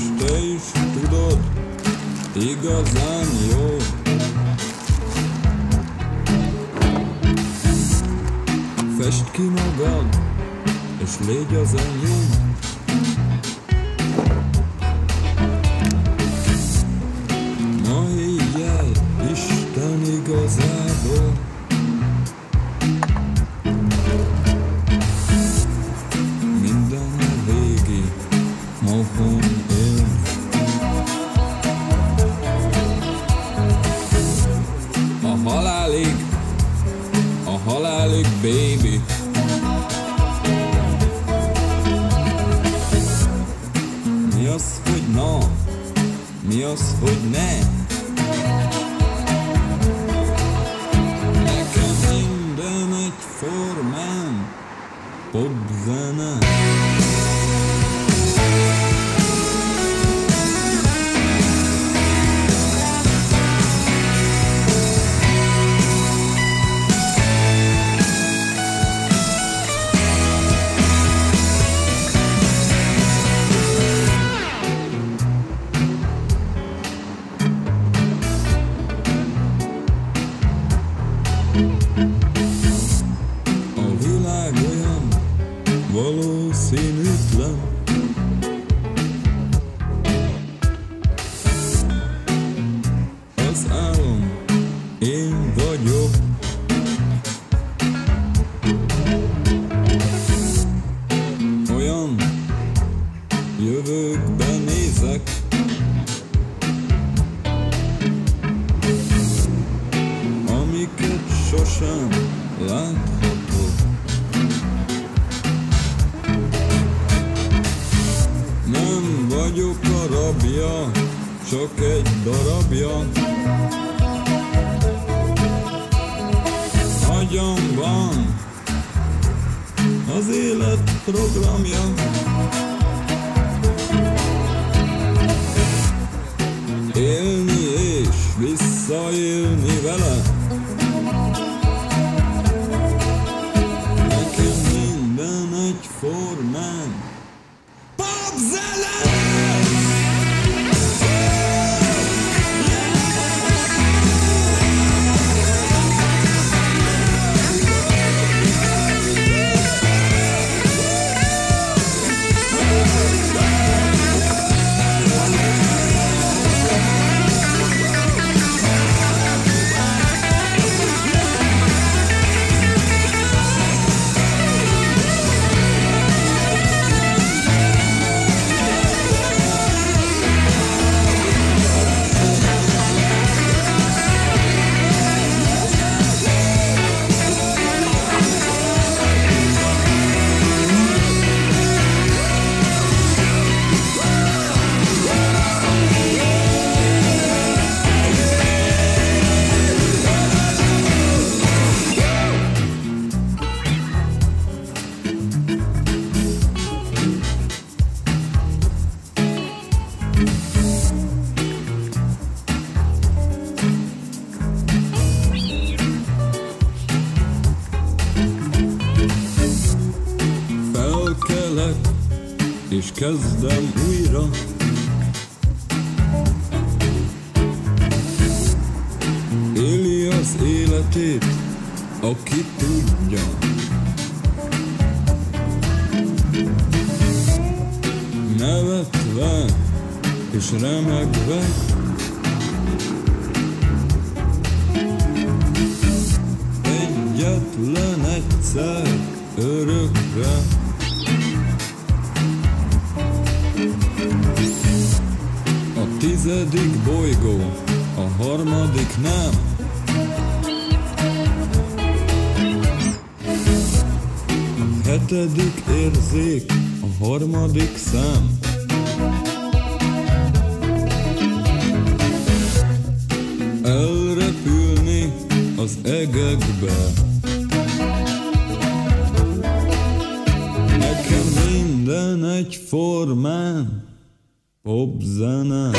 és te is tudod, igazán jó. Fest ki magad, és légy az enyém. Mi az, hogy ne? Kezdem újra. Éli az életét, aki tudja. Nevetve és remegve Egyetlen egyszer örökre tizedik bolygó, a harmadik nem. A hetedik érzék, a harmadik szem Elrepülni az egekbe. Nekem minden egyformán popzene.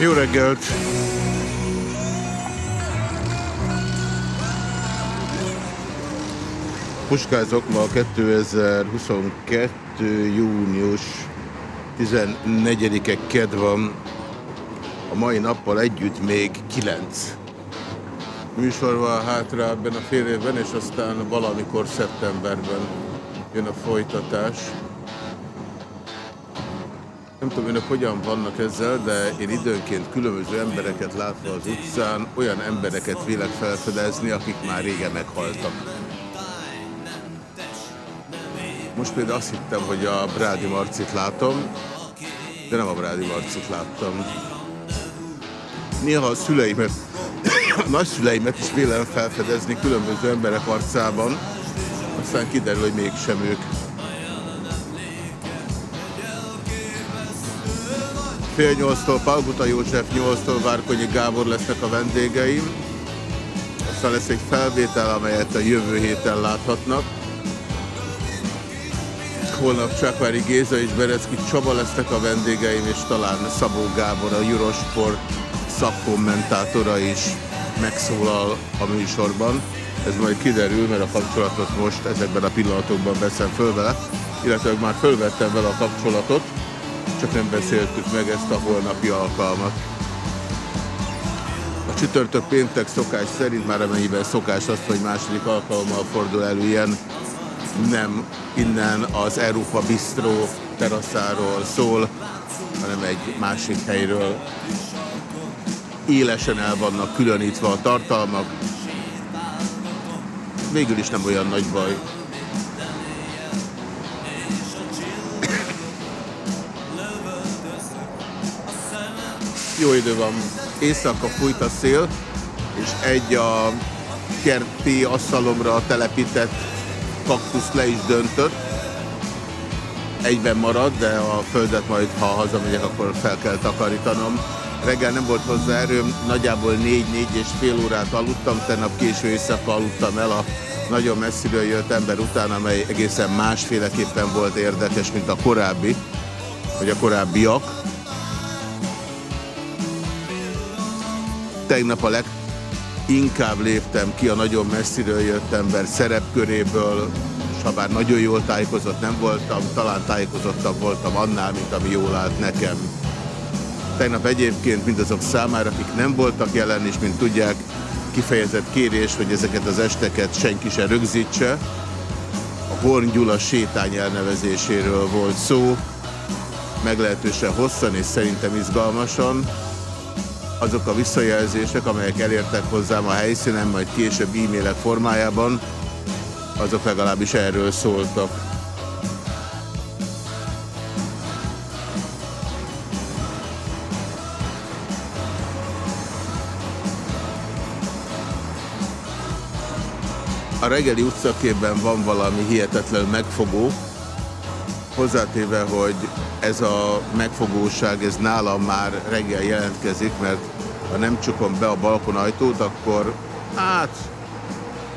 Jó reggelt! Puskázok ma 2022. június 14-e ked van. A mai nappal együtt még 9 műsor van hátra ebben a fél évben, és aztán valamikor szeptemberben jön a folytatás. Nem tudom, önök hogyan vannak ezzel, de én időnként különböző embereket látva az utcán, olyan embereket vélek felfedezni, akik már régen meghaltak. Most például azt hittem, hogy a Brádi Marcit látom, de nem a Brádi Marcit láttam. Néha a szüleimet, a nagyszüleimet is vélem felfedezni különböző emberek arcában, aztán kiderül, hogy mégsem ők. Fél nyolctól Palguta József, nyolctól Várkonyi Gábor lesznek a vendégeim. Aztán lesz egy felvétel, amelyet a jövő héten láthatnak. Holnap Csákvári Géza és Berecki Csaba lesznek a vendégeim, és talán Szabó Gábor, a Eurosport szakkommentátora is megszólal a műsorban. Ez majd kiderül, mert a kapcsolatot most ezekben a pillanatokban veszem föl vele, illetve már fölvettem vele a kapcsolatot, csak nem beszéltük meg ezt a holnapi alkalmat. A csütörtök péntek szokás szerint, már amennyiben szokás azt, hogy második alkalommal fordul elő ilyen, nem innen az Európa Bistro teraszáról szól, hanem egy másik helyről. Élesen el vannak különítve a tartalmak. Végül is nem olyan nagy baj. Jó idő van. Éjszaka fújt a szél, és egy a kerti asszalomra telepített kaktusz le is döntött. Egyben marad, de a földet majd, ha hazamegyek, akkor fel kell takarítanom. Reggel nem volt hozzá erőm, nagyjából 4-4 és fél órát aludtam, tegnap késő éjszaka aludtam el a nagyon messziről jött ember után, amely egészen másféleképpen volt érdekes, mint a korábbi, vagy a korábbiak. Tegnap a leginkább léptem ki a nagyon messziről jött ember szerepköréből, és ha bár nagyon jól tájékozott nem voltam, talán tájékozottabb voltam annál, mint ami jól állt nekem. Tegnap egyébként mindazok számára, akik nem voltak jelen, és mint tudják, kifejezett kérés, hogy ezeket az esteket senki se rögzítse. A Horn Gyula sétány elnevezéséről volt szó, meglehetősen hosszan és szerintem izgalmasan azok a visszajelzések, amelyek elértek hozzám a helyszínen, majd később e-mailek formájában, azok legalábbis erről szóltak. A reggeli utcaképben van valami hihetetlen megfogó, hozzátéve, hogy ez a megfogóság, ez nálam már reggel jelentkezik, mert ha nem csukom be a balkon ajtót, akkor hát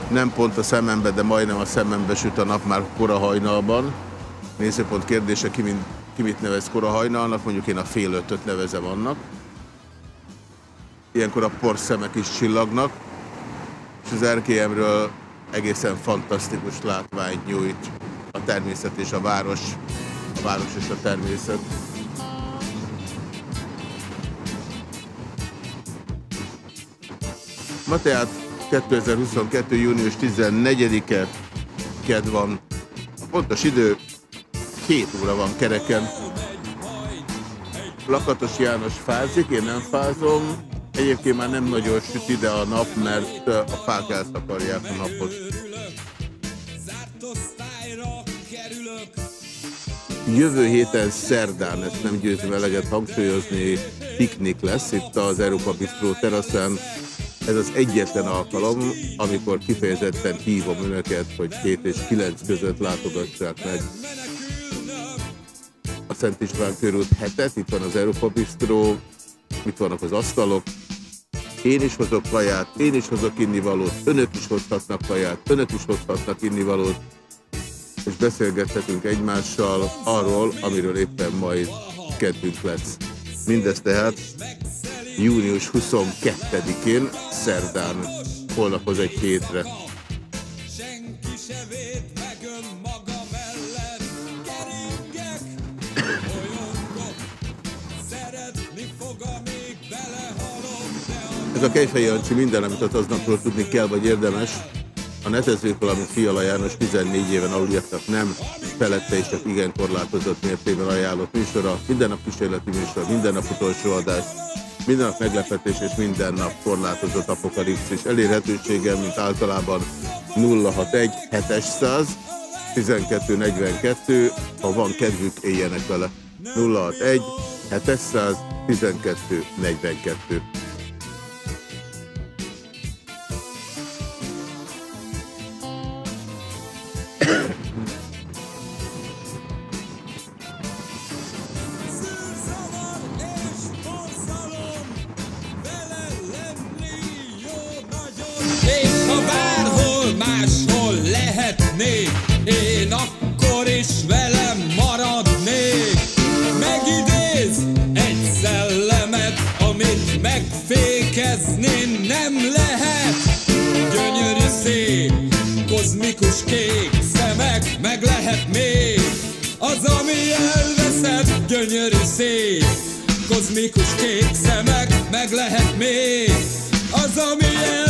nem pont a szemembe, de majdnem a szemembe süt a nap már kora hajnalban. Nézőpont kérdése, ki, mind, ki mit nevez kora hajnalnak, mondjuk én a fél ötöt nevezem annak. Ilyenkor a porszemek is csillagnak, és az erkélyemről egészen fantasztikus látványt nyújt a természet és a város, a város és a természet. Ma tehát 2022. június 14-e ked van. A pontos idő 7 óra van kereken. Lakatos János fázik, én nem fázom. Egyébként már nem nagyon süt ide a nap, mert a fák elszakarják a napot. Jövő héten szerdán, ezt nem győzöm eleget hangsúlyozni, piknik lesz itt az Európa Bistro teraszán. Ez az egyetlen alkalom, amikor kifejezetten hívom önöket, hogy 7 és 9 között látogassák meg a Szent István körút hetet. Itt van az Európa Bistro, itt vannak az asztalok. Én is hozok kaját, én is hozok innivalót, önök is hozhatnak kaját, önök is hozhatnak innivalót és beszélgethetünk egymással arról, amiről éppen majd kedvünk lesz. Mindez tehát június 22-én, szerdán, holnaphoz egy hétre. Ez a Kejfej Jancsi minden, amit az aznapról tudni kell, vagy érdemes. A netezők, valamint Fiala János 14 éven aluliaknak nem, felette és csak igen korlátozott mértében ajánlott műsora, minden nap kísérleti műsor, minden nap utolsó adás, minden nap meglepetés és minden nap korlátozott apokalipszis. Elérhetősége, mint általában 061 700 1242, ha van kedvük, éljenek vele. 061 700 1242. gyönyörű szép, kozmikus kék szemek, meg lehet még az, amilyen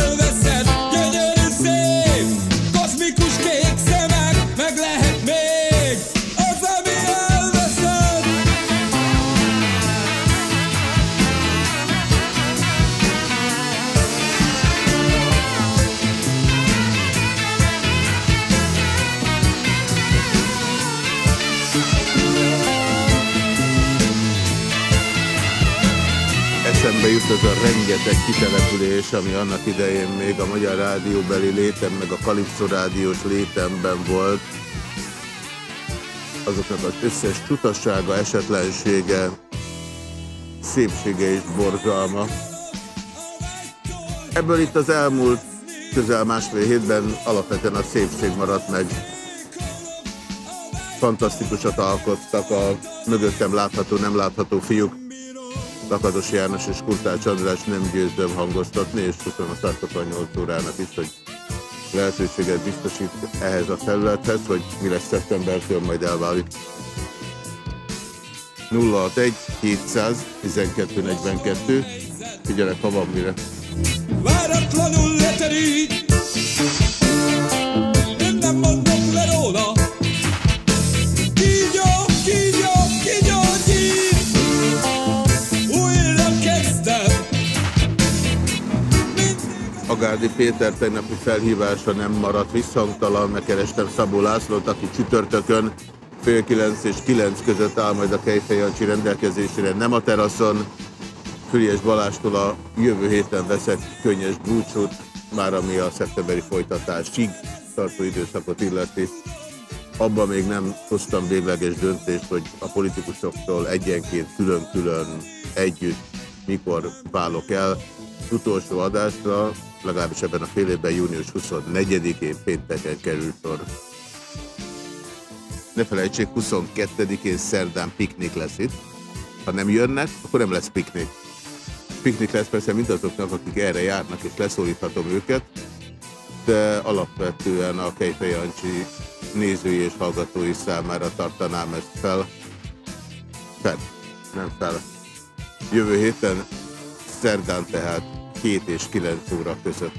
ami annak idején még a Magyar Rádióbeli létem, meg a Kalipszó Rádiós létemben volt, azoknak az összes tutassága, esetlensége, szépsége és borzalma. Ebből itt az elmúlt közel másfél hétben alapvetően a szépség maradt meg. Fantasztikusat alkottak a mögöttem látható, nem látható fiúk. Lakatos János és Kurtács András nem győzöm hangoztatni, és köszönöm a 168 órának is, hogy lehetőséget biztosít ehhez a területhez, hogy mi lesz szeptembertől, majd elválik. 061 700 12 42 Figyelek, ha van mire. Váratlanul leterít Agárdi Péter tegnapi felhívása nem maradt visszhangtalan, megkerestem Szabó Lászlót, aki csütörtökön fél kilenc és kilenc között áll majd a Kejfejancsi rendelkezésére, nem a teraszon. Füriás Balástól a jövő héten veszek könnyes búcsút, már ami a szeptemberi folytatásig tartó időszakot illeti. Abban még nem hoztam végleges döntést, hogy a politikusoktól egyenként külön-külön együtt mikor válok el. Utolsó adásra legalábbis ebben a fél évben június 24-én pénteken került sor. Ne felejtsék, 22-én szerdán piknik lesz itt. Ha nem jönnek, akkor nem lesz piknik. Piknik lesz persze mindazoknak, akik erre járnak, és leszólíthatom őket, de alapvetően a Kejfej nézői és hallgatói számára tartanám ezt fel. Fel, nem fel. Jövő héten szerdán tehát 7 és 9 óra között.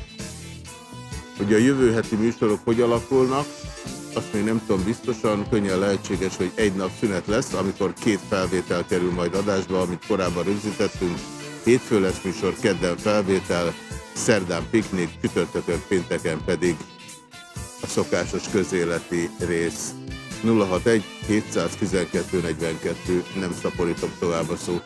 Hogy a jövő heti műsorok hogy alakulnak, azt még nem tudom biztosan, könnyen lehetséges, hogy egy nap szünet lesz, amikor két felvétel kerül majd adásba, amit korábban rögzítettünk. Hétfő lesz műsor, kedden felvétel, szerdán piknik, csütörtökön, pénteken pedig a szokásos közéleti rész. 061 712 42 nem szaporítom tovább a szót.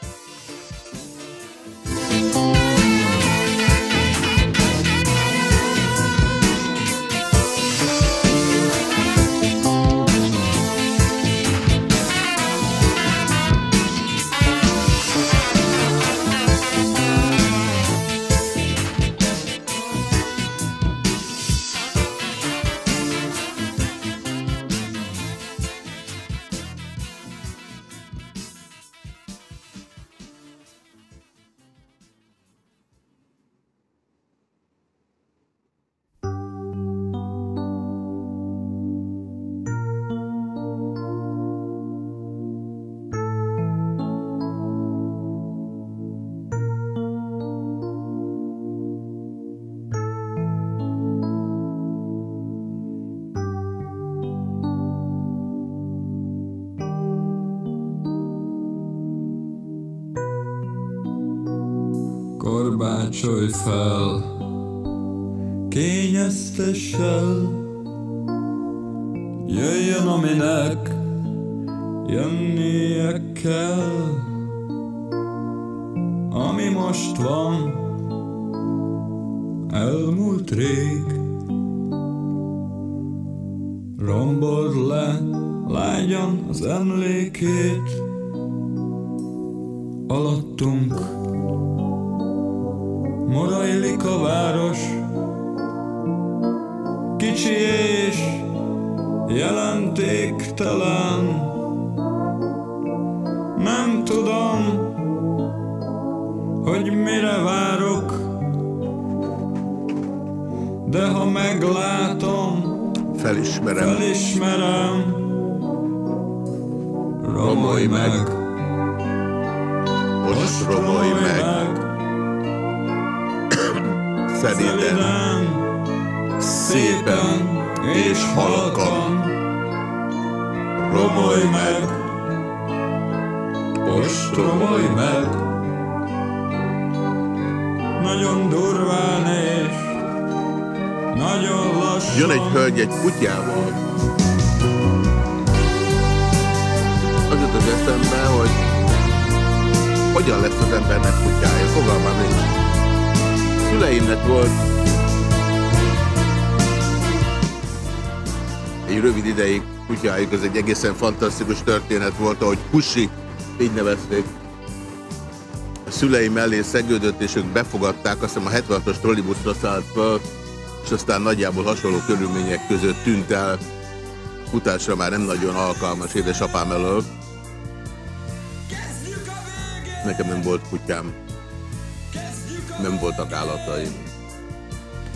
Korbácsolj fel, kényeztessel, jöjjön aminek jönnie kell, ami most van, elmúlt rég. Rombol le lágyan az emlékét, alattunk morajlik a város, kicsi és jelentéktelen. Nem tudom, hogy mire várok, de ha meglátom, felismerem, felismerem, romolj meg, most romolj meg, szeliden, szépen és halkan, romolj meg, most romolj meg, nagyon durván és nagyon lassan. Jön egy hölgy egy kutyával. Az jut az eszembe, hogy hogyan lesz az embernek kutyája. Fogalmam nincs. Szüleimnek volt egy rövid ideig kutyájuk, ez egy egészen fantasztikus történet volt, ahogy Pusi, így nevezték. A szüleim mellé szegődött, és ők befogadták, azt hiszem a 76-os trollibuszra szállt fel, és aztán nagyjából hasonló körülmények között tűnt el. Utásra már nem nagyon alkalmas édesapám elől. Nekem nem volt kutyám. Nem voltak állataim.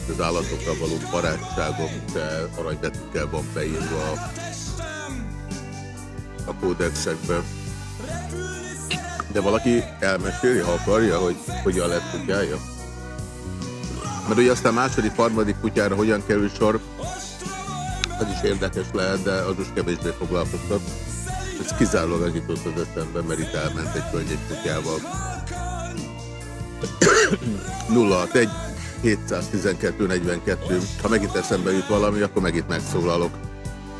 Az állatokkal való barátságom, de aranybetűkkel van beírva a, kódexekbe. De valaki elmeséli, ha akarja, hogy hogyan lett kutyája? Mert ugye aztán második, harmadik kutyára hogyan kerül sor, az is érdekes lehet, de az is kevésbé foglalkoztat. Ez kizárólag az jutott az eszembe, mert itt elment egy hölgy kutyával. 061 712 42. Ha megint eszembe jut valami, akkor megint megszólalok.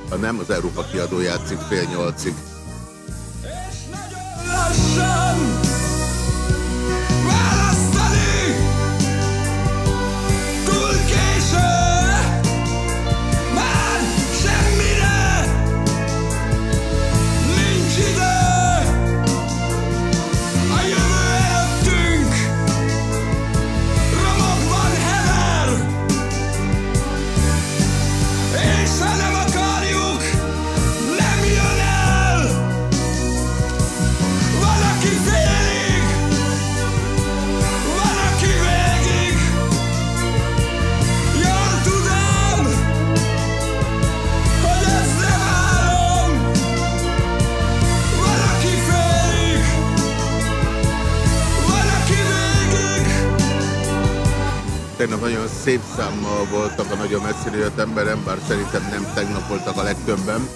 Ha nem, az Európa kiadó játszik fél nyolcig. Lassan Tegnap nagyon szép számmal voltak a nagyon messzire jött emberem, bár szerintem nem tegnap voltak a legtöbben.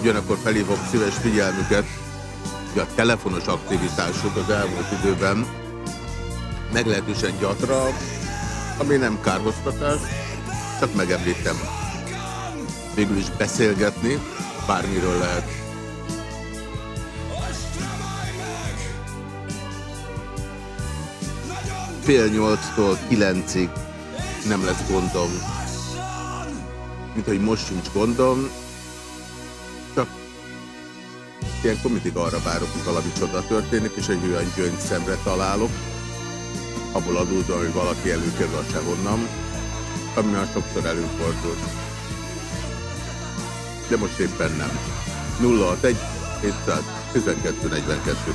Ugyanakkor felhívom szíves figyelmüket, hogy a telefonos aktivitásuk az elmúlt időben meglehetősen gyatra, ami nem kárhoztatás, csak megemlítem. Végül is beszélgetni, bármiről lehet. Fél nyolctól kilencig nem lesz gondom. Mint hogy most sincs gondom, csak ilyenkor mindig arra várok, hogy valami csoda történik, és egy olyan gyöngyszemre találok, abból adódóan, hogy valaki előkerül a sehonnan, ami már sokszor előfordult. De most éppen nem. 061 712 42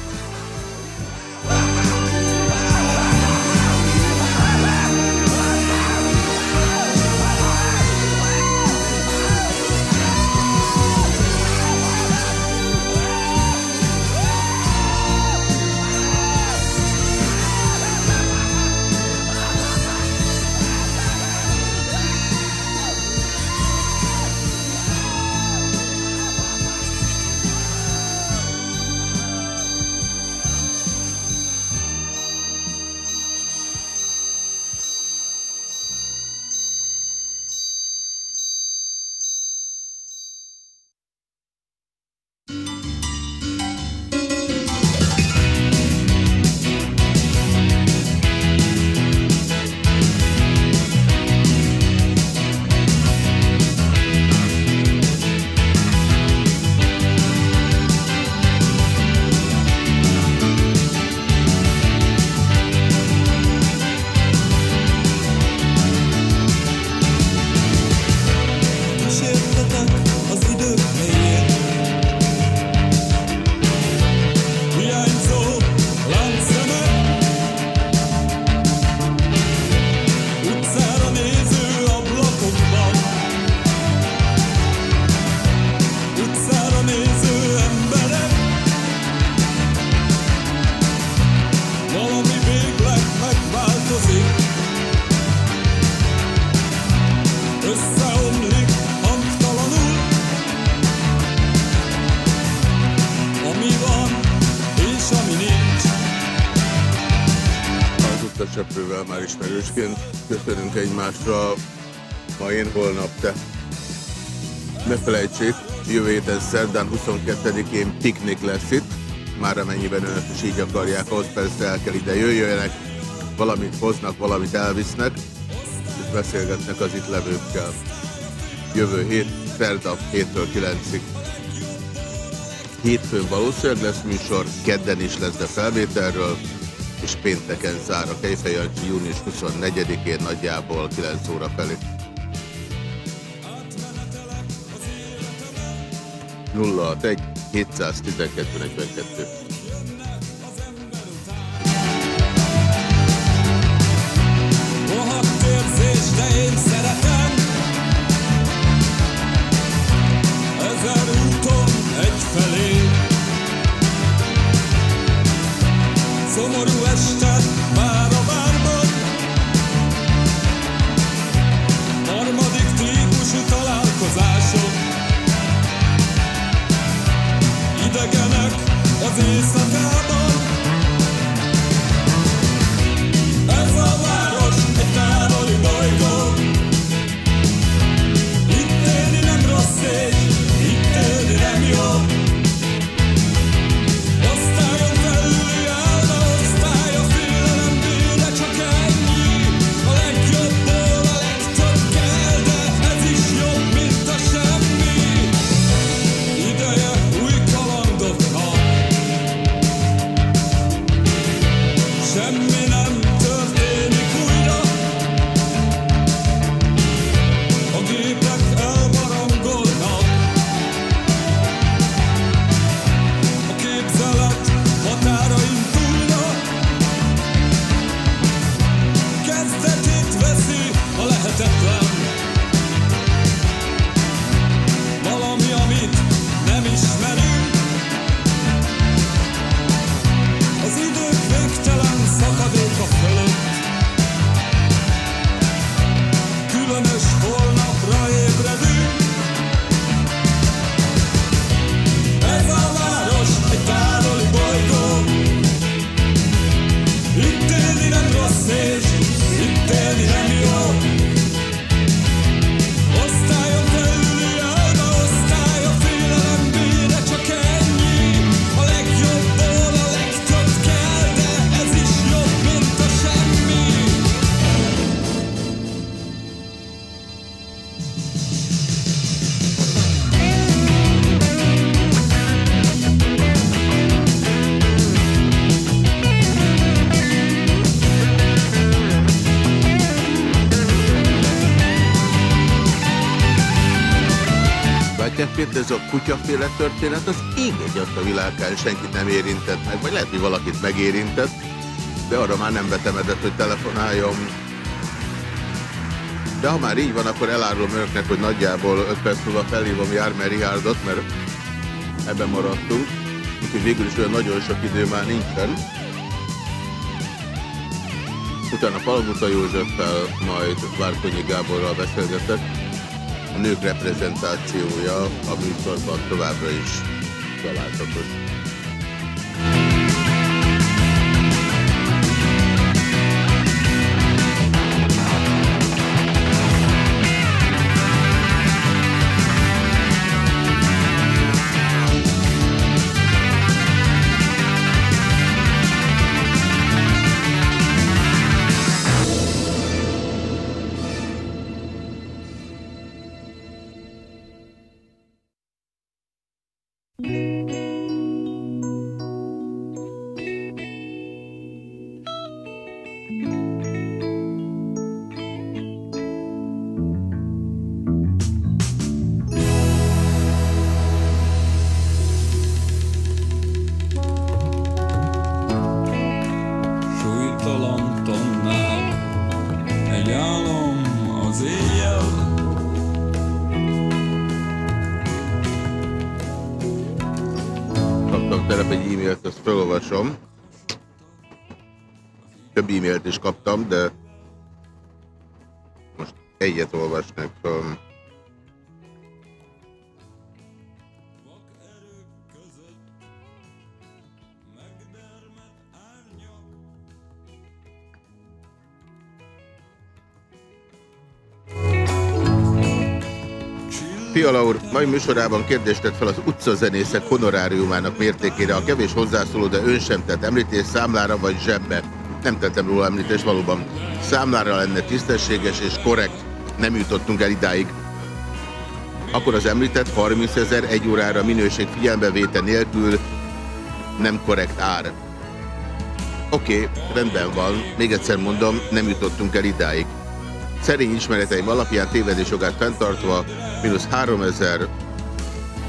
héten szerdán 22-én piknik lesz itt. Már amennyiben önök is így akarják, ahhoz persze el kell ide jöjjönek, valamit hoznak, valamit elvisznek, és beszélgetnek az itt levőkkel. Jövő hét, szerda, 7-től 9-ig. Hétfőn valószínűleg lesz műsor, kedden is lesz, de felvételről, és pénteken zár a Kejfejancsi június 24-én nagyjából 9 óra felé. 061 712 42 kutyaféle történet, az ég egy a világán senkit nem érintett meg, vagy lehet, hogy valakit megérintett, de arra már nem vetemedett, hogy telefonáljon. De ha már így van, akkor elárulom önöknek, hogy nagyjából 5 perc múlva felhívom Jármer Rihárdot, mert ebben maradtunk. Úgyhogy végül is olyan nagyon sok idő már nincsen. Utána Palmuta Józseffel, majd Várkonyi Gáborral beszélgetek. Nők reprezentációja a műsorban továbbra is található. e-mailt is kaptam, de most egyet olvasnék fel. Fiala úr, mai műsorában kérdést tett fel az utcazenészek honoráriumának mértékére. A kevés hozzászóló, de ön sem tett említés számlára vagy zsebbe. Nem tettem róla említés valóban. Számlára lenne tisztességes és korrekt. Nem jutottunk el idáig. Akkor az említett 30 ezer egy órára minőség figyelmevéte nélkül nem korrekt ár. Oké, okay, rendben van. Még egyszer mondom, nem jutottunk el idáig. Szerény ismereteim alapján tévedés jogát fenntartva, mínusz 3000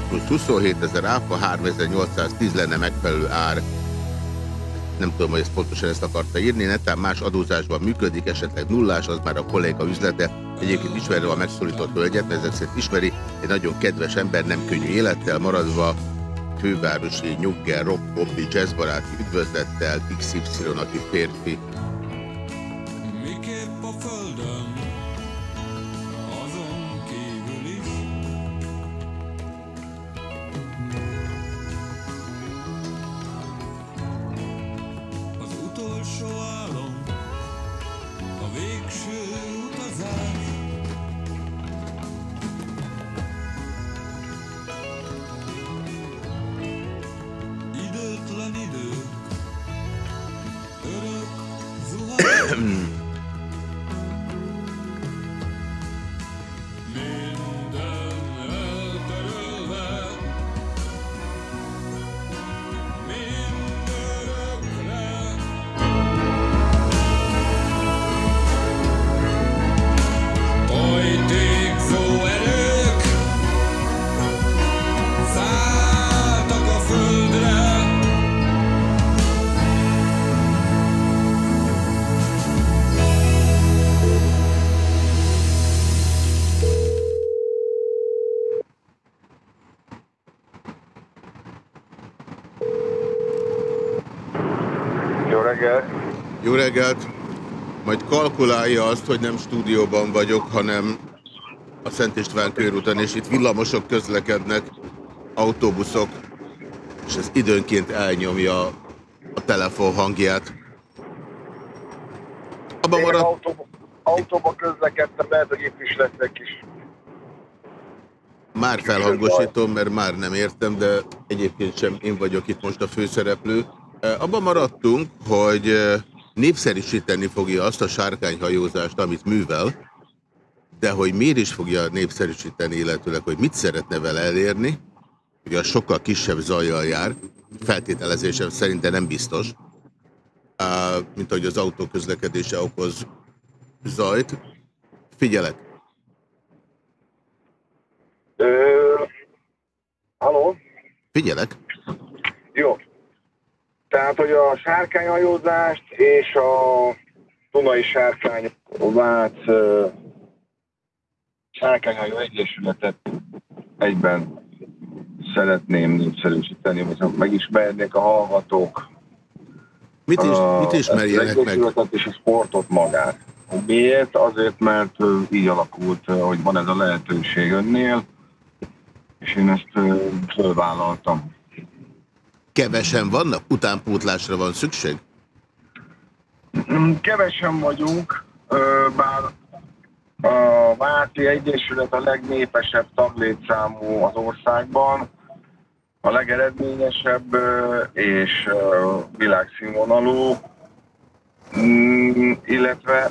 plusz 27 ezer áfa, 3810 lenne megfelelő ár. Nem tudom, hogy ezt pontosan ezt akarta írni, netán más adózásban működik, esetleg nullás, az már a kolléga üzlete. Egyébként ismerve a megszólított hölgyet, mert ezek szerint ismeri, egy nagyon kedves ember, nem könnyű élettel maradva, fővárosi nyugger, rock, hobby, jazzbaráti üdvözlettel, XY, aki férfi, reggelt, majd kalkulálja azt, hogy nem stúdióban vagyok, hanem a Szent István körúton, és itt villamosok közlekednek, autóbuszok, és ez időnként elnyomja a telefon hangját. Abban marad... autóba, autóba közlekedtem, lehet, hogy itt is lesz egy kis... Már felhangosítom, mert már nem értem, de egyébként sem én vagyok itt most a főszereplő. Abban maradtunk, hogy népszerűsíteni fogja azt a sárkányhajózást, amit művel, de hogy miért is fogja népszerűsíteni, illetőleg, hogy mit szeretne vele elérni, ugye az sokkal kisebb zajjal jár, feltételezésem szerint, de nem biztos, mint ahogy az autó közlekedése okoz zajt. Figyelek! Ö, haló? Figyelek! Jó. Tehát, hogy a sárkányhajózást és a Dunai Sárkány Vác Sárkányhajó Egyesületet egyben szeretném népszerűsíteni, hogy megismernék a hallgatók. Mit, is, a, mit ismerjenek meg? és a sportot magát. Miért? Azért, mert így alakult, hogy van ez a lehetőség önnél, és én ezt fölvállaltam. Kevesen vannak? Utánpótlásra van szükség? Mm, kevesen vagyunk, bár a Váci Egyesület a legnépesebb taglétszámú az országban, a legeredményesebb és világszínvonalú, mm, illetve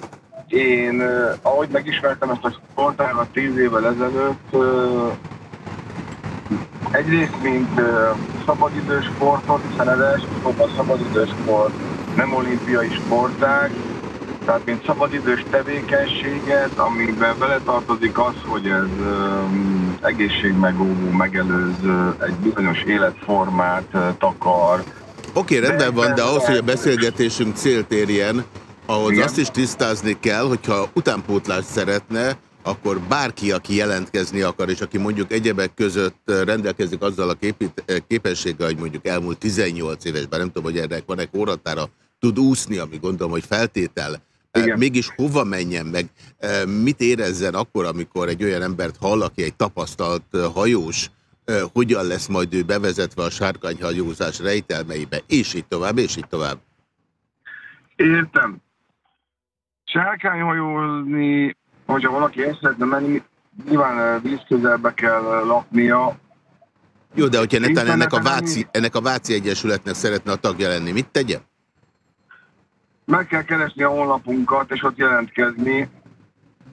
én, ahogy megismertem ezt a sportágat tíz évvel ezelőtt, egyrészt, mint szabadidős sportot, hiszen ez elsősorban szabadidős sport, nem olimpiai sportág, tehát mint szabadidős tevékenységet, amiben beletartozik az, hogy ez um, egészségmegóvó, megelőző, egy bizonyos életformát uh, takar. Oké, okay, rendben van, de ahhoz, hogy a beszélgetésünk célt érjen, ahhoz Igen. azt is tisztázni kell, hogyha utánpótlást szeretne, akkor bárki, aki jelentkezni akar, és aki mondjuk egyebek között rendelkezik azzal a képít, képességgel, hogy mondjuk elmúlt 18 éves, bár nem tudom, hogy ennek van-e óratára, tud úszni, ami gondolom, hogy feltétel, igen. Mégis hova menjen meg? Mit érezzen akkor, amikor egy olyan embert hall, aki egy tapasztalt hajós, hogyan lesz majd ő bevezetve a sárkányhajózás rejtelmeibe, és így tovább, és így tovább? Értem. Sárkányhajózni hogyha valaki el szeretne menni, nyilván ö, vízközelbe kell ö, laknia. Jó, de hogyha netán ennek a, Váci, ennek a Váci Egyesületnek szeretne a tagja lenni, mit tegye? Meg kell keresni a honlapunkat, és ott jelentkezni.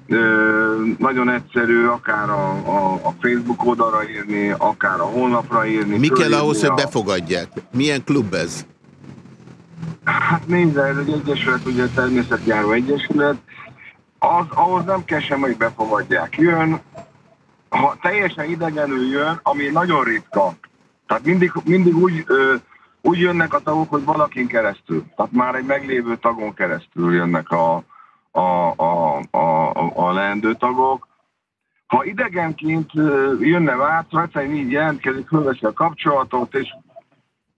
Ö, nagyon egyszerű, akár a, a, a Facebook oldalra írni, akár a honlapra írni. Mi kell ahhoz, hogy a- befogadják? Milyen klub ez? Hát nézze, ez egy egyesület, ugye természetjáró egyesület. Az, ahhoz nem kell sem, hogy befogadják. Jön, ha teljesen idegenül jön, ami nagyon ritka. Tehát mindig, mindig úgy, ö, úgy jönnek a tagok, hogy valakin keresztül. Tehát már egy meglévő tagon keresztül jönnek a, a, a, a, a, leendő tagok. Ha idegenként jönne Vácra, egyszerűen így jelentkezik, fölveszi a kapcsolatot, és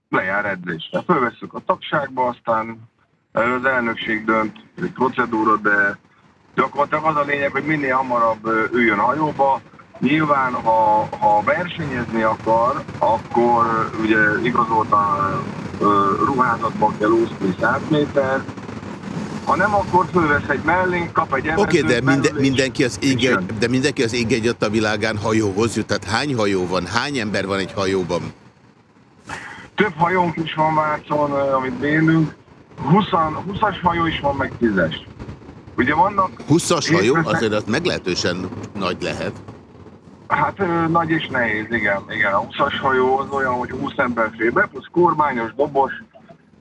lejár edzésre. Fölveszünk a tagságba, aztán az elnökség dönt, egy procedúra, de gyakorlatilag az a lényeg, hogy minél hamarabb üljön hajóba. Nyilván, ha, ha versenyezni akar, akkor ugye igazoltan ruházatban kell úszni 100 méter, ha nem, akkor fölvesz egy mellénk, kap egy Oké, okay, de, és- mindenki az ég, de mindenki az ég a világán hajóhoz jut. Tehát hány hajó van? Hány ember van egy hajóban? Több hajónk is van Vácon, amit bérlünk. 20, 20-as hajó is van, meg 10-es. Ugye vannak 20-as hajó? Azért az meglehetősen nagy lehet. Hát nagy és nehéz, igen. igen. A 20-as hajó az olyan, hogy 20 ember fél be, plusz kormányos, dobos,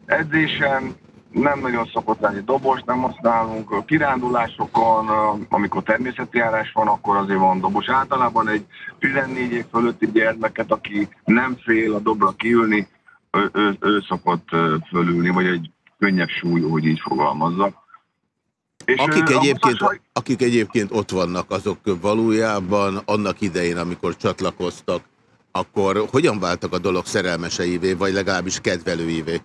edzésen nem nagyon szokott lenni dobos, nem használunk. Kirándulásokon, amikor természeti járás van, akkor azért van dobos. Általában egy 14 év fölötti gyermeket, aki nem fél a dobra kiülni, ő, ő, ő szokott fölülni, vagy egy könnyebb súlyú, hogy így fogalmazzak. És, Akik egyébként, 20-as haj- akik egyébként ott vannak, azok valójában annak idején, amikor csatlakoztak, akkor hogyan váltak a dolog szerelmeseivé, vagy legalábbis kedvelőivé?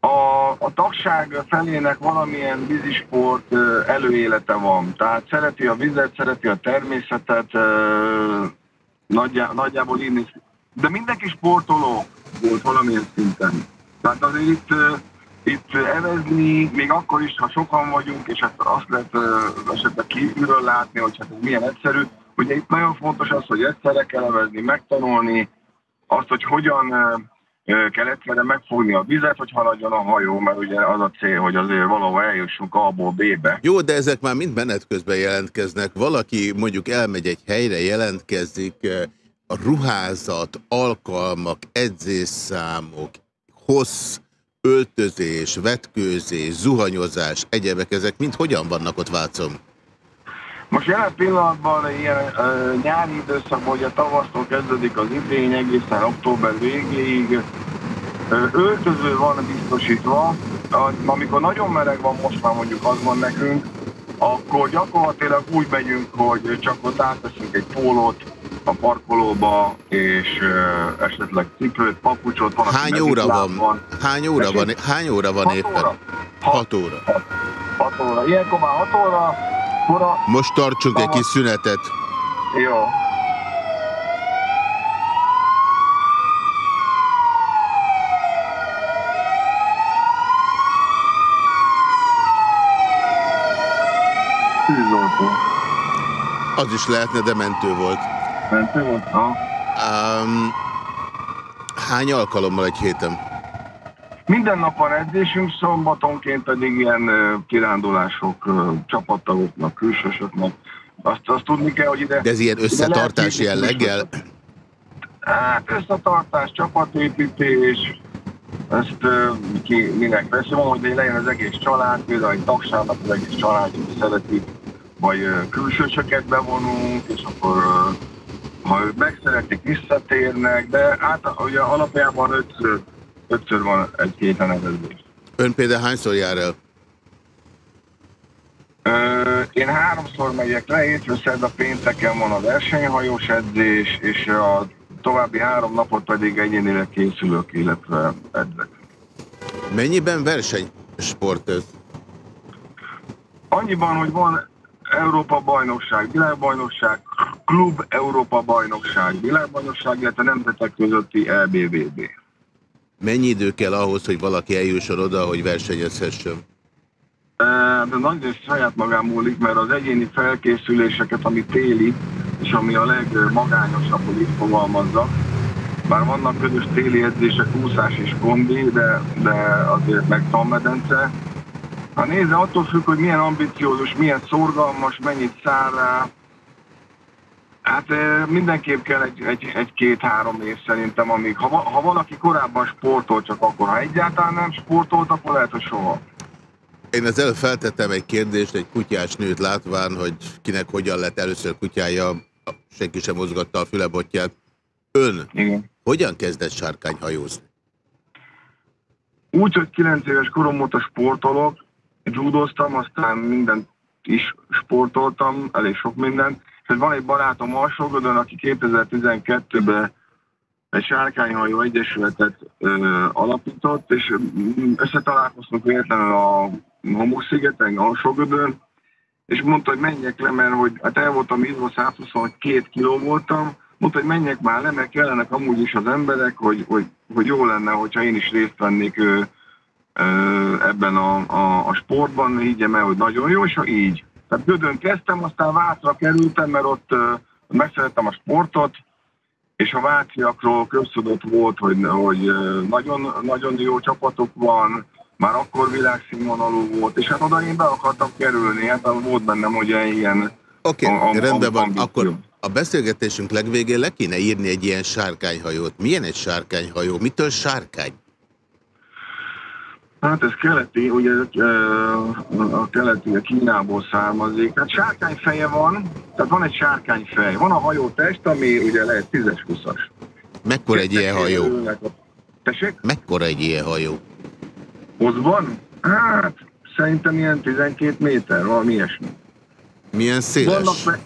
a, a tagság felének valamilyen vízisport előélete van. Tehát szereti a vizet, szereti a természetet, nagyjá, nagyjából inni. De mindenki sportoló volt valamilyen szinten. Tehát azért itt, itt evezni, még akkor is, ha sokan vagyunk, és hát azt lehet esetleg kívülről látni, hogy hát ez milyen egyszerű. Ugye itt nagyon fontos az, hogy egyszerre kell evezni, megtanulni, azt, hogy hogyan kell egyszerre megfogni a vizet, hogy haladjon a hajó, mert ugye az a cél, hogy azért valahol eljussunk A-ból B-be. Jó, de ezek már mind menet közben jelentkeznek. Valaki mondjuk elmegy egy helyre, jelentkezik, a ruházat, alkalmak, edzésszámok, hossz, öltözés, vetkőzés, zuhanyozás, egyebek, ezek mind hogyan vannak ott Vácon? Most jelen pillanatban ilyen ö, nyári időszakban, ugye tavasztól kezdődik az idény egészen október végéig, ö, öltöző van biztosítva, A- amikor nagyon meleg van, most már mondjuk az van nekünk, akkor gyakorlatilag úgy megyünk, hogy csak ott átveszünk egy pólót a parkolóba, és ö, esetleg cipőt, papucsot, van, Hány óra van? Hány óra van, hány óra van Hat éppen? óra. 6 óra. 6 óra. Ilyenkor már 6 óra, óra, Most tartsunk egy kis szünetet. jó. Az is lehetne, de mentő volt. Mentő volt? Ha. Um, hány alkalommal egy héten? Minden nap van edzésünk, szombatonként pedig ilyen kirándulások csapattagoknak, külsősöknek. Azt, azt tudni kell, hogy ide... De ez ilyen összetartás jelleggel? Hát összetartás, csapatépítés, ezt ki minek veszi, van, hogy legyen az egész család, például egy tagságnak az egész család, aki szereti, vagy ö, külsősöket bevonunk, és akkor ha ők megszeretik, visszatérnek, de át, ugye alapjában ötször, ötször van egy héten evezés. Ön például hányszor jár el? Ö, én háromszor megyek le, hétfő, szerda, pénteken van a versenyhajós edzés, és a további három napot pedig egyénileg készülök, illetve edzek. Mennyiben versenysport ez? Annyiban, hogy van Európa bajnokság, világbajnokság, klub Európa bajnokság, világbajnokság, illetve nemzetek közötti EBVB. Mennyi idő kell ahhoz, hogy valaki eljusson oda, hogy versenyezhessen? de nagy rész saját magán múlik, mert az egyéni felkészüléseket, ami téli, és ami a legmagányosabb, hogy itt fogalmazzak, bár vannak közös téli edzések, úszás és kombi, de, de azért meg tanmedence. Ha nézze, attól függ, hogy milyen ambiciózus, milyen szorgalmas, mennyit száll rá, Hát mindenképp kell egy, egy, egy két-három év szerintem, amíg ha, ha valaki korábban sportol, csak akkor, ha egyáltalán nem sportolt, akkor lehet, hogy soha. Én ezzel feltettem egy kérdést egy kutyás nőt látván, hogy kinek hogyan lett először kutyája, senki sem mozgatta a fülebotját. Ön Igen. hogyan kezdett sárkányhajózni? Úgy, hogy 9 éves korom óta sportolok, judoztam, aztán mindent is sportoltam, elég sok mindent, és van egy barátom Alsógödön, aki 2012-ben egy sárkányhajó egyesületet ö, alapított, és összetalálkoztunk véletlenül a Homoszigeten, Alsógödön, és mondta, hogy menjek le, mert hogy hát el voltam izva, 122 kiló voltam, mondta, hogy menjek már le, mert kellenek amúgy is az emberek, hogy, hogy, hogy jó lenne, hogyha én is részt vennék ö, ö, ebben a, a, a sportban, higgyem el, hogy nagyon jó, és ha így. Tehát Gödön kezdtem, aztán Vátra kerültem, mert ott megszerettem a sportot, és a váciakról köztudott volt, hogy, hogy nagyon, nagyon jó csapatok van, már akkor világszínvonalú volt, és hát oda én be akartam kerülni, hát volt bennem ugye ilyen... Oké, okay, rendben van. ambíció. Akkor a beszélgetésünk legvégén le kéne írni egy ilyen sárkányhajót. Milyen egy sárkányhajó? Mitől sárkány? Hát ez keleti, ugye a keleti a Kínából származik. Hát sárkányfeje van, tehát van egy sárkányfej. Van a hajótest, ami ugye lehet 10-es, 20-as. Mekkora egy ilyen hajó? A- Tessék? Mekkora egy ilyen hajó? Hozban? Hát szerintem ilyen 12 méter, valami ilyesmi. Milyen széles? Vannak me-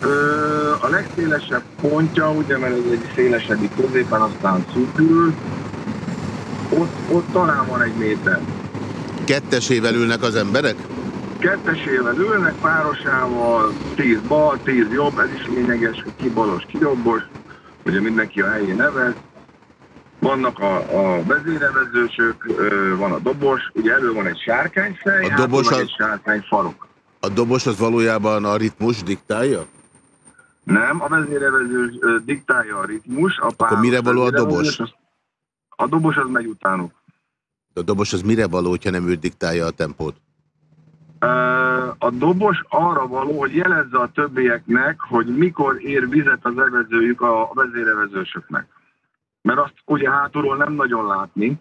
ö, a legszélesebb pontja, ugye, mert ez egy szélesedik középen, aztán szűkül, ott, ott talán van egy méter. Kettesével ülnek az emberek? Kettesével ülnek, párosával, 10 bal, 10 jobb, ez is lényeges, hogy ki balos, ki jobbos, ugye mindenki a helyén nevez. Vannak a, a vezérevezősök, van a dobos, ugye elő van egy sárkányfej, A dobos meg az- egy sárkányfarok. A dobos az valójában a ritmus diktálja? Nem, a vezérevező diktálja a ritmus. A páros mire való a dobos? az- A dobos az megy utánuk. A dobos az mire való, hogyha nem ő diktálja a tempót? A dobos arra való, hogy jelezze a többieknek, hogy mikor ér vizet az evezőjük a vezérevezősöknek. Mert azt ugye hátulról nem nagyon látni.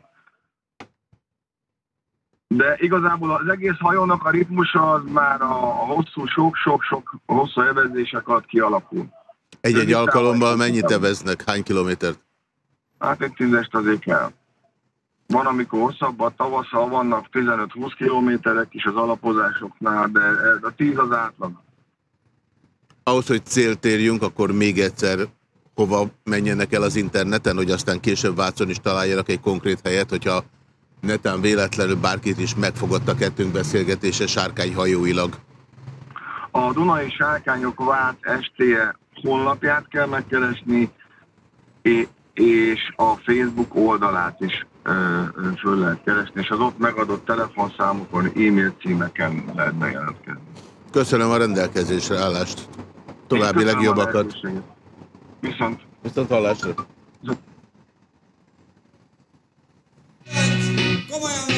De igazából az egész hajónak a ritmusa az már a a hosszú, sok-sok-sok hosszú evezések alatt kialakul. Egy-egy alkalommal mennyit eveznek? Hány kilométert? Hát egy tízest azért kell. Van, amikor hosszabb, a tavasszal vannak 15-20 kilométerek is az alapozásoknál, de a 10 az átlag. Ahhoz, hogy célt érjünk, akkor még egyszer hova menjenek el az interneten, hogy aztán később Vácon is találjanak egy konkrét helyet, hogyha netán véletlenül bárkit is megfogott a kettőnk beszélgetése sárkányhajóilag. A Dunai Sárkányok Vát STE honlapját kell megkeresni, és a Facebook oldalát is föl lehet keresni, és az ott megadott telefonszámokon, e-mail címeken lehet bejelentkezni. Köszönöm a rendelkezésre állást. További legjobbakat. Viszont Viszont hallásra. Komolyan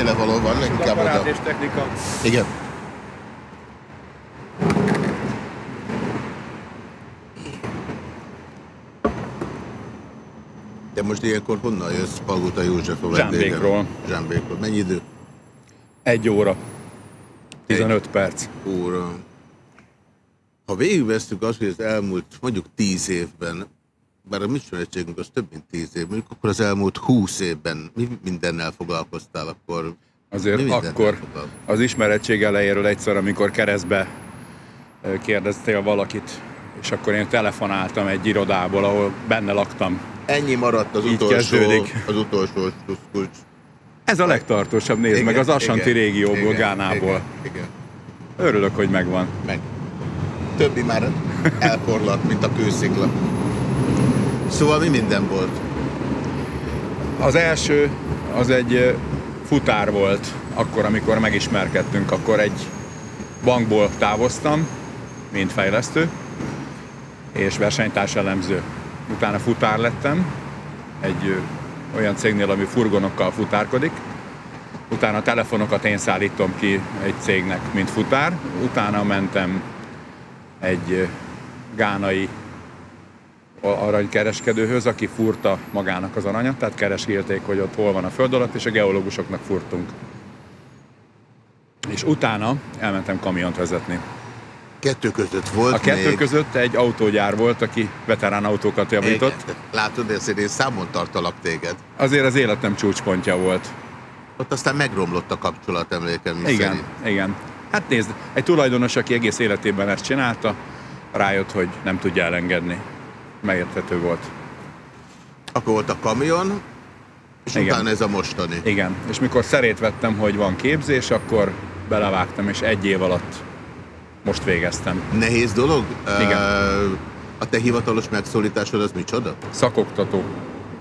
Hülyele való van, leginkább Aparát oda. és technika. Igen. De most ilyenkor honnan jössz? Palguta József a vendégem. Zsámbékról. Zsámbékról. Mennyi idő? Egy óra. 15 perc. Óra. Ha végigvesztük azt, hogy az elmúlt mondjuk 10 évben, bár a mi ismerettségünk az több mint 10 év, mondjuk akkor az elmúlt 20 évben mi mindennel foglalkoztál akkor? Azért mi akkor az ismerettség elejéről egyszer, amikor keresztbe kérdeztél valakit, és akkor én telefonáltam egy irodából, ahol benne laktam. Ennyi maradt az Így utolsó, kezdődik. az utolsó kulcs. Ez a legtartósabb, nézd meg, az Asanti régióból, Gánából. Igen, igen, Örülök, hogy megvan. meg. Többi már elporlat, mint a kőszikla. Szóval mi minden volt? Az első, az egy futár volt, akkor, amikor megismerkedtünk, akkor egy bankból távoztam, mint fejlesztő, és versenytárs elemző. Utána futár lettem, egy olyan cégnél, ami furgonokkal futárkodik. Utána telefonokat én szállítom ki egy cégnek, mint futár. Utána mentem egy gánai aranykereskedőhöz, aki furta magának az aranyat, tehát keresgélték, hogy ott hol van a föld alatt, és a geológusoknak furtunk. És utána elmentem kamiont vezetni. Kettő között volt A kettő még... között egy autógyár volt, aki veterán autókat javított. Igen. Látod, ezért én számon tartalak téged. Azért az életem csúcspontja volt. Ott aztán megromlott a kapcsolat emlékem Igen, szerint. igen. Hát nézd, egy tulajdonos, aki egész életében ezt csinálta, rájött, hogy nem tudja elengedni. Megérthető volt. Akkor volt a kamion, és Igen. utána ez a mostani. Igen, és mikor szerét vettem, hogy van képzés, akkor belevágtam, és egy év alatt most végeztem. Nehéz dolog? Igen. A te hivatalos megszólításod az micsoda? Szakoktató.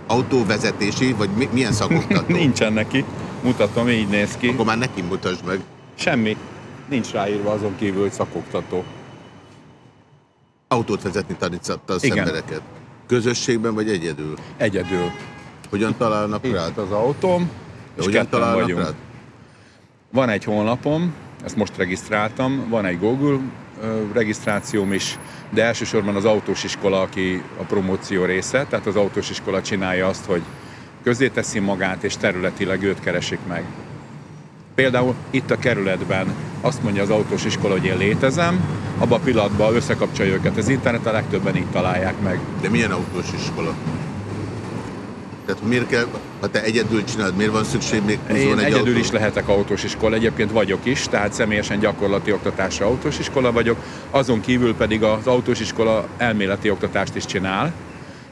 Autóvezetési, vagy mi, milyen szakoktató? Nincsen neki. Mutatom, így néz ki. Akkor már neki mutasd meg. Semmi. Nincs ráírva azon kívül, hogy szakoktató. Autót vezetni tanította az Igen. embereket. Közösségben vagy egyedül? Egyedül. Hogyan találnak Itt rád? az autóm, és Hogyan találnak vagyunk. rád? Van egy honlapom, ezt most regisztráltam, van egy Google regisztrációm is, de elsősorban az autós iskola, aki a promóció része, tehát az autós iskola csinálja azt, hogy közzéteszi magát, és területileg őt keresik meg. Például itt a kerületben azt mondja az autós iskola, hogy én létezem, abban a pillanatban összekapcsolja őket az internet, a legtöbben így találják meg. De milyen autós iskola? Tehát miért kell, ha te egyedül csinálod, miért van szükség még plusz Én egy egyedül autó? is lehetek autós iskola, egyébként vagyok is, tehát személyesen gyakorlati oktatásra autós iskola vagyok, azon kívül pedig az autós iskola elméleti oktatást is csinál,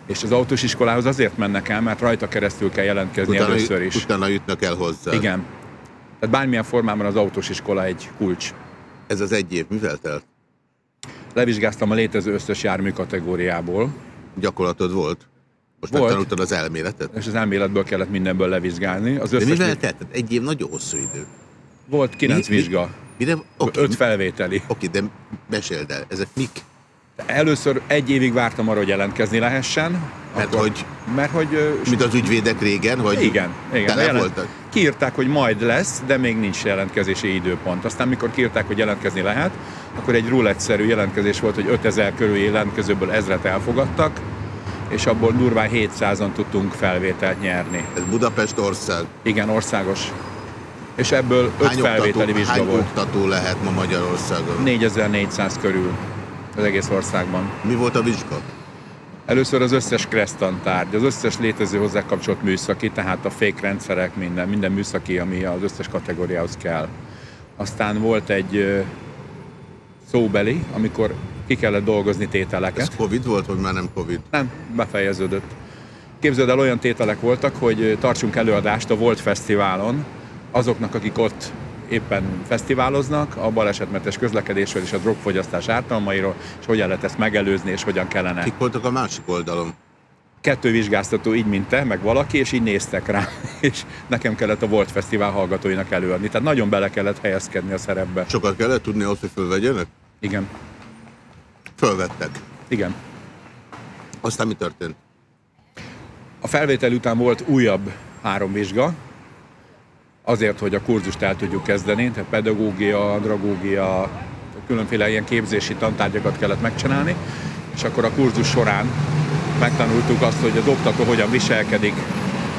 és az autós iskolához azért mennek el, mert rajta keresztül kell jelentkezni Utána, először is. utána jutnak el hozzá. Igen. Tehát bármilyen formában az autós iskola egy kulcs. Ez az egy év mivel telt? Levizsgáztam a létező összes jármű kategóriából, Gyakorlatod volt? Most Volt. megtanultad az elméletet? és az elméletből kellett mindenből levizsgálni. Az De összes mivel lé- telt? Tehát egy év nagyon hosszú idő. Volt kilenc Mi- mi- vizsga, Mire? Oké, öt felvételi. Oké, de meséld el, ezek mik? Először egy évig vártam arra, hogy jelentkezni lehessen. Mert hogy- Mert hogy... Mint az ügyvédek régen, vagy Igen, igen. tele jelent- voltak? Kiírták, hogy majd lesz, de még nincs jelentkezési időpont. Aztán, mikor kiírták, hogy jelentkezni lehet, akkor egy rulettszerű jelentkezés volt, hogy 5000 körül jelentkezőből ezret elfogadtak, és abból durván 700-an tudtunk felvételt nyerni. Ez Budapest ország. Igen, országos. És ebből 5 Hány, felvételi vizsga hány volt. oktató lehet ma Magyarországon? 4400 körül az egész országban. Mi volt a vizsga? Először az összes Creston tárgy, az összes létező hozzá kapcsolt műszaki, tehát a fékrendszerek, minden, minden műszaki, ami az összes kategóriához kell. Aztán volt egy szóbeli, amikor ki kellett dolgozni tételeket. Ez Covid volt, vagy már nem Covid? Nem, befejeződött. Képzeld el, olyan tételek voltak, hogy tartsunk előadást a Volt Fesztiválon azoknak, akik ott éppen fesztiváloznak, a balesetmentes közlekedésről és a drogfogyasztás ártalmairól, és hogyan lehet ezt megelőzni, és hogyan kellene Kik voltak a másik oldalon? kettő vizsgáztató így, mint te, meg valaki, és így néztek rá, és nekem kellett a Volt Fesztivál hallgatóinak előadni. Tehát nagyon bele kellett helyezkedni a szerepbe. Sokat kellett tudni ahhoz, hogy fölvegyenek? Igen, Fölvettek. igen. Aztán mi történt? A felvétel után volt újabb három vizsga, azért, hogy a kurzust el tudjuk kezdeni, tehát pedagógia, andragógia, különféle ilyen képzési tantárgyakat kellett megcsinálni, és akkor a kurzus során megtanultuk azt, hogy az oktató hogyan viselkedik,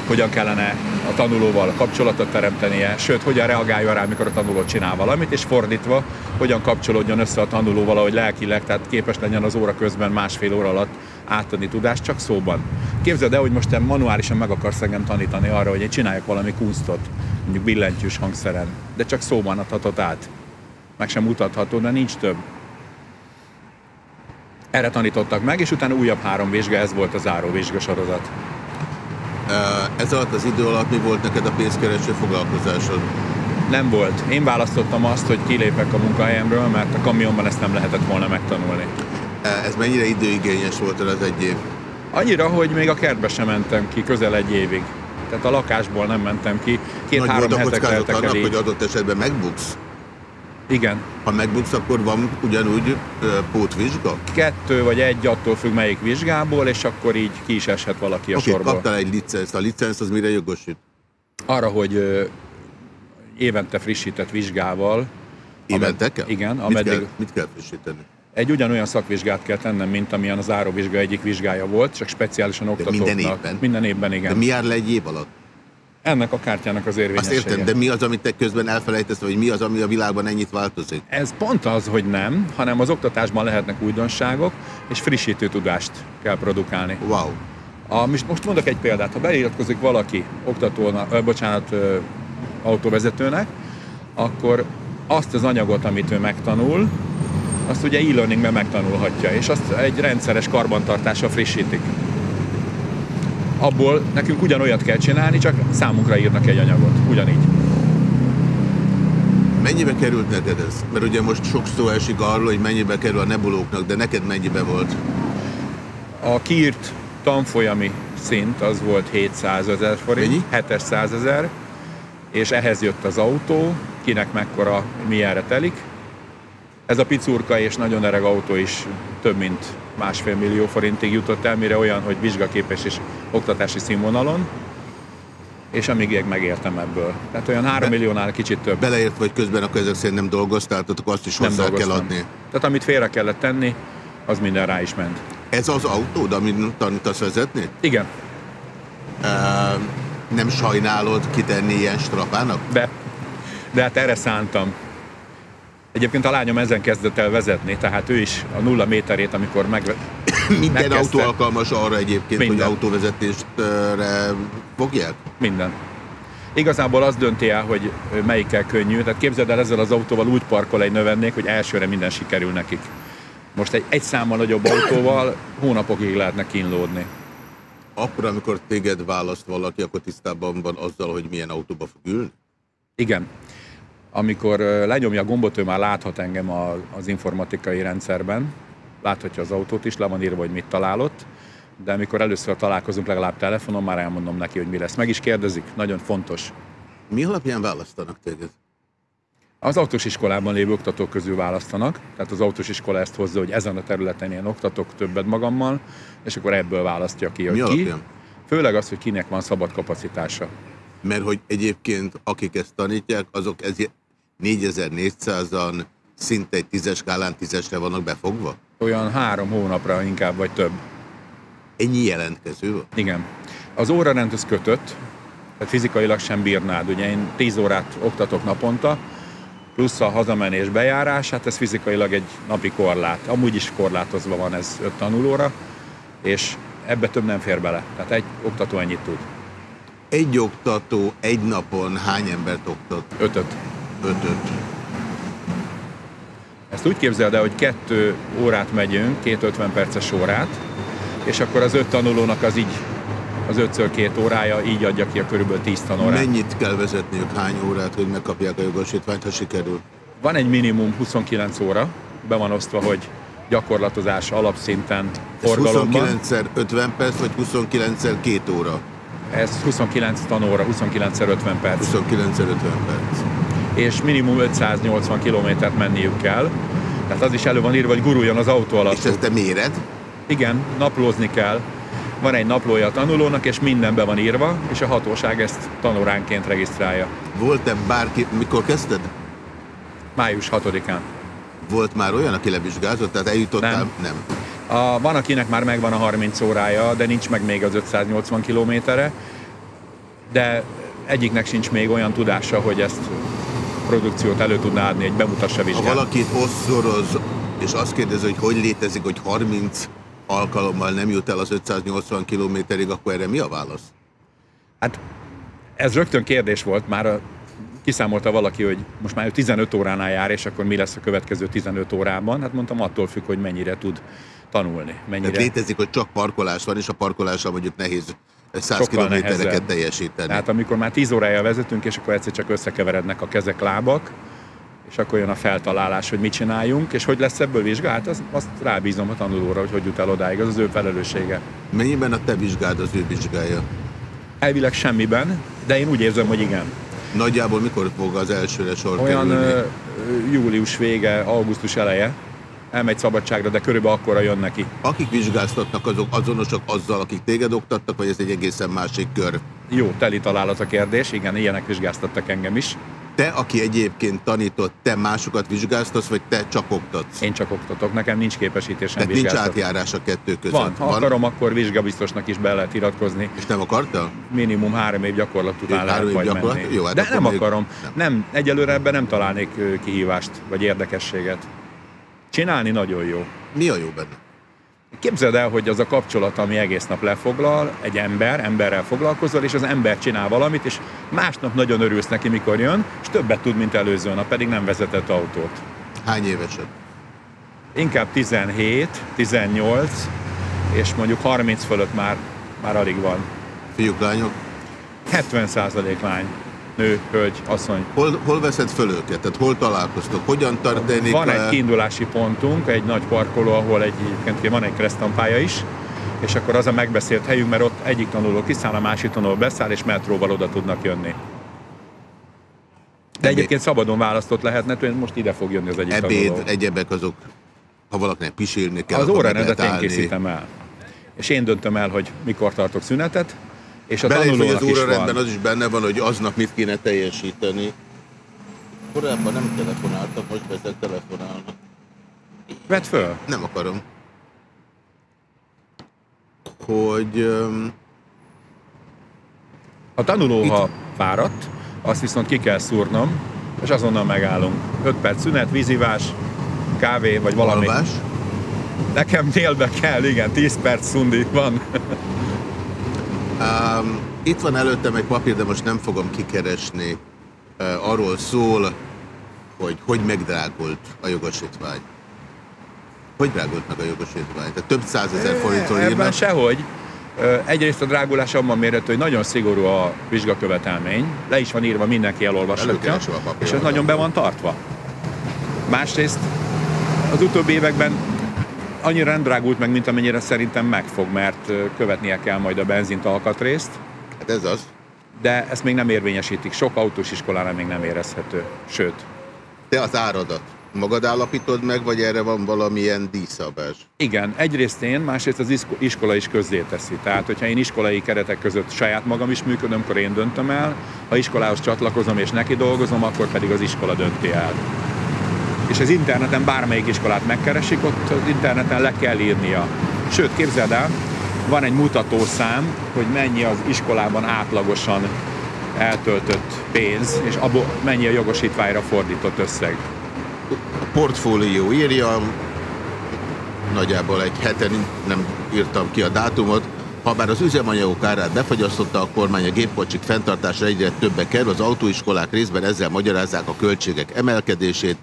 hogyan kellene a tanulóval kapcsolatot teremtenie, sőt, hogyan reagáljon rá, amikor a tanuló csinál valamit, és fordítva, hogyan kapcsolódjon össze a tanuló valahogy lelkileg, tehát képes legyen az óra közben másfél óra alatt átadni tudást, csak szóban. Képzeld el, hogy most te manuálisan meg akarsz engem tanítani arra, hogy én csináljak valami kunstot, mondjuk billentyűs hangszeren, de csak szóban adhatod át. Meg sem mutatható, de nincs több. Erre tanítottak meg, és utána újabb három vizsga, ez volt a záró sorozat. Ez alatt az idő alatt mi volt neked a pénzkereső foglalkozásod? Nem volt. Én választottam azt, hogy kilépek a munkahelyemről, mert a kamionban ezt nem lehetett volna megtanulni. Ez mennyire időigényes volt az egy év? Annyira, hogy még a kertbe sem mentem ki közel egy évig. Tehát a lakásból nem mentem ki. Két-három hetek teltek el annak, így. hogy adott esetben megbuksz? Igen. Ha megbuksz, akkor van ugyanúgy ö, pótvizsga? Kettő vagy egy, attól függ melyik vizsgából, és akkor így ki is eshet valaki a Oké, sorból. kaptál egy licenszt. A licensz az mire jogosít? Arra, hogy ö, évente frissített vizsgával, Évente kell? igen, mit ameddig- kell, mit kell frissíteni? Egy ugyanolyan szakvizsgát kell tennem, mint amilyen az áróvizsga egyik vizsgája volt, csak speciálisan oktatóknak. minden évben? Minden évben, De igen. mi jár le egy év alatt? Ennek a kártyának az Azt érvényessége. értem, de mi az, amit te közben elfelejtesz, vagy mi az, ami a világban ennyit változik? Ez pont az, hogy nem, hanem az oktatásban lehetnek újdonságok, és frissítő tudást kell produkálni. Wow. A, most mondok egy példát, ha beiratkozik valaki oktatónak, ö, bocsánat, ö, autóvezetőnek, akkor azt az anyagot, amit ő megtanul, azt ugye e-learningben megtanulhatja, és azt egy rendszeres karbantartással frissítik. Abból nekünk ugyanolyat kell csinálni, csak számunkra írnak egy anyagot. Ugyanígy. Mennyibe került neked ez? Mert ugye most sok szó esik arról, hogy mennyibe kerül a nebulóknak, de neked mennyibe volt? A kiírt tanfolyami szint az volt 700 ezer forint, Mennyi? 700 ezer, és ehhez jött az autó, kinek mekkora, milyenre telik. Ez a picurka és nagyon öreg autó is több mint másfél millió forintig jutott el, mire olyan, hogy vizsgaképes és oktatási színvonalon, és amíg megértem ebből. Tehát olyan 3 Be- milliónál kicsit több. Beleért vagy közben, akkor ezek szerint nem dolgoztál, tehát akkor azt is nem hozzá kell dolgoztam. adni. Tehát amit félre kellett tenni, az minden rá is ment. Ez az autód, amit tanítasz vezetni? Igen, Uh, nem sajnálod kitenni ilyen strapának? De, de hát erre szántam. Egyébként a lányom ezen kezdett el vezetni, tehát ő is a nulla méterét, amikor meg... Minden Megkezdte. autó alkalmas arra egyébként, Minden. hogy autóvezetésre fogják? Minden. Igazából az dönti el, hogy melyikkel könnyű. Tehát képzeld el, ezzel az autóval úgy parkol egy növendék, hogy elsőre minden sikerül nekik. Most egy egy számmal nagyobb autóval hónapokig lehetne kínlódni. Akkor, amikor téged választ valaki, akkor tisztában van azzal, hogy milyen autóba fog ülni? Igen. Amikor lenyomja a gombot, ő már láthat engem a, az informatikai rendszerben, láthatja az autót is, le van írva, hogy mit találott, de amikor először találkozunk legalább telefonon, már elmondom neki, hogy mi lesz. Meg is kérdezik, nagyon fontos. Mi alapján választanak téged? Az autós iskolában lévő oktatók közül választanak, tehát az autós iskola ezt hozza, hogy ezen a területen ilyen oktatok többet magammal, és akkor ebből választja ki, hogy Mi ki. alapján? Főleg az, hogy kinek van szabad kapacitása. Mert hogy egyébként akik ezt tanítják, azok ezért 4400-an szinte egy tízes skálán tízesre vannak befogva? Olyan három hónapra inkább, vagy több. Ennyi jelentkező van? Igen. Az órarend az kötött, tehát fizikailag sem bírnád. Ugye én 10 órát oktatok naponta, plusz a hazamenés bejárás, hát ez fizikailag egy napi korlát. Amúgy is korlátozva van ez öt tanulóra, és ebbe több nem fér bele. Tehát egy oktató ennyit tud. Egy oktató egy napon hány embert oktat? Ötöt. Ötöt. Ezt úgy képzeld el, hogy kettő órát megyünk, két 50 perces órát, és akkor az öt tanulónak az így, az ötször két órája így adja ki a körülbelül 10 tanórát. Mennyit kell vezetniük, hány órát, hogy megkapják a jogosítványt, ha sikerül? Van egy minimum 29 óra, be van osztva, hogy gyakorlatozás alapszinten forgalomban. 29-szer 50 perc, vagy 29-szer 2 óra? Ez 29 tanóra, 29 50 perc. 29-szer 50 perc. És minimum 580 kilométert menniük kell. Tehát az is elő van írva, hogy guruljon az autó És alatt. ezt te méred? Igen, naplózni kell. Van egy naplója a tanulónak, és minden be van írva, és a hatóság ezt tanóránként regisztrálja. Volt-e bárki, mikor kezdted? Május 6-án. Volt már olyan, aki levizsgázott, tehát eljutottál? Nem. nem. A, van, akinek már megvan a 30 órája, de nincs meg még az 580 kilométere, de egyiknek sincs még olyan tudása, hogy ezt produkciót elő tudná adni, egy bemutassa Ha vizsgát. valakit osszoroz, és azt kérdezi, hogy hogy létezik, hogy 30 alkalommal nem jut el az 580 kilométerig, akkor erre mi a válasz? Hát ez rögtön kérdés volt már a kiszámolta valaki, hogy most már ő 15 óránál jár, és akkor mi lesz a következő 15 órában. Hát mondtam, attól függ, hogy mennyire tud tanulni. Mennyire... Tehát létezik, hogy csak parkolás van, és a parkolással mondjuk nehéz 100 Sokkal kilométereket teljesíteni. Tehát amikor már 10 órája vezetünk, és akkor egyszer csak összekeverednek a kezek, lábak, és akkor jön a feltalálás, hogy mit csináljunk, és hogy lesz ebből vizsga, hát azt, azt rábízom a tanulóra, hogy hogy jut el odáig, az az ő felelőssége. Mennyiben a te vizsgád az ő vizsgája? Elvileg semmiben, de én úgy érzem, hogy igen. Nagyjából mikor fog az elsőre sor Olyan kerülni? július vége, augusztus eleje, elmegy szabadságra, de körülbelül akkora jön neki. Akik vizsgáztatnak, azok azonosak azzal, akik téged oktattak, vagy ez egy egészen másik kör? Jó, teli találat a kérdés, igen, ilyenek vizsgáztattak engem is. Te, aki egyébként tanított, te másokat vizsgáztatsz, vagy te csak oktatsz? Én csak oktatok, nekem nincs képesítésem Tehát nincs átjárás a kettő között. Van, ha akarom, akkor vizsgabiztosnak is be lehet iratkozni. És nem akartál? Minimum három év gyakorlat után lehet év gyakorlat? menni. Jó, hát De nem még- akarom. nem. Nem. egyelőre ebben nem találnék kihívást, vagy érdekességet. Csinálni nagyon jó. Mi a jó benne? Képzeld el, hogy az a kapcsolat, ami egész nap lefoglal, egy ember, emberrel foglalkozol, és az ember csinál valamit, és másnap nagyon örülsz neki, mikor jön, és többet tud, mint előző nap, pedig nem vezetett autót. Hány évesed? Inkább 17, 18, és mondjuk 30 fölött már, már alig van. Fiúk, lányok? 70% lány, nő, hölgy, asszony. Hol, hol veszed föl őket? Tehát hol találkoztok? Hogyan történik? Van eh, egy kiindulási pontunk, egy nagy parkoló, ahol egy, egyébként van egy keresztampálya is, és akkor az a megbeszélt helyünk, mert ott egyik tanuló kiszáll, a másik tanuló beszáll, és metróval oda tudnak jönni. De Ebéd. egyébként szabadon választott lehetne, hogy most ide fog jönni az egyik Ebéd, tanuló. egyebek azok, ha valakinek pisilni kell, Az órarendet én készítem el. És én döntöm el, hogy mikor tartok szünetet, és a Beleértve, hogy az órarendben az is benne van, hogy aznap mit kéne teljesíteni. Korábban nem telefonáltam, most vezet telefonálnak. Vedd föl. Nem akarom. Hogy öm, A tanuló, Itt- ha fáradt, azt viszont ki kell szúrnom, és azonnal megállunk. 5 perc szünet, vízivás, kávé, vagy valami. alvás, Nekem délbe kell, igen, 10 perc szundi van. Um, itt van előttem egy papír, de most nem fogom kikeresni. Uh, arról szól, hogy hogy megdrágult a jogosítvány. Hogy drágult meg a jogosítvány? Tehát több százezer forintról Ebben írnak. sehogy. Ö, Egyrészt a drágulás abban mérhető, hogy nagyon szigorú a vizsgakövetelmény, le is van írva, mindenki elolvashatja, és ez nagyon be van tartva. Másrészt az utóbbi években annyira nem drágult meg, mint amennyire szerintem meg fog, mert követnie kell majd a benzint alkatrészt, Hát ez az. de ezt még nem érvényesítik. Sok autós iskolánál még nem érezhető. Sőt, Te az áradat magad állapítod meg, vagy erre van valamilyen díjszabás? Igen, egyrészt én, másrészt az isko- iskola is közzéteszi. Tehát, hogyha én iskolai keretek között saját magam is működöm, akkor én döntöm el. Ha iskolához csatlakozom és neki dolgozom, akkor pedig az iskola dönti el. És az interneten bármelyik iskolát megkeresik, ott az interneten le kell írnia. Sőt, képzeld el, van egy mutatószám, hogy mennyi az iskolában átlagosan eltöltött pénz, és abból mennyi a jogosítványra fordított összeg. A portfólió írja, nagyjából egy heten nem írtam ki a dátumot, ha bár az üzemanyagok árát befagyasztotta a kormány, a gépkocsik fenntartásra egyre többe kerül, az autóiskolák részben ezzel magyarázzák a költségek emelkedését.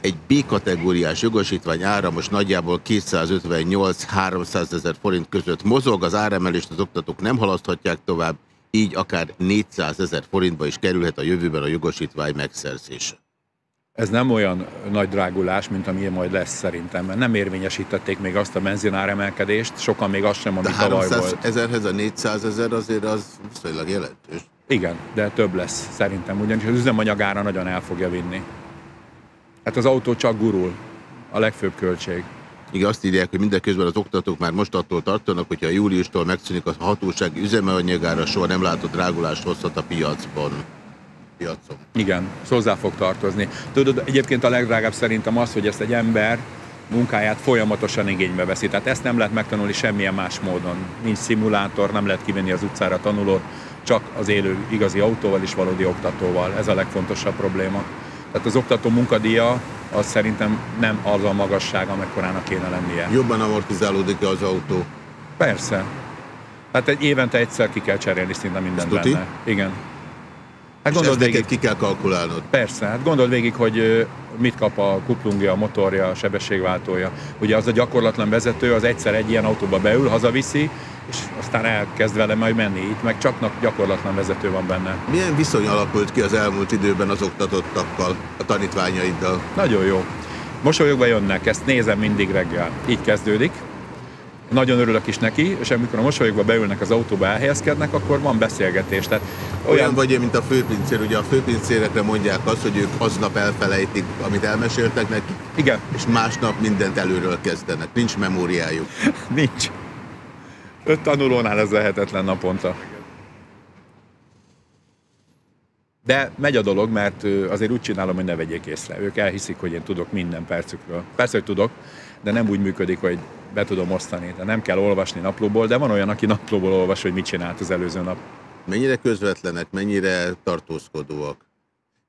Egy B-kategóriás jogosítvány ára most nagyjából 258-300 ezer forint között mozog, az áremelést az oktatók nem halaszthatják tovább, így akár 400 ezer forintba is kerülhet a jövőben a jogosítvány megszerzése. Ez nem olyan nagy drágulás, mint ami majd lesz szerintem, mert nem érvényesítették még azt a benzináremelkedést, sokan még azt sem, ami tavaly 300 volt. ezerhez a 400 ezer azért az viszonylag jelentős. Igen, de több lesz szerintem, ugyanis az üzemanyagára nagyon el fogja vinni. Hát az autó csak gurul, a legfőbb költség. Igen, azt írják, hogy mindeközben az oktatók már most attól tartanak, hogyha a júliustól megszűnik a hatósági üzemanyagára, soha nem látott drágulást hozhat a piacban. Piacon. Igen, hozzá fog tartozni. Tudod, egyébként a legdrágább szerintem az, hogy ezt egy ember munkáját folyamatosan igénybe veszi. Tehát ezt nem lehet megtanulni semmilyen más módon. Nincs szimulátor, nem lehet kivenni az utcára tanulót, csak az élő igazi autóval és valódi oktatóval. Ez a legfontosabb probléma. Tehát az oktató munkadíja az szerintem nem az a magasság, amekkorának kéne lennie. Jobban amortizálódik-e az autó? Persze. Hát egy évente egyszer ki kell cserélni szinte mindent Ezt benne. Igen. Hát És gondold végig, ki kell kalkulálnod. persze, hát gondold végig, hogy mit kap a kuplungja, a motorja, a sebességváltója. Ugye az a gyakorlatlan vezető, az egyszer egy ilyen autóba beül, hazaviszi, és aztán elkezd vele majd menni. Itt meg csaknak gyakorlatlan vezető van benne. Milyen viszony alakult ki az elmúlt időben az oktatottakkal, a tanítványaiddal? Nagyon jó. Mosolyogva jönnek, ezt nézem mindig reggel. Így kezdődik. Nagyon örülök is neki, és amikor a mosolyogva beülnek az autóba, elhelyezkednek, akkor van beszélgetés. Tehát Olyan olyan, vagy, mint a főpincér. Ugye a főpincérekre mondják azt, hogy ők aznap elfelejtik, amit elmeséltek nekik, igen, és másnap mindent előről kezdenek. Nincs memóriájuk. nincs. Öt tanulónál ez lehetetlen naponta. De megy a dolog, mert azért úgy csinálom, hogy ne vegyék észre. Ők elhiszik, hogy én tudok minden percükről. Persze, hogy tudok, de nem úgy működik, hogy be tudom osztani. De nem kell olvasni naplóból, de van olyan, aki naplóból olvas, hogy mit csinált az előző nap. Mennyire közvetlenek, mennyire tartózkodóak?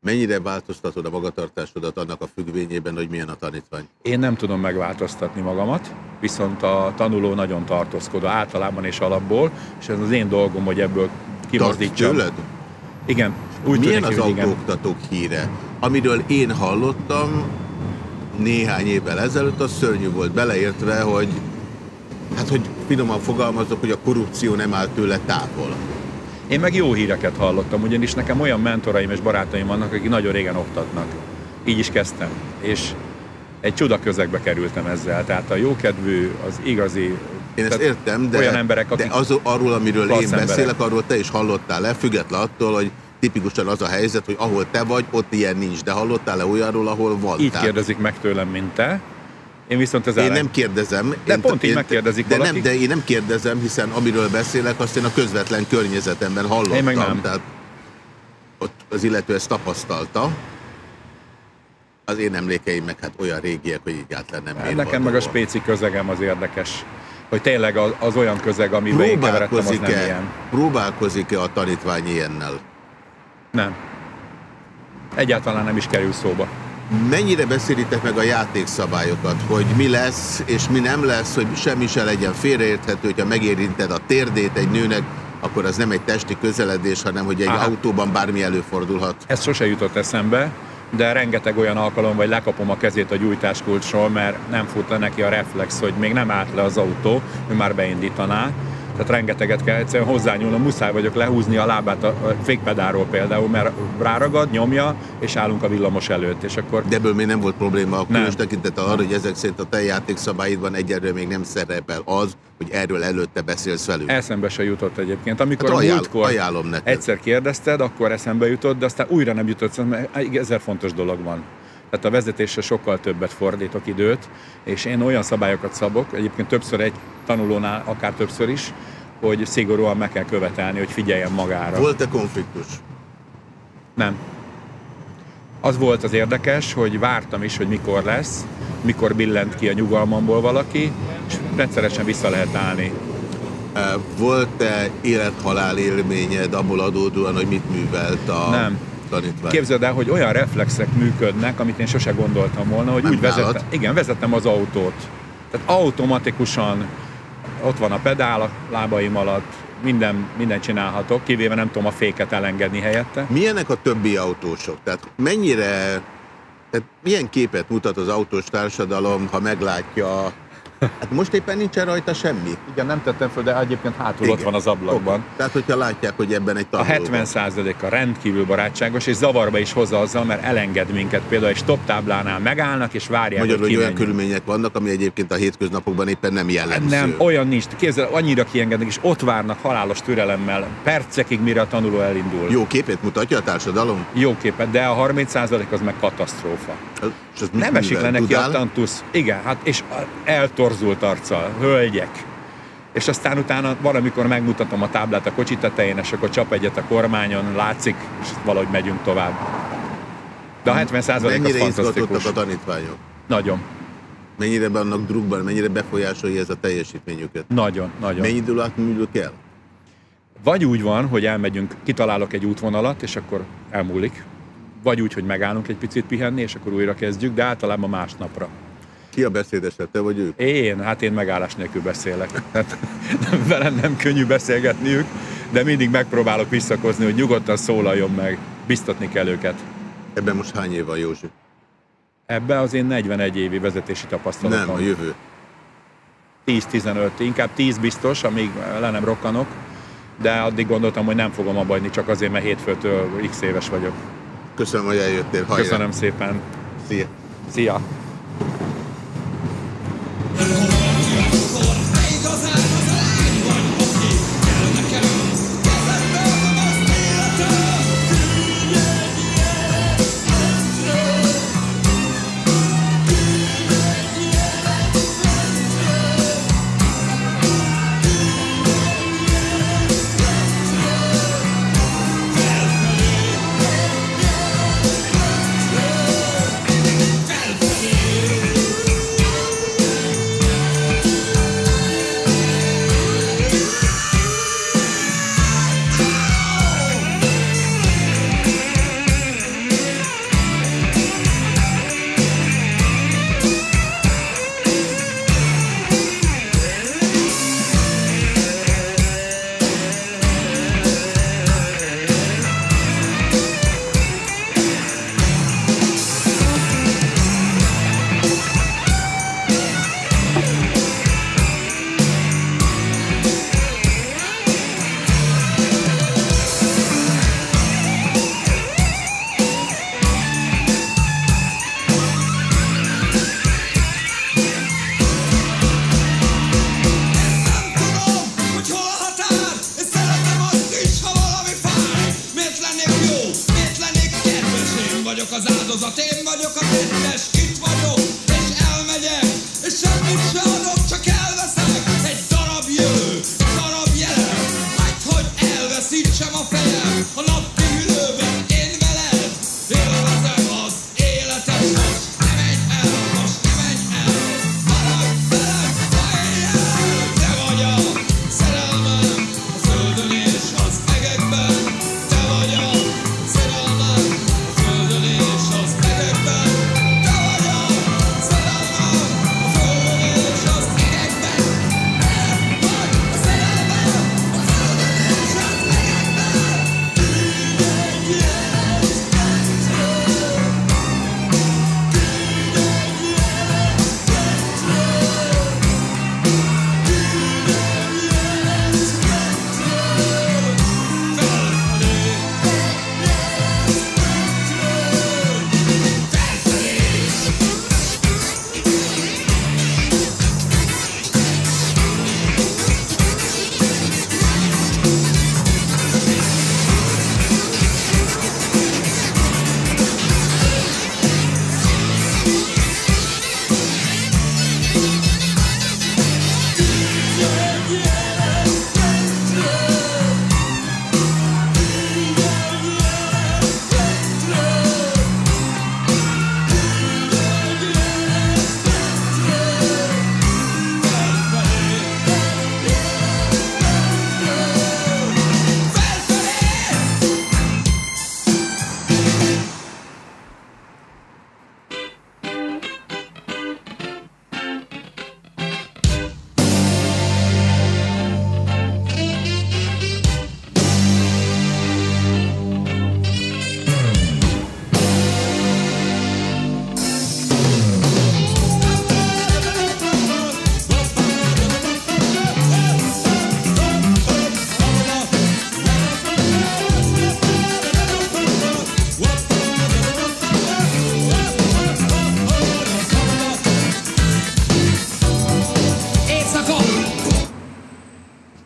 Mennyire változtatod a magatartásodat annak a függvényében, hogy milyen a tanítvány? Én nem tudom megváltoztatni magamat, viszont a tanuló nagyon tartózkodó általában és alapból, és ez az én dolgom, hogy ebből kimozdítsam. tőled? Igen, úgy Milyen tűnik, az autóoktatók híre? Amiről én hallottam néhány évvel ezelőtt, az szörnyű volt beleértve, hogy hát, hogy finoman fogalmazok, hogy a korrupció nem áll tőle távol. Én meg jó híreket hallottam, ugyanis nekem olyan mentoraim és barátaim vannak, akik nagyon régen oktatnak. Így is kezdtem. És egy csuda közegbe kerültem ezzel. Tehát a jókedvű, az igazi... Én ezt értem, de, olyan emberek, akik de az, arról, amiről én emberek. beszélek, arról te is hallottál le, független attól, hogy tipikusan az a helyzet, hogy ahol te vagy, ott ilyen nincs. De hallottál-e olyanról, ahol van? így Tehát kérdezik meg tőlem, mint te. Én viszont ez Én ellen... nem kérdezem. De én, pont így én, megkérdezik de nem, de én nem kérdezem, hiszen amiről beszélek, azt én a közvetlen környezetemben hallottam. Én meg nem. Tehát ott az illető ezt tapasztalta. Az én emlékeim meg hát olyan régiek, hogy egyáltalán nem mérvadó. Nekem meg a spéci közegem az érdekes. Hogy tényleg az, az olyan közeg, amiben én keveredtem, az nem ilyen. próbálkozik-e a tanítvány ilyennel? Nem. Egyáltalán nem is kerül szóba. Mennyire beszélitek meg a játékszabályokat, hogy mi lesz és mi nem lesz, hogy semmi se legyen félreérthető, hogyha megérinted a térdét egy nőnek, akkor az nem egy testi közeledés, hanem hogy egy Aha. autóban bármi előfordulhat. Ez sose jutott eszembe, de rengeteg olyan alkalom, vagy lekapom a kezét a gyújtáskulcsról, mert nem fut le neki a reflex, hogy még nem állt le az autó, ő már beindítaná. Tehát rengeteget kell egyszerűen hozzányúlnom, muszáj vagyok lehúzni a lábát a fékpedáról például, mert ráragad, nyomja, és állunk a villamos előtt, és akkor De ebből még nem volt probléma, a különös tekintettel arra, hogy ezek szerint a te játékszabályidban egyelőre még nem szerepel az, hogy erről előtte beszélsz velük. eszembe se jutott egyébként. Amikor Hát a ajánl- múltkor ajánlom neked. egyszer kérdezted, akkor eszembe jutott, de aztán újra nem jutott, eszembe, mert ezer fontos dolog van. Tehát a vezetésre sokkal többet fordítok időt, és én olyan szabályokat szabok, egyébként többször egy tanulónál, akár többször is, hogy szigorúan meg kell követelni, hogy figyeljen magára. Volt-e konfliktus? Nem. Az volt az érdekes, hogy vártam is, hogy mikor lesz, mikor billent ki a nyugalmamból valaki, és rendszeresen vissza lehet állni. Volt-e élethalál élményed abból adódóan, hogy mit művelt a Nem. Tanítvány? Képzeld el, hogy olyan reflexek működnek, amit én sose gondoltam volna, hogy Nem úgy nálad? vezettem, igen, vezettem az autót. Tehát automatikusan ott van a pedál a lábaim alatt, minden, minden csinálhatok, kivéve nem tudom a féket elengedni helyette. Milyenek a többi autósok? Tehát mennyire, tehát milyen képet mutat az autós társadalom, ha meglátja, hát most éppen nincsen rajta semmi. Igen, nem tettem föl, de egyébként hátul ott Igen. van az ablakban. Oké. Tehát, hogyha látják, hogy ebben egy A tanuló van. 70%-a rendkívül barátságos, és zavarba is hozza azzal, mert elenged minket. Például egy stop táblánál megállnak, és várják, Magyarul, hogy hogy olyan körülmények vannak, ami egyébként a hétköznapokban éppen nem jellemző. Nem, olyan nincs. Képzeld, annyira kiengednek, és ott várnak halálos türelemmel, percekig, mire a tanuló elindul. Jó képét mutatja a társadalom? Jó képet, de a 30% az meg katasztrófa. És az Nem esik le neki a tantusz. Igen, hát és eltorzult arccal, hölgyek. És aztán utána valamikor megmutatom a táblát a kocsi tetején, és akkor csap egyet a kormányon, látszik, és valahogy megyünk tovább. De a 70% az Mennyire fantasztikus. izgatottak a tanítványok? Nagyon, Mennyire vannak drukban, mennyire befolyásolja ez a teljesítményüket? nagyon, nagyon. Mennyi idő alatt műlük el? Vagy úgy van, hogy elmegyünk, kitalálok egy útvonalat, és akkor elmúlik. Vagy úgy, hogy megállunk egy picit pihenni, és akkor újra kezdjük, de általában másnapra. Ki a beszédesed, te vagy ők? Én, hát én megállás nélkül beszélek. Hát, velem nem könnyű beszélgetniük, de mindig megpróbálok visszakozni, hogy nyugodtan szólaljon meg. biztatni kell őket. Ebben most hány év van, Józsi? Ebbe az én 41 évi vezetési tapasztalatom. Nem, a jövő. 10-15, inkább 10 biztos, amíg le nem rokkanok, de addig gondoltam, hogy nem fogom abba hagyni, csak azért, mert hétfőtől x éves vagyok. Köszönöm, hogy eljöttél. Hajrá. Köszönöm szépen. Szia. Szia!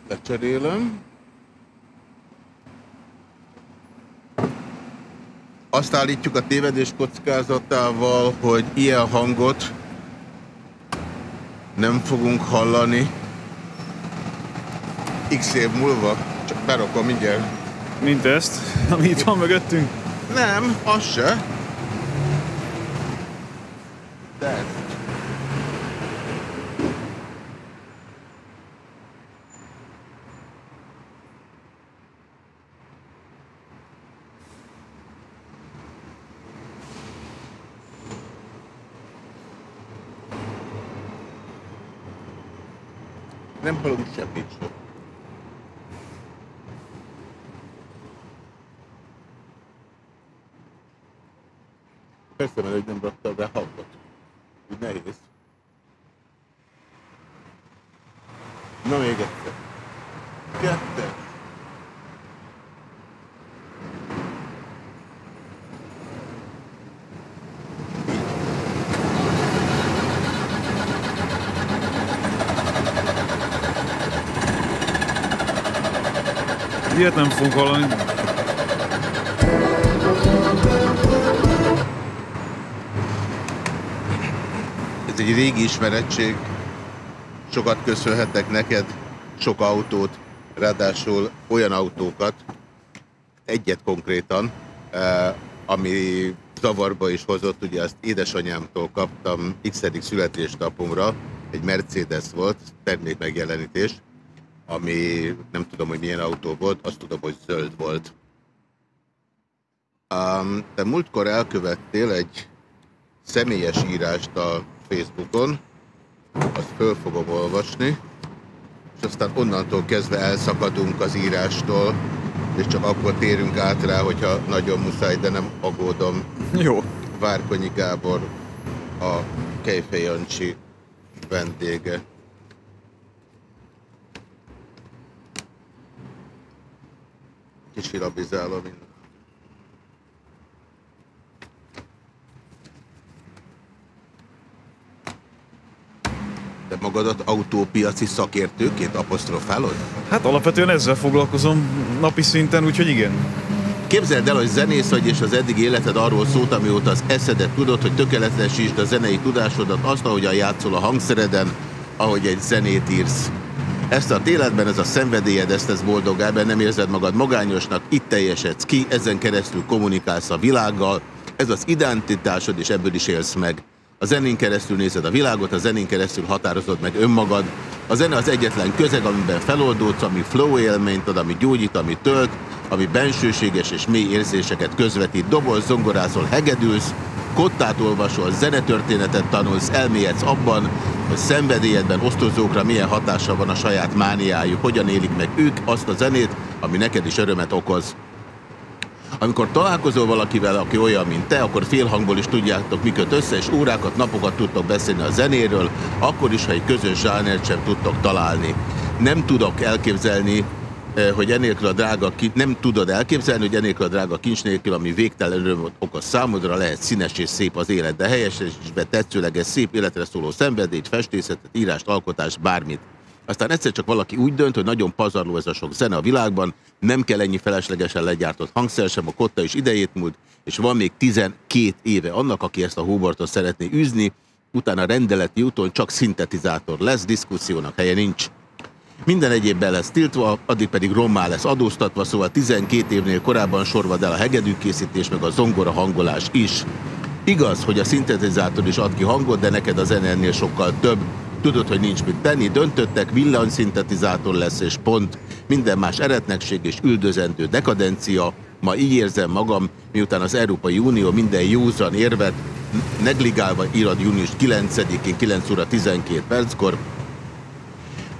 Lecserélem. Azt állítjuk a tévedés kockázatával, hogy ilyen hangot nem fogunk hallani x év múlva. Csak berakom mindjárt. Mint ezt, ami itt van mögöttünk. Nem, az se. De ezt. nem hallunk semmit. Köszönöm, hogy nem raktad be, ha Ilyet nem fogunk hallani. Ez egy régi ismerettség. Sokat köszönhetek neked, sok autót, ráadásul olyan autókat, egyet konkrétan, eh, ami zavarba is hozott, ugye azt édesanyámtól kaptam x születésnapomra, egy Mercedes volt, termék megjelenítés, ami nem tudom, hogy milyen autó volt, azt tudom, hogy zöld volt. Um, te múltkor elkövettél egy személyes írást a Facebookon, azt föl fogom olvasni, és aztán onnantól kezdve elszakadunk az írástól, és csak akkor térünk át rá, hogyha nagyon muszáj, de nem aggódom. Jó. Várkonyi Gábor, a Kejfej Jancsi vendége. Kis filabizálom innen. Te magadat autópiaci szakértőként apostrofálod? Hát alapvetően ezzel foglalkozom napi szinten, úgyhogy igen. Képzeld el, hogy zenész vagy, és az eddig életed arról szólt, amióta az eszedet tudod, hogy tökéletesítsd a zenei tudásodat, azt, ahogyan játszol a hangszereden, ahogy egy zenét írsz. Ezt a téledben, ez a szenvedélyed, ezt tesz boldoggá, ebben nem érzed magad magányosnak, itt teljesedsz ki, ezen keresztül kommunikálsz a világgal, ez az identitásod, és ebből is élsz meg. A zenén keresztül nézed a világot, a zenén keresztül határozod meg önmagad. A zene az egyetlen közeg, amiben feloldódsz, ami flow élményt ad, ami gyógyít, ami tölt, ami bensőséges és mély érzéseket közvetít. Doboz, zongorázol, hegedülsz, kottát olvasol, zenetörténetet tanulsz, elmélyedsz abban, hogy szenvedélyedben osztozókra milyen hatása van a saját mániájuk, hogyan élik meg ők azt a zenét, ami neked is örömet okoz. Amikor találkozol valakivel, aki olyan, mint te, akkor félhangból is tudjátok, mi köt össze, és órákat, napokat tudtok beszélni a zenéről, akkor is, ha egy közös zsánert sem tudtok találni. Nem tudok elképzelni, hogy enélkül a drága, ki- nem tudod elképzelni, hogy enélkül a drága kincs nélkül, ami végtelen örömöt okoz számodra, lehet színes és szép az élet, de helyes és tetszőleges, szép életre szóló szenvedélyt, festészetet, írást, alkotást, bármit. Aztán egyszer csak valaki úgy dönt, hogy nagyon pazarló ez a sok zene a világban, nem kell ennyi feleslegesen legyártott hangszer sem, a kotta is idejét múlt, és van még 12 éve annak, aki ezt a hóbortot szeretné űzni, utána rendeleti úton csak szintetizátor lesz, diszkusziónak helye nincs. Minden egyébben lesz tiltva, addig pedig rommá lesz adóztatva, szóval 12 évnél korábban sorvad el a hegedűkészítés, meg a zongora hangolás is. Igaz, hogy a szintetizátor is ad ki hangot, de neked a zene sokkal több. Tudod, hogy nincs mit tenni, döntöttek, villanyszintetizátor lesz, és pont. Minden más eretnekség és üldözendő dekadencia. Ma így érzem magam, miután az Európai Unió minden józan érvet negligálva írad június 9-én 9 óra 12 perckor,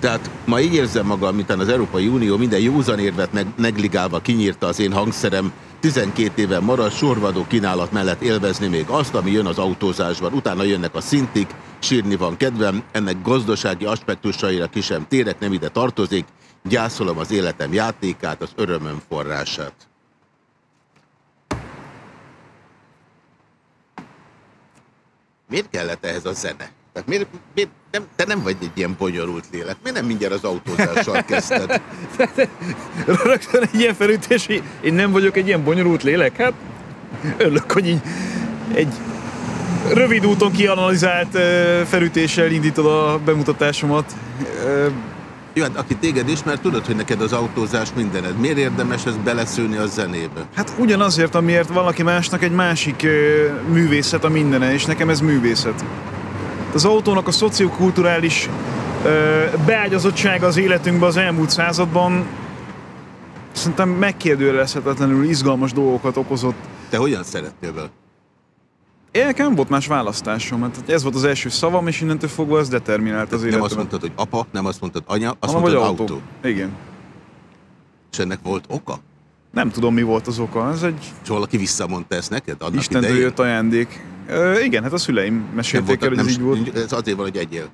tehát ma így érzem magam, mintán az Európai Unió minden józan érvet meg, negligálva kinyírta az én hangszerem, 12 éven marad sorvadó kínálat mellett élvezni még azt, ami jön az autózásban. Utána jönnek a szintik, sírni van kedvem, ennek gazdasági aspektusaira ki sem térek, nem ide tartozik, gyászolom az életem játékát, az örömöm forrását. Miért kellett ehhez a zene? Tehát miért, miért nem, te nem vagy egy ilyen bonyolult lélek. Miért nem mindjárt az autózással kezdted? Rögtön egy ilyen felütés, hogy én nem vagyok egy ilyen bonyolult lélek? Hát örülök, hogy így egy rövid úton kianalizált felütéssel indítod a bemutatásomat. Jó, hát aki téged ismer, tudod, hogy neked az autózás mindened. Miért érdemes ezt beleszőni a zenébe? Hát ugyanazért, amiért valaki másnak egy másik művészet a mindene, és nekem ez művészet. Az autónak a szociokulturális ö, beágyazottsága az életünkben az elmúlt században szerintem megkérdőjelezhetetlenül izgalmas dolgokat okozott. Te hogyan szerettél vele? Én nekem volt más választásom, mert ez volt az első szavam, és innentől fogva ez determinált az Nem életemet. azt mondtad, hogy apa, nem azt mondtad anya, azt Hanem, mondtad vagy autó. Igen. És ennek volt oka? Nem tudom, mi volt az oka. Ez egy És valaki visszamondta ezt neked annak Istentől idején? jött ajándék. Ö, igen, hát a szüleim mesélték el, voltak, hogy ez így volt. ez azért van, hogy egyél.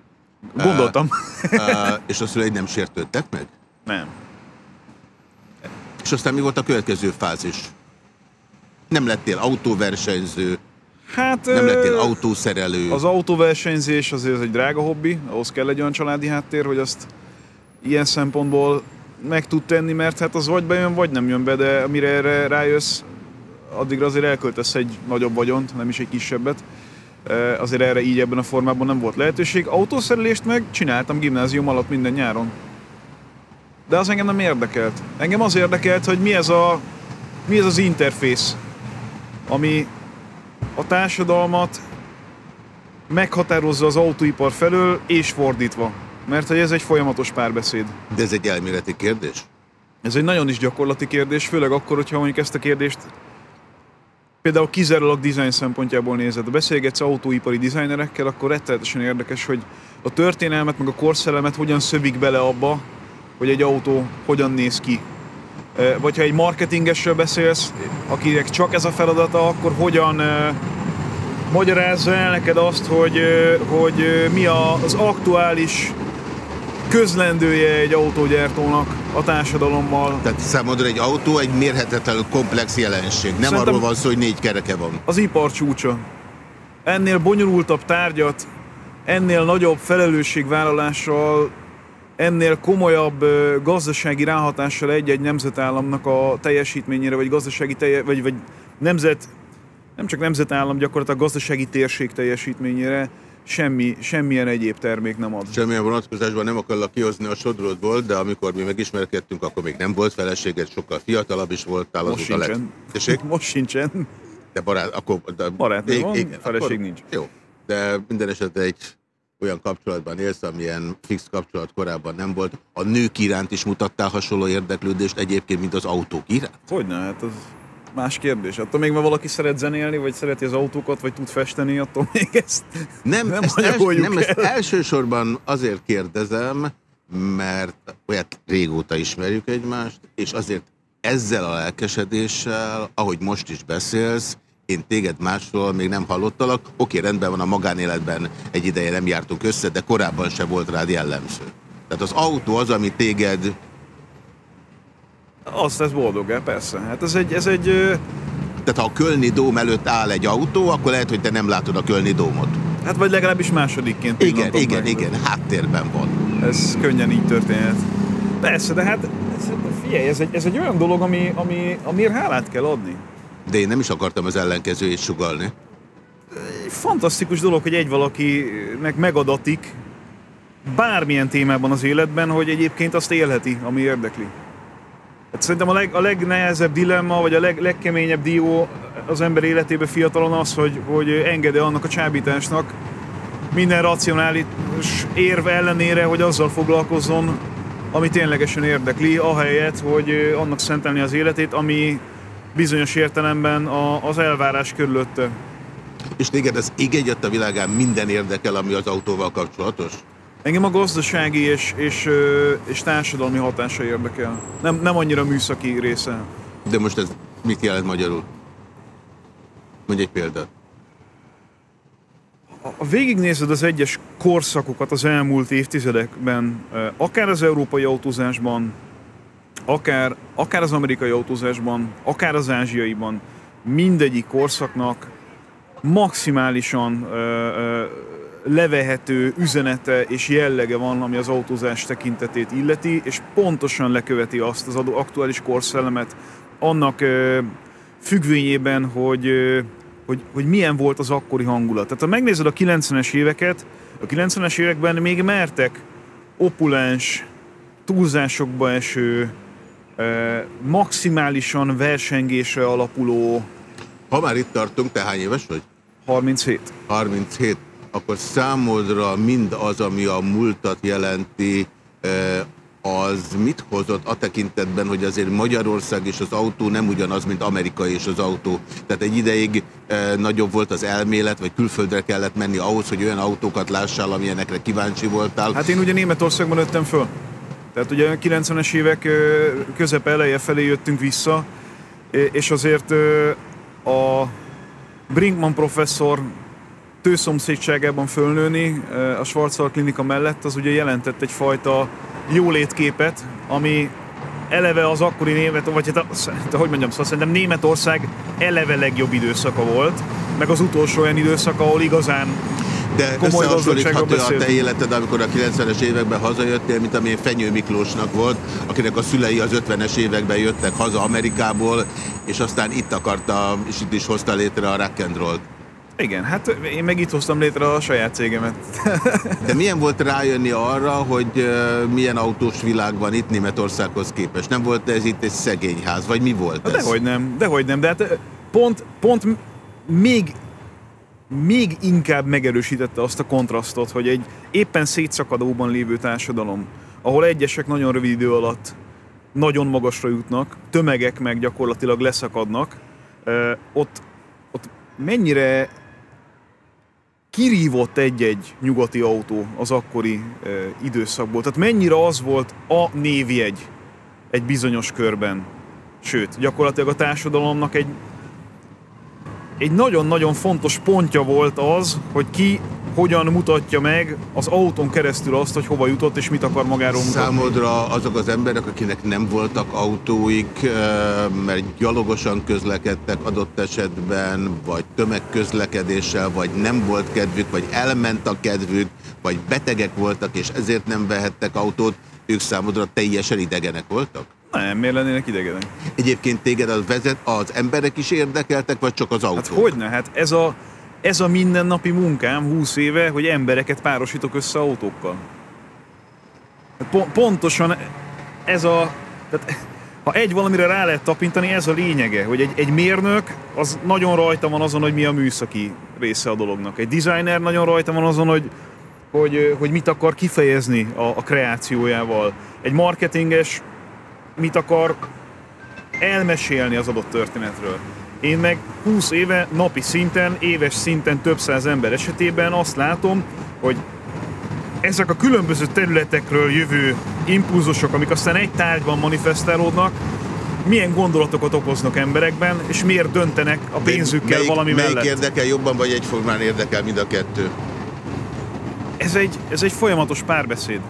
Gondoltam. Uh, és a szüleid nem sértődtek meg? Nem. És aztán mi volt a következő fázis? Nem lettél autóversenyző, Hát nem lettél autószerelő. Az autóversenyzés azért ez egy drága hobbi, ahhoz kell egy olyan családi háttér, hogy azt ilyen szempontból meg tud tenni, mert hát az vagy bejön, vagy nem jön be, de amire erre rájössz, addigra azért elköltesz egy nagyobb vagyont, nem is egy kisebbet. Azért erre így ebben a formában nem volt lehetőség. Autószerelést meg csináltam gimnázium alatt minden nyáron. De az engem nem érdekelt. Engem az érdekelt, hogy mi ez, a, mi ez az interfész, ami a társadalmat meghatározza az autóipar felől, és fordítva. Mert hogy ez egy folyamatos párbeszéd. De ez egy elméleti kérdés? Ez egy nagyon is gyakorlati kérdés, főleg akkor, hogyha mondjuk ezt a kérdést például kizárólag design szempontjából nézed. Ha beszélgetsz autóipari designerekkel, akkor rettenetesen érdekes, hogy a történelmet, meg a korszellemet hogyan szövik bele abba, hogy egy autó hogyan néz ki. E, Vagy ha egy marketingessel beszélsz, akinek csak ez a feladata, akkor hogyan e, magyarázza el neked azt, hogy, e, hogy mi az aktuális közlendője egy autógyártónak a társadalommal, Tehát számodra egy autó egy mérhetetlenül komplex jelenség. Nem Szerintem- arról van szó, hogy négy kereke van. az ipar csúcsa. Ennél bonyolultabb tárgyat, ennél nagyobb felelősségvállalással, ennél komolyabb gazdasági ráhatással egy-egy nemzetállamnak a teljesítményére, vagy gazdasági telje, vagy, vagy nemzet, nem csak nemzetállam, gyakorlatilag gazdasági térség teljesítményére semmi, semmilyen egyéb termék nem ad. Semmilyen vonatkozásban nem akarlak kihozni a sodrodból, de amikor mi megismerkedtünk, akkor még nem volt feleséged, sokkal fiatalabb is voltál. Most sincsen. Tessék? Most sincsen. De barát, akkor... De, Barátnő I- van, feleség akkor- nincs. Jó, de minden esetre egy olyan kapcsolatban élsz, amilyen fix kapcsolat korábban nem volt. A nők iránt is mutattál hasonló érdeklődést egyébként, mint az autók iránt? Hogyne, hát az más kérdés. Attól még, mert valaki szeret zenélni, vagy szereti az autókat, vagy tud festeni, attól még ezt Nem, Nem ezt, els, nem ezt el. elsősorban azért kérdezem, mert olyat régóta ismerjük egymást, és azért ezzel a lelkesedéssel, ahogy most is beszélsz, én téged másról még nem hallottalak. Oké, rendben van, a magánéletben egy ideje nem jártunk össze, de korábban se volt rád jellemző. Tehát az autó az, ami téged, azt tesz boldog persze. Hát ez egy, ez egy tehát ha a Kölni Dóm előtt áll egy autó, akkor lehet, hogy te nem látod a Kölni Dómot. hát vagy legalábbis másodikként. Igen, igen, meg. igen, háttérben van. Ez könnyen így történhet. Persze, de hát ez, figyelj, ez egy, ez egy olyan dolog, ami, ami, amiért hálát kell adni. De én nem is akartam az ellenkezőjét sugalni. Egy fantasztikus dolog, hogy egy valakinek megadatik bármilyen témában az életben, hogy egyébként azt élheti, ami érdekli. Hát szerintem a, leg, a legnehezebb dilemma, vagy a leg, legkeményebb dió az ember életében fiatalon az, hogy, hogy enged-e annak a csábításnak minden racionális érv ellenére, hogy azzal foglalkozzon, ami ténylegesen érdekli, ahelyett, hogy annak szentelni az életét, ami bizonyos értelemben a, az elvárás körülötte. És téged az ég egyet a világán minden érdekel, ami az autóval kapcsolatos? Engem a gazdasági és, és, és társadalmi hatása érdekel. Nem, nem annyira műszaki része. De most ez mit jelent magyarul? Mondj egy példát. Ha végignézed az egyes korszakokat az elmúlt évtizedekben, akár az európai autózásban, akár, akár az amerikai autózásban, akár az ázsiaiban, mindegyik korszaknak maximálisan ö, ö, levehető üzenete és jellege van, ami az autózás tekintetét illeti, és pontosan leköveti azt az adó aktuális korszellemet annak függvényében, hogy, hogy, hogy milyen volt az akkori hangulat. Tehát ha megnézed a 90-es éveket, a 90-es években még mertek opulens, túlzásokba eső, maximálisan versengésre alapuló Ha már itt tartunk, te hány éves vagy? 37. 37. Akkor számodra mind az, ami a múltat jelenti, az mit hozott a tekintetben, hogy azért Magyarország és az autó nem ugyanaz, mint Amerika és az autó. Tehát egy ideig nagyobb volt az elmélet, vagy külföldre kellett menni ahhoz, hogy olyan autókat lássál, amilyenekre kíváncsi voltál. Hát én ugye Németországban nőttem föl. Tehát ugye a 90-es évek ö, közepe eleje felé jöttünk vissza, és azért a, Brinkman professzor tőszomszédságában fölnőni a Schwarzwald klinika mellett, az ugye jelentett egyfajta jólétképet, ami eleve az akkori német, vagy hát, hát hogy mondjam, szóval szerintem Németország eleve legjobb időszaka volt, meg az utolsó olyan időszak, ahol igazán De komoly összehasonlítható a te életed, amikor a 90-es években hazajöttél, mint amilyen Fenyő Miklósnak volt, akinek a szülei az 50-es években jöttek haza Amerikából, és aztán itt akarta, és itt is hozta létre a rock and roll Igen, hát én meg itt hoztam létre a saját cégemet. De milyen volt rájönni arra, hogy milyen autós világ van itt Németországhoz képest? Nem volt ez itt egy szegényház, vagy mi volt ez? Dehogy nem, dehogy nem, de hát pont, pont még, még inkább megerősítette azt a kontrasztot, hogy egy éppen szétszakadóban lévő társadalom, ahol egyesek nagyon rövid idő alatt nagyon magasra jutnak, tömegek meg gyakorlatilag leszakadnak, ott, ott mennyire kirívott egy-egy nyugati autó az akkori ö, időszakból. Tehát mennyire az volt a névjegy egy bizonyos körben. Sőt, gyakorlatilag a társadalomnak egy egy nagyon-nagyon fontos pontja volt az, hogy ki hogyan mutatja meg az autón keresztül azt, hogy hova jutott és mit akar magáról mutatni. Számodra azok az emberek, akinek nem voltak autóik, mert gyalogosan közlekedtek adott esetben, vagy tömegközlekedéssel, vagy nem volt kedvük, vagy elment a kedvük, vagy betegek voltak, és ezért nem vehettek autót, ők számodra teljesen idegenek voltak? Nem, miért lennének idegenek? Egyébként téged az vezet, az emberek is érdekeltek, vagy csak az autók? Hát hogyne, hát ez a, ez a mindennapi munkám 20 éve, hogy embereket párosítok össze autókkal. Po- pontosan ez a... Tehát, ha egy valamire rá lehet tapintani, ez a lényege, hogy egy, egy mérnök az nagyon rajta van azon, hogy mi a műszaki része a dolognak. Egy designer nagyon rajta van azon, hogy, hogy, hogy mit akar kifejezni a, a kreációjával. Egy marketinges mit akar elmesélni az adott történetről. Én meg 20 éve napi szinten, éves szinten több száz ember esetében azt látom, hogy ezek a különböző területekről jövő impulzusok, amik aztán egy tárgyban manifestálódnak, milyen gondolatokat okoznak emberekben, és miért döntenek a pénzükkel melyik, valami melyik mellett. érdekel jobban, vagy egyformán érdekel mind a kettő? Ez egy, ez egy folyamatos párbeszéd.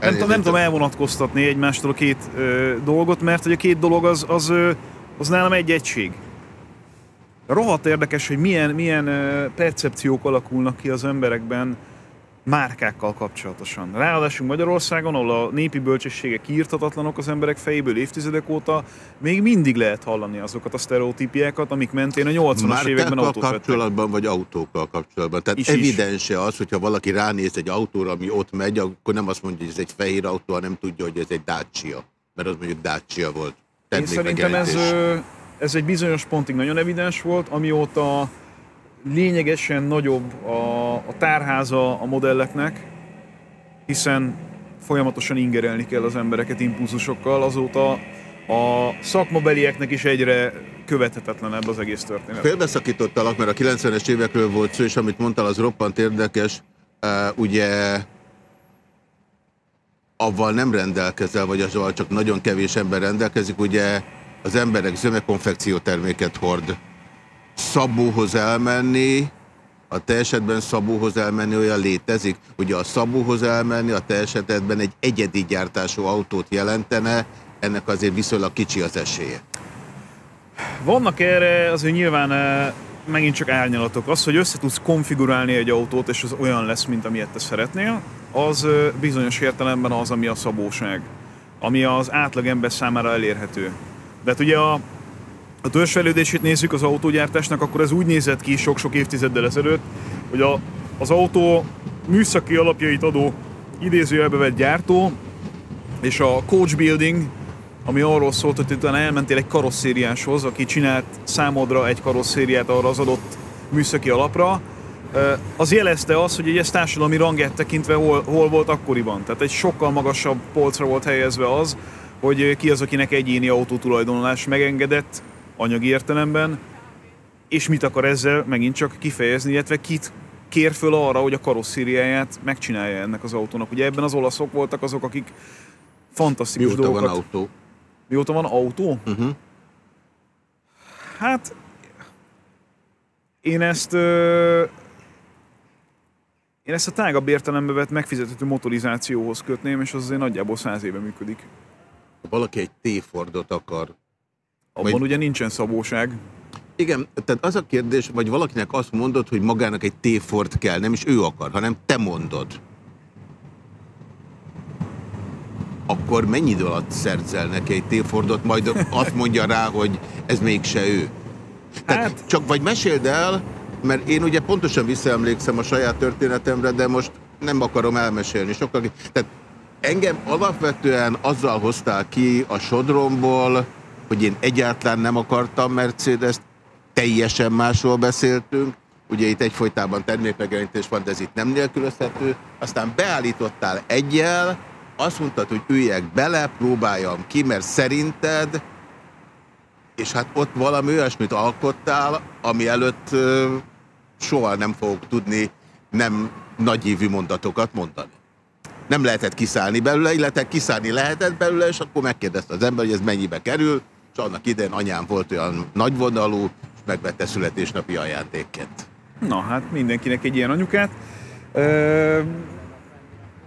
Nem, nem tudom elvonatkoztatni egymástól a két ö, dolgot, mert hogy a két dolog az, az, ö, az nálam egy egység. Rohadt érdekes, hogy milyen, milyen percepciók alakulnak ki az emberekben márkákkal kapcsolatosan. Ráadásul Magyarországon, ahol a népi bölcsességek kiírtatatlanok az emberek fejéből évtizedek óta, még mindig lehet hallani azokat a sztereotípiákat, amik mentén a 80-as években autót kapcsolatban, vagy autókkal kapcsolatban. Tehát Is, is, is. evidens-e az, hogyha valaki ránéz egy autóra, ami ott megy, akkor nem azt mondja, hogy ez egy fehér autó, hanem tudja, hogy ez egy Dacia. Mert az mondjuk Dacia volt. Én szerintem ez, ez egy bizonyos pontig nagyon evidens volt, amióta lényegesen nagyobb a, a tárháza a modelleknek, hiszen folyamatosan ingerelni kell az embereket impulzusokkal, azóta a szakmabelieknek is egyre követhetetlenebb az egész történet. Félbeszakítottalak, mert a 90-es évekről volt szó, és amit mondtál, az roppant érdekes. Uh, ugye avval nem rendelkezel, vagy azzal csak nagyon kevés ember rendelkezik, ugye az emberek zömekonfekció terméket hord. Szabóhoz elmenni, a te esetben Szabóhoz elmenni olyan létezik? Ugye a Szabóhoz elmenni a te esetedben egy egyedi gyártású autót jelentene, ennek azért viszonylag kicsi az esélye. Vannak erre azért nyilván eh, megint csak árnyalatok. Az, hogy össze tudsz konfigurálni egy autót, és az olyan lesz, mint amilyet te szeretnél, az eh, bizonyos értelemben az, ami a szabóság. Ami az átlagember számára elérhető. De hát ugye a, a törzsfejlődését nézzük az autógyártásnak, akkor ez úgy nézett ki sok-sok évtizeddel ezelőtt, hogy a, az autó műszaki alapjait adó idézőjelbe vett gyártó, és a coach building, ami arról szólt, hogy utána elmentél egy karosszériáshoz, aki csinált számodra egy karosszériát arra az adott műszaki alapra, az jelezte azt, hogy ez társadalmi rangját tekintve hol, hol volt akkoriban. Tehát egy sokkal magasabb polcra volt helyezve az, hogy ki az, akinek egyéni autótulajdonlás megengedett anyagi értelemben, és mit akar ezzel megint csak kifejezni, illetve kit kér föl arra, hogy a karosszériáját megcsinálja ennek az autónak. Ugye ebben az olaszok voltak azok, akik fantasztikus Mióta van dolgokat... autó? Mióta van autó? Uh-huh. Hát Én ezt ö, én ezt a tágabb értelembe vett megfizethető motorizációhoz kötném, és az azért nagyjából száz éve működik. Valaki egy T-Fordot akar, Abban Vagy- ugye nincsen szabóság. Igen, tehát az a kérdés, vagy valakinek azt mondod, hogy magának egy T-Ford kell, nem is ő akar, hanem te mondod. Akkor mennyi idő alatt szerzel neki egy T-Fordot, majd azt mondja rá, hogy ez mégse ő. Tehát Hát- csak vagy meséld el, mert én ugye pontosan visszaemlékszem a saját történetemre, de most nem akarom elmesélni. Sokkal... Tehát engem alapvetően azzal hoztál ki a sodromból, hogy én egyáltalán nem akartam Mercedes-t, teljesen másról beszéltünk, ugye itt egyfolytában termékmegjelenítés van, de ez itt nem nélkülözhető, aztán beállítottál egyel, azt mondtad, hogy üljek bele, próbáljam ki, mert szerinted, és hát ott valami olyasmit alkottál, ami előtt soha nem fogok tudni nem nagyívű mondatokat mondani. Nem lehetett kiszállni belőle, illetve kiszállni lehetett belőle, és akkor megkérdezte az ember, hogy ez mennyibe kerül, és annak idején anyám volt olyan nagyvonalú, és megvette születésnapi ajándékként. Na hát mindenkinek egy ilyen anyukát.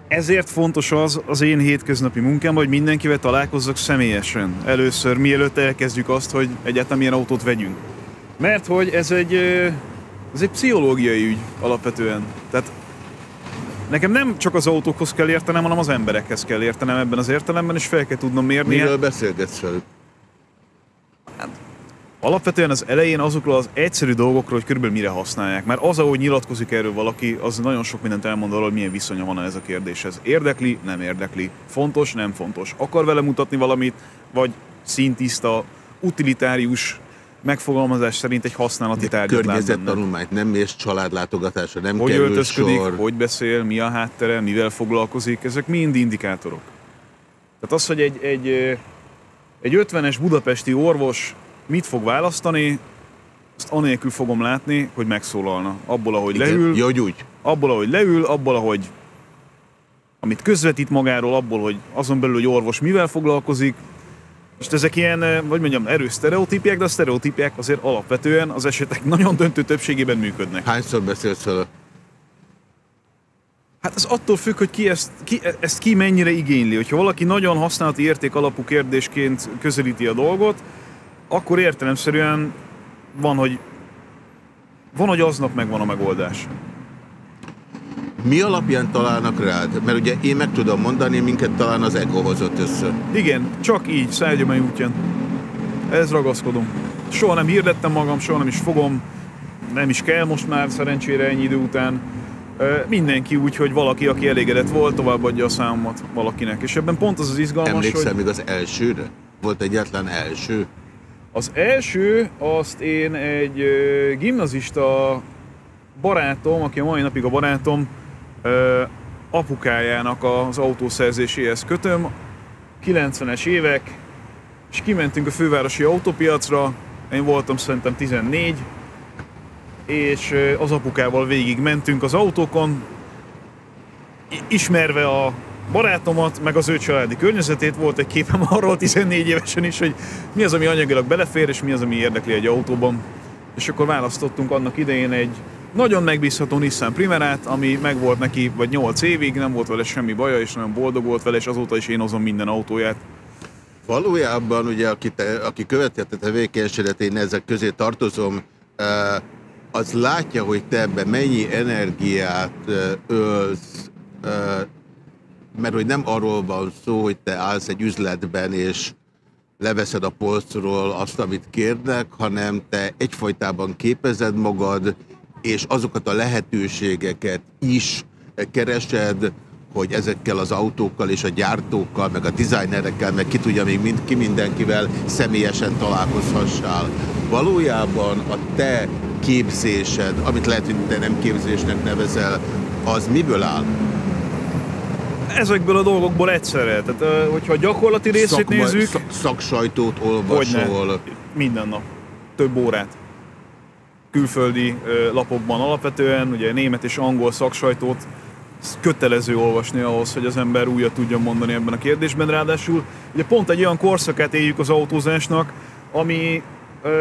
Ezért fontos az az én hétköznapi munkám, hogy mindenkivel találkozzak személyesen. Először, mielőtt elkezdjük azt, hogy egyáltalán milyen autót vegyünk. Mert hogy ez egy, ez egy pszichológiai ügy alapvetően. Tehát nekem nem csak az autókhoz kell értenem, hanem az emberekhez kell értenem ebben az értelemben, és fel kell tudnom mérni. Miről beszélgetsz velük? Alapvetően az elején azokról az egyszerű dolgokról, hogy körülbelül mire használják. Mert az, ahogy nyilatkozik erről valaki, az nagyon sok mindent elmond arról, hogy milyen viszonya van ez a kérdéshez. Érdekli, nem érdekli. Fontos, nem fontos. Akar vele mutatni valamit, vagy szintiszta, utilitárius megfogalmazás szerint egy használati tárgyat. Környezettanulmányt nem mész, családlátogatásra nem Hogy kerül öltözködik, sor. hogy beszél, mi a háttere, mivel foglalkozik, ezek mind indikátorok. Tehát az, hogy egy, egy, egy 50-es budapesti orvos mit fog választani, azt anélkül fogom látni, hogy megszólalna. Abból, ahogy Igen. leül, Ja, hogy úgy. abból, ahogy leül, abból, ahogy amit közvetít magáról, abból, hogy azon belül, hogy orvos mivel foglalkozik, és ezek ilyen, vagy mondjam, erős sztereotípiák, de a sztereotípiák azért alapvetően az esetek nagyon döntő többségében működnek. Hányszor beszélsz vele? Hát ez attól függ, hogy ki ezt, ki, ezt ki mennyire igényli. Hogyha valaki nagyon használati érték alapú kérdésként közelíti a dolgot, akkor értelemszerűen van, hogy van, hogy aznap megvan a megoldás. Mi alapján találnak rád? Mert ugye én meg tudom mondani, minket talán az ego hozott össze. Igen, csak így, Szágyomai útján. Ez ragaszkodom. Soha nem hirdettem magam, soha nem is fogom, nem is kell most már szerencsére ennyi idő után. Mindenki úgy, hogy valaki, aki elégedett volt, továbbadja a számomat valakinek. És ebben pont az az izgalmas, Emlékszel hogy... még az elsőre? Volt egyetlen első? Az első, azt én egy gimnazista barátom, aki a mai napig a barátom, apukájának az autószerzéséhez kötöm. 90-es évek, és kimentünk a fővárosi autópiacra, én voltam szerintem 14, és az apukával végig mentünk az autókon, ismerve a barátomat, meg az ő családi környezetét, volt egy képem arról 14 évesen is, hogy mi az, ami anyagilag belefér, és mi az, ami érdekli egy autóban. És akkor választottunk annak idején egy nagyon megbízható Nissan Primerát, ami megvolt neki vagy 8 évig, nem volt vele semmi baja, és nagyon boldog volt vele, és azóta is én hozom minden autóját. Valójában ugye, aki, te, aki követi a te tevékenységet, én ezek közé tartozom, eh, az látja, hogy te ebbe mennyi energiát eh, ölsz, eh, mert hogy nem arról van szó, hogy te állsz egy üzletben, és leveszed a polcról azt, amit kérnek, hanem te egyfajtában képezed magad, és azokat a lehetőségeket is keresed, hogy ezekkel az autókkal és a gyártókkal, meg a designerekkel, meg ki tudja még mind, ki mindenkivel személyesen találkozhassál. Valójában a te képzésed, amit lehet, hogy te nem képzésnek nevezel, az miből áll? Ezekből a dolgokból egyszerre. Tehát, hogyha a gyakorlati részét Szakma- nézzük, szak- szaksajtót Hogyne. olvasol, Minden nap. Több órát. Külföldi lapokban alapvetően, ugye német és angol szaksajtót ez kötelező olvasni ahhoz, hogy az ember újat tudjon mondani ebben a kérdésben. Ráadásul ugye pont egy olyan korszakát éljük az autózásnak, ami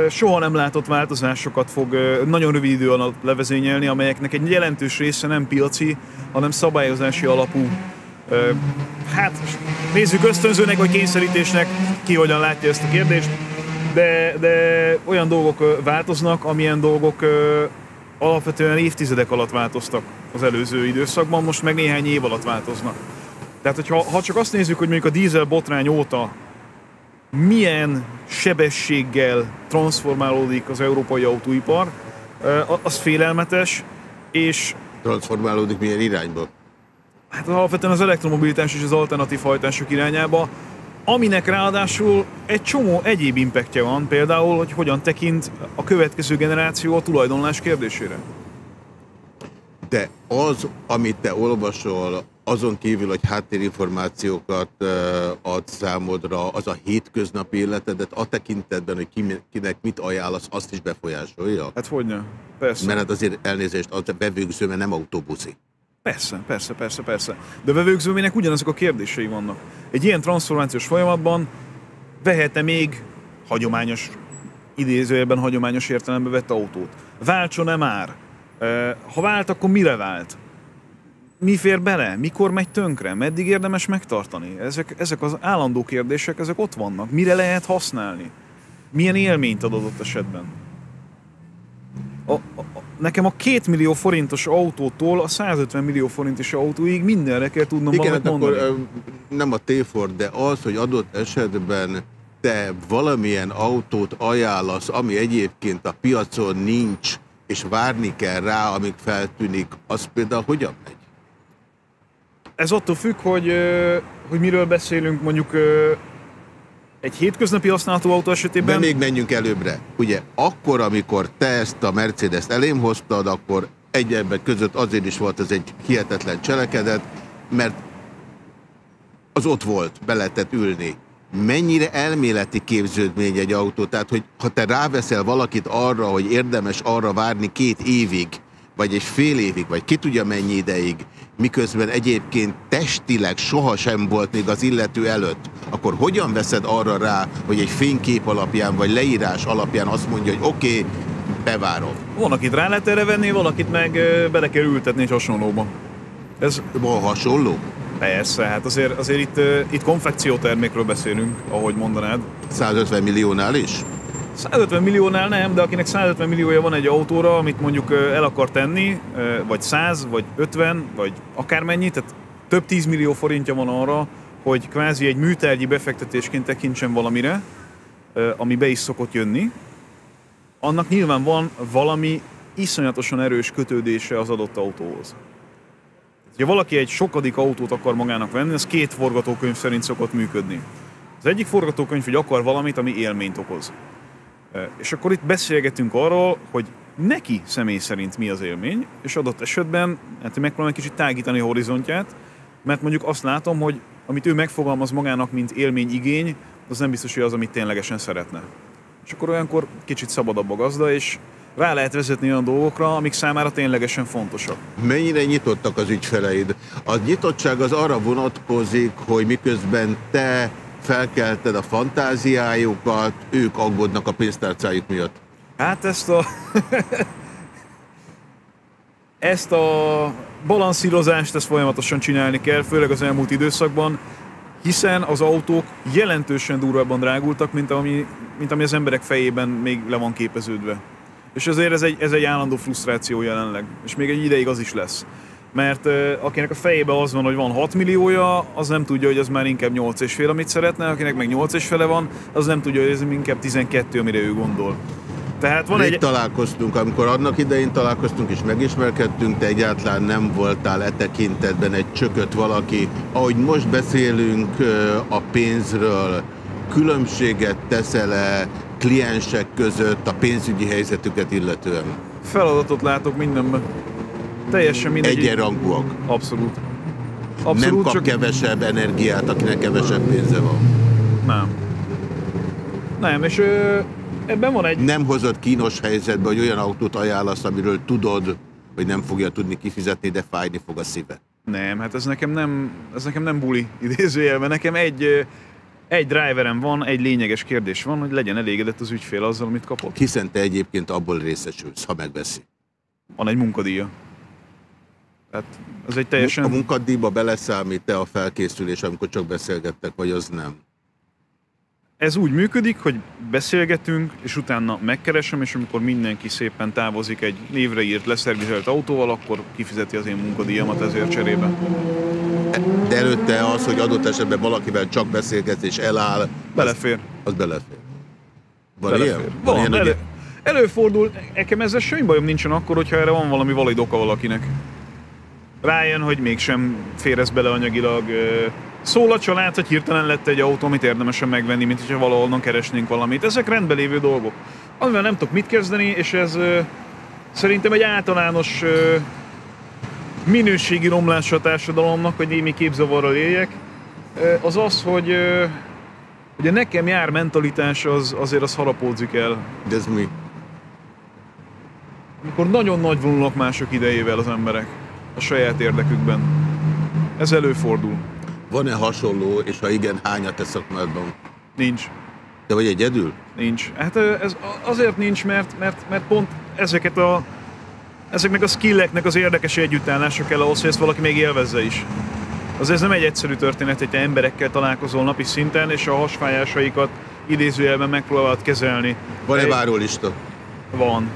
soha nem látott változásokat fog nagyon rövid idő alatt levezényelni, amelyeknek egy jelentős része nem piaci, hanem szabályozási alapú. Hát nézzük ösztönzőnek vagy kényszerítésnek, ki hogyan látja ezt a kérdést, de, de olyan dolgok változnak, amilyen dolgok alapvetően évtizedek alatt változtak az előző időszakban, most meg néhány év alatt változnak. Tehát, hogyha ha csak azt nézzük, hogy mondjuk a dízel botrány óta milyen sebességgel transformálódik az európai autóipar, az félelmetes, és Transformálódik milyen irányba? hát alapvetően az elektromobilitás és az alternatív hajtások irányába, aminek ráadásul egy csomó egyéb impactja van, például, hogy hogyan tekint a következő generáció a tulajdonlás kérdésére. De az, amit te olvasol, azon kívül, hogy háttérinformációkat ad számodra, az a hétköznapi életedet a tekintetben, hogy ki, kinek mit ajánlasz, azt is befolyásolja? Hát hogyne? Persze. Mert hát azért elnézést, az a bevőgző, mert nem autóbuszi. Persze, persze, persze, persze. De a vevőkzőmének ugyanazok a kérdései vannak. Egy ilyen transformációs folyamatban vehet-e még hagyományos, idézőjelben hagyományos értelembe vett autót? Váltson-e már? Ha vált, akkor mire vált? Mi fér bele? Mikor megy tönkre? Meddig érdemes megtartani? Ezek, ezek az állandó kérdések, ezek ott vannak. Mire lehet használni? Milyen élményt ad adott esetben? A, a, nekem a 2 millió forintos autótól a 150 millió forintos autóig mindenre kell tudnom Igen, valamit hát akkor mondani. ö, nem a téford, de az, hogy adott esetben te valamilyen autót ajánlasz, ami egyébként a piacon nincs, és várni kell rá, amíg feltűnik, az például hogyan megy? Ez attól függ, hogy, hogy miről beszélünk, mondjuk egy hétköznapi használható autó De esetében. még menjünk előbbre. Ugye akkor, amikor te ezt a Mercedes-t elém hoztad, akkor egyebek között azért is volt ez egy hihetetlen cselekedet, mert az ott volt, be lehetett ülni. Mennyire elméleti képződmény egy autó? Tehát, hogy ha te ráveszel valakit arra, hogy érdemes arra várni két évig, vagy egy fél évig, vagy ki tudja mennyi ideig, miközben egyébként testileg sohasem volt még az illető előtt, akkor hogyan veszed arra rá, hogy egy fénykép alapján, vagy leírás alapján azt mondja, hogy oké, okay, bevárom. Van, akit rá lehet erre venni, valakit meg bele kell ültetni egy hasonlóba. Ez Van hasonló? persze, hát azért, azért itt, itt konfekciótermékről beszélünk, ahogy mondanád. 150 milliónál is? 150 milliónál nem, de akinek 150 milliója van egy autóra, amit mondjuk el akar tenni, vagy 100, vagy 50, vagy akármennyi, tehát több 10 millió forintja van arra, hogy kvázi egy műtárgyi befektetésként tekintsen valamire, ami be is szokott jönni, annak nyilván van valami iszonyatosan erős kötődése az adott autóhoz. Ha valaki egy sokadik autót akar magának venni, az két forgatókönyv szerint szokott működni. Az egyik forgatókönyv, hogy akar valamit, ami élményt okoz. És akkor itt beszélgetünk arról, hogy neki személy szerint mi az élmény, és adott esetben hát megpróbálom egy kicsit tágítani a horizontját, mert mondjuk azt látom, hogy amit ő megfogalmaz magának, mint élményigény, az nem biztos, hogy az, amit ténylegesen szeretne. És akkor olyankor kicsit szabadabb a gazda, és rá lehet vezetni olyan dolgokra, amik számára ténylegesen fontosak. Mennyire nyitottak az ügyfeleid? A nyitottság az arra vonatkozik, hogy miközben te felkelted a fantáziájukat, ők aggódnak a pénztárcájuk miatt. Hát ezt a... ezt a balanszírozást ezt folyamatosan csinálni kell, főleg az elmúlt időszakban, hiszen az autók jelentősen durvábban drágultak, mint ami, mint ami az emberek fejében még le van képeződve. És azért ez egy, ez egy állandó frusztráció jelenleg, és még egy ideig az is lesz. Mert akinek a fejében az van, hogy van 6 milliója, az nem tudja, hogy az már inkább 8 és fél, amit szeretne, akinek meg 8 és fele van, az nem tudja, hogy ez inkább 12, amire ő gondol. Tehát van egy... találkoztunk, amikor annak idején találkoztunk és megismerkedtünk, te egyáltalán nem voltál e tekintetben egy csökött valaki. Ahogy most beszélünk a pénzről, különbséget teszel-e kliensek között a pénzügyi helyzetüket illetően? feladatot látok mindenben. Teljesen mindegy. Egyenrangúak. Abszolút. Nem Abszolút, kap csak kevesebb energiát, akinek kevesebb pénze van. nem. Nem, és ö, ebben van egy... Nem hozott kínos helyzetbe, hogy olyan autót ajánlasz, amiről tudod, hogy nem fogja tudni kifizetni, de fájni fog a szíve. Nem, hát ez nekem nem, ez nekem nem buli idézőjelben. Nekem egy, Egy driverem van, egy lényeges kérdés van, hogy legyen elégedett az ügyfél azzal, amit kapott. Hiszen te egyébként abból részesülsz, ha megveszi. Van egy munkadíja. Tehát ez egy A teljesen... munkadíjba beleszámít-e a felkészülés, amikor csak beszélgettek, vagy az nem? Ez úgy működik, hogy beszélgetünk, és utána megkeresem, és amikor mindenki szépen távozik egy névre írt, leszervizelt autóval, akkor kifizeti az én munkadíjamat ezért cserébe. De előtte az, hogy adott esetben valakivel csak beszélgetsz és eláll, Belefér. az belefér. Van Belefér. ilyen? Van, ilyen, elő, előfordul, nekem ezzel semmi bajom nincsen akkor, hogyha erre van valami valid oka valakinek. Rájön, hogy mégsem fér ez bele anyagilag. Szól a család, hogy hirtelen lett egy autó, amit érdemesen megvenni, mint hogyha valahonnan keresnénk valamit. Ezek rendben lévő dolgok. Amivel nem tudok mit kezdeni, és ez szerintem egy általános minőségi romlás a társadalomnak, hogy némi képzavarral éljek, az az, hogy Ugye nekem jár mentalitás, az, azért az harapódzik el. De ez mi? Amikor nagyon nagy vonulnak mások idejével az emberek a saját érdekükben. Ez előfordul. Van-e hasonló, és ha igen, hányat te szakmádban? Nincs. Te vagy egyedül? Nincs. Hát ez azért nincs, mert, mert, mert pont ezeket a ezeknek a skilleknek az érdekes együttállása kell ahhoz, hogy ezt valaki még élvezze is. Az ez nem egy egyszerű történet, hogy te emberekkel találkozol napi szinten, és a hasfájásaikat idézőjelben megpróbálod kezelni. Van-e várólista? Van.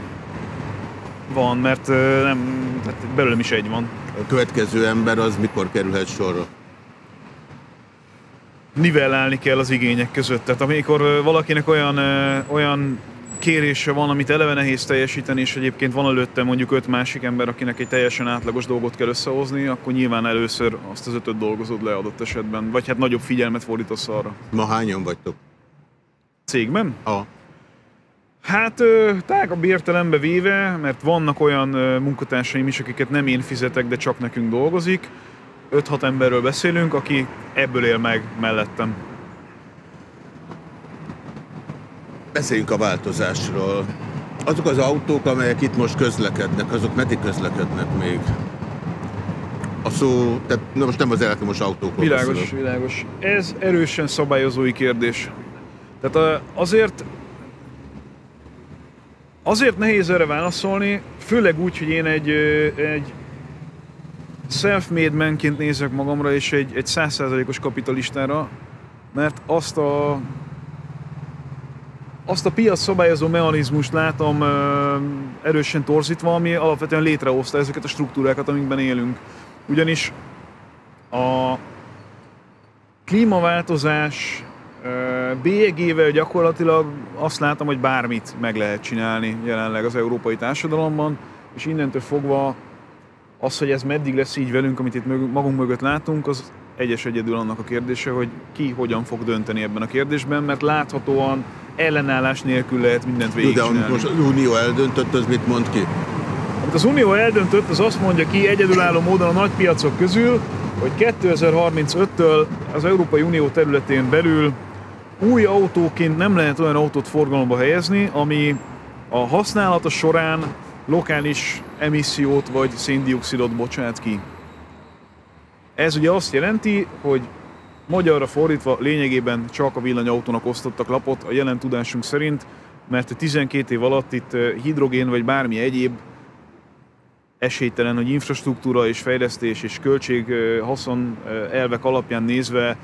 Van, mert nem, tehát belőlem is egy van. A következő ember az mikor kerülhet sorra? Nivellálni kell az igények között. Tehát amikor valakinek olyan, olyan kérése van, amit eleve nehéz teljesíteni, és egyébként van előtte mondjuk öt másik ember, akinek egy teljesen átlagos dolgot kell összehozni, akkor nyilván először azt az ötöt dolgozod le adott esetben. Vagy hát nagyobb figyelmet fordítasz arra. Ma hányan vagytok? Cégben? Ha. Hát tágabb értelembe véve, mert vannak olyan munkatársaim is, akiket nem én fizetek, de csak nekünk dolgozik. 5-6 emberről beszélünk, aki ebből él meg mellettem. Beszéljünk a változásról. Azok az autók, amelyek itt most közlekednek, azok meddig közlekednek még? A szó, tehát na most nem az elektromos autókról Világos, beszélek. világos. Ez erősen szabályozói kérdés. Tehát azért azért nehéz erre válaszolni, főleg úgy, hogy én egy, egy self-made manként nézek magamra, és egy, egy 100%-os kapitalistára, mert azt a azt a piac szabályozó mechanizmust látom ö, erősen torzítva, ami alapvetően létrehozta ezeket a struktúrákat, amikben élünk. Ugyanis a klímaváltozás bélyegével gyakorlatilag azt látom, hogy bármit meg lehet csinálni jelenleg az európai társadalomban, és innentől fogva az, hogy ez meddig lesz így velünk, amit itt magunk mögött látunk, az egyes egyedül annak a kérdése, hogy ki hogyan fog dönteni ebben a kérdésben, mert láthatóan ellenállás nélkül lehet mindent Jó, de végigcsinálni. most az Unió eldöntött, az mit mond ki? Amit az Unió eldöntött, az azt mondja ki egyedülálló módon a nagy piacok közül, hogy 2035-től az Európai Unió területén belül új autóként nem lehet olyan autót forgalomba helyezni, ami a használata során lokális emissziót vagy széndiokszidot bocsát ki. Ez ugye azt jelenti, hogy magyarra fordítva lényegében csak a villanyautónak osztottak lapot a jelen tudásunk szerint, mert 12 év alatt itt hidrogén vagy bármi egyéb esélytelen, hogy infrastruktúra és fejlesztés és költség haszon elvek alapján nézve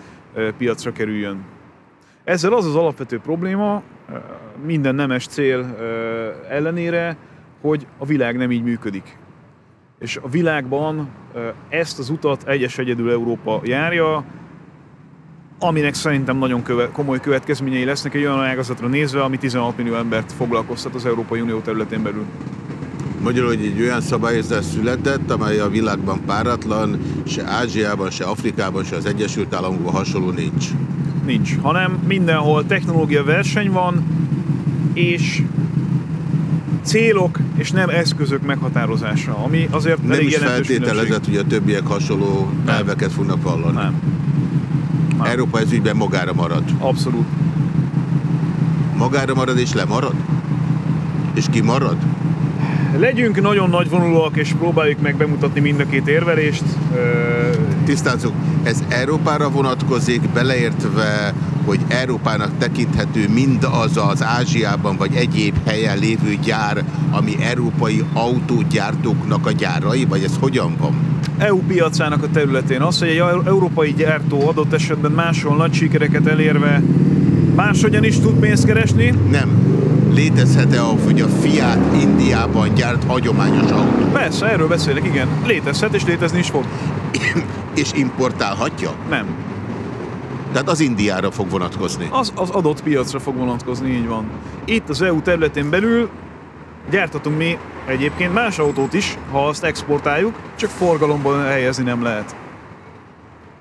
piacra kerüljön. Ezzel az az alapvető probléma, minden nemes cél ellenére, hogy a világ nem így működik. És a világban ezt az utat egyes egyedül Európa járja, aminek szerintem nagyon köve, komoly következményei lesznek egy olyan ágazatra nézve, ami 16 millió embert foglalkoztat az Európai Unió területén belül. Magyarul, hogy egy olyan szabályozás született, amely a világban páratlan, se Ázsiában, se Afrikában, se az Egyesült Államokban hasonló nincs. Nincs, hanem mindenhol technológia verseny van, és célok és nem eszközök meghatározása, ami azért Nem elég is jelentős feltételezett, hogy a többiek hasonló elveket fognak vallani. Nem, nem. Európa ez ügyben magára marad. abszolút. Magára marad és lemarad? És ki marad? Legyünk nagyon nagyvonulóak, és próbáljuk meg bemutatni mind a két érvelést. Tisztázzuk, ez Európára vonatkozik, beleértve, hogy Európának tekinthető mindaz az Ázsiában vagy egyéb helyen lévő gyár, ami európai autógyártóknak a gyárai, vagy ez hogyan van? EU piacának a területén az, hogy egy eu- európai gyártó adott esetben máshol nagy sikereket elérve máshogyan is tud pénzt keresni, Nem. Létezhet-e, hogy a Fiat Indiában gyárt hagyományos autó, persze, erről beszélek, igen, létezhet és létezni is fog. és importálhatja? Nem. Tehát az Indiára fog vonatkozni. Az, az adott piacra fog vonatkozni, így van. Itt az EU területén belül gyártatunk mi egyébként más autót is, ha azt exportáljuk, csak forgalomban helyezni nem lehet.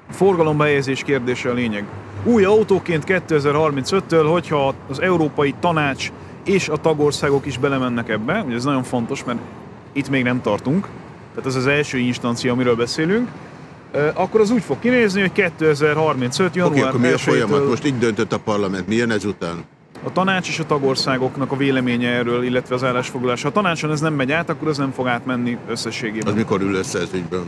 A forgalomba helyezés kérdése a lényeg. Új autóként 2035-től, hogyha az Európai Tanács és a tagországok is belemennek ebbe, ugye ez nagyon fontos, mert itt még nem tartunk, tehát ez az első instancia, amiről beszélünk, akkor az úgy fog kinézni, hogy 2035. Oké, január akkor mi a 1-től folyamat? Most így döntött a parlament. Mi jön ezután? a tanács és a tagországoknak a véleménye erről, illetve az állásfoglalás. Ha a tanácson ez nem megy át, akkor ez nem fog átmenni Az összességében. mikor ül össze ez ügyben?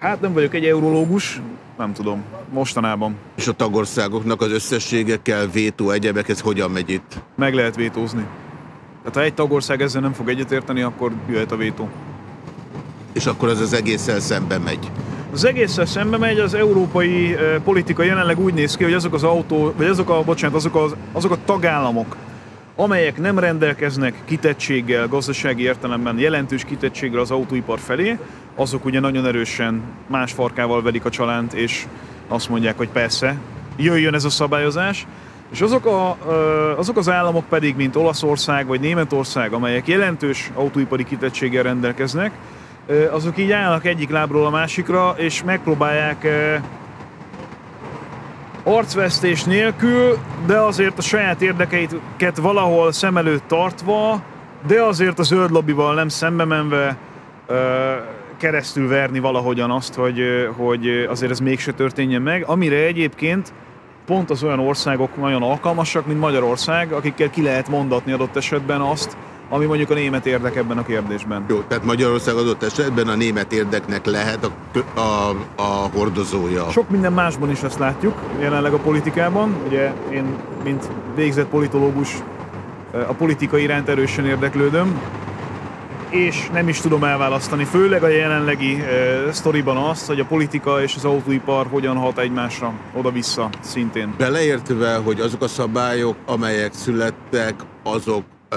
Hát nem vagyok egy eurológus, nem tudom, mostanában. És a tagországoknak az összességekkel, vétó, egyebek, ez hogyan megy itt? Meg lehet vétózni. Tehát ha egy tagország ezzel nem fog egyetérteni, akkor jöhet a vétó. És akkor az az egésszel szembe megy. Az egésszel szembe megy, az európai eh, politika jelenleg úgy néz ki, hogy azok az autó, vagy azok a, bocsánat, azok, az, azok a tagállamok, amelyek nem rendelkeznek kitettséggel, gazdasági értelemben jelentős kitettséggel az autóipar felé, azok ugye nagyon erősen más farkával velik a csalánt, és azt mondják, hogy persze, jöjjön ez a szabályozás, és azok, a, azok az államok pedig, mint Olaszország vagy Németország, amelyek jelentős autóipari kitettséggel rendelkeznek, azok így állnak egyik lábról a másikra, és megpróbálják arcvesztés nélkül, de azért a saját érdekeiket valahol szem előtt tartva, de azért a zöld lobbival nem szembe menve keresztül verni valahogyan azt, hogy, hogy azért ez mégse történjen meg, amire egyébként pont az olyan országok nagyon alkalmasak, mint Magyarország, akikkel ki lehet mondatni adott esetben azt, ami mondjuk a német érdek ebben a kérdésben. Jó, tehát Magyarország adott esetben a német érdeknek lehet a, a, a hordozója. Sok minden másban is ezt látjuk jelenleg a politikában. Ugye én, mint végzett politológus, a politika iránt erősen érdeklődöm, és nem is tudom elválasztani, főleg a jelenlegi uh, sztoriban azt, hogy a politika és az autóipar hogyan hat egymásra oda-vissza szintén. Beleértve, hogy azok a szabályok, amelyek születtek, azok, ö,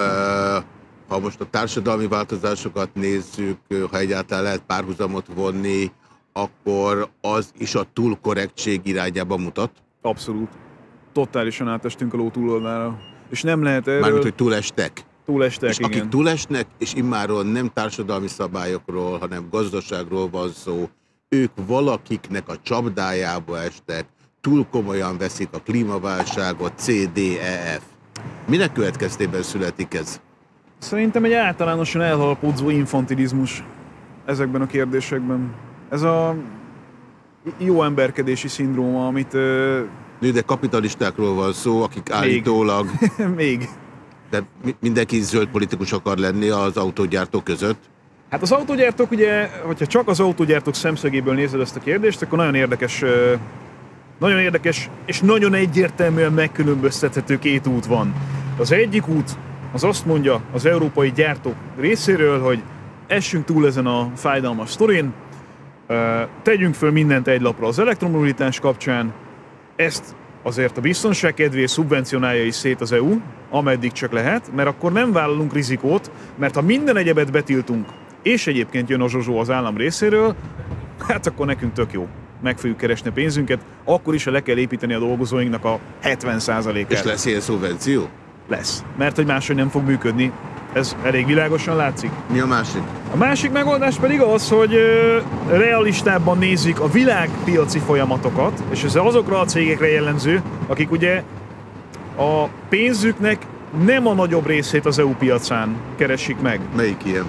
ha most a társadalmi változásokat nézzük, ha egyáltalán lehet párhuzamot vonni, akkor az is a túlkorrektség irányába mutat. Abszolút. Totálisan átestünk a ló túloldára. És nem lehet erről Mármint, hogy túlestek. túlestek, És igen. akik túlesnek, és immáron nem társadalmi szabályokról, hanem gazdaságról van szó, ők valakiknek a csapdájába estek, túl komolyan veszik a klímaválságot, CDEF. Minek következtében születik ez? Szerintem egy általánosan elhalapódzó infantilizmus ezekben a kérdésekben. Ez a jó emberkedési szindróma, amit ö, de kapitalistákról van szó, akik állítólag, még. de mi- mindenki zöld politikus akar lenni az autógyártók között. Hát az autógyártók ugye, hogyha csak az autógyártók szemszögéből nézed ezt a kérdést, akkor nagyon érdekes, nagyon érdekes és nagyon egyértelműen megkülönböztethető két út van. Az egyik út az azt mondja az európai gyártók részéről, hogy essünk túl ezen a fájdalmas sztorin, tegyünk föl mindent egy lapra az elektromobilitás kapcsán, ezt azért a biztonság kedvéért szubvencionálja is szét az EU, ameddig csak lehet, mert akkor nem vállalunk rizikót, mert ha minden egyebet betiltunk, és egyébként jön a zsozsó az állam részéről, hát akkor nekünk tök jó. Meg fogjuk keresni pénzünket, akkor is, ha le kell építeni a dolgozóinknak a 70%-át. És lesz ilyen szubvenció? Lesz. Mert hogy máshogy nem fog működni. Ez elég világosan látszik. Mi a másik? A másik megoldás pedig az, hogy ö, realistában nézzük a világpiaci folyamatokat, és ez azokra a cégekre jellemző, akik ugye a pénzüknek nem a nagyobb részét az EU piacán keresik meg. Melyik ilyen?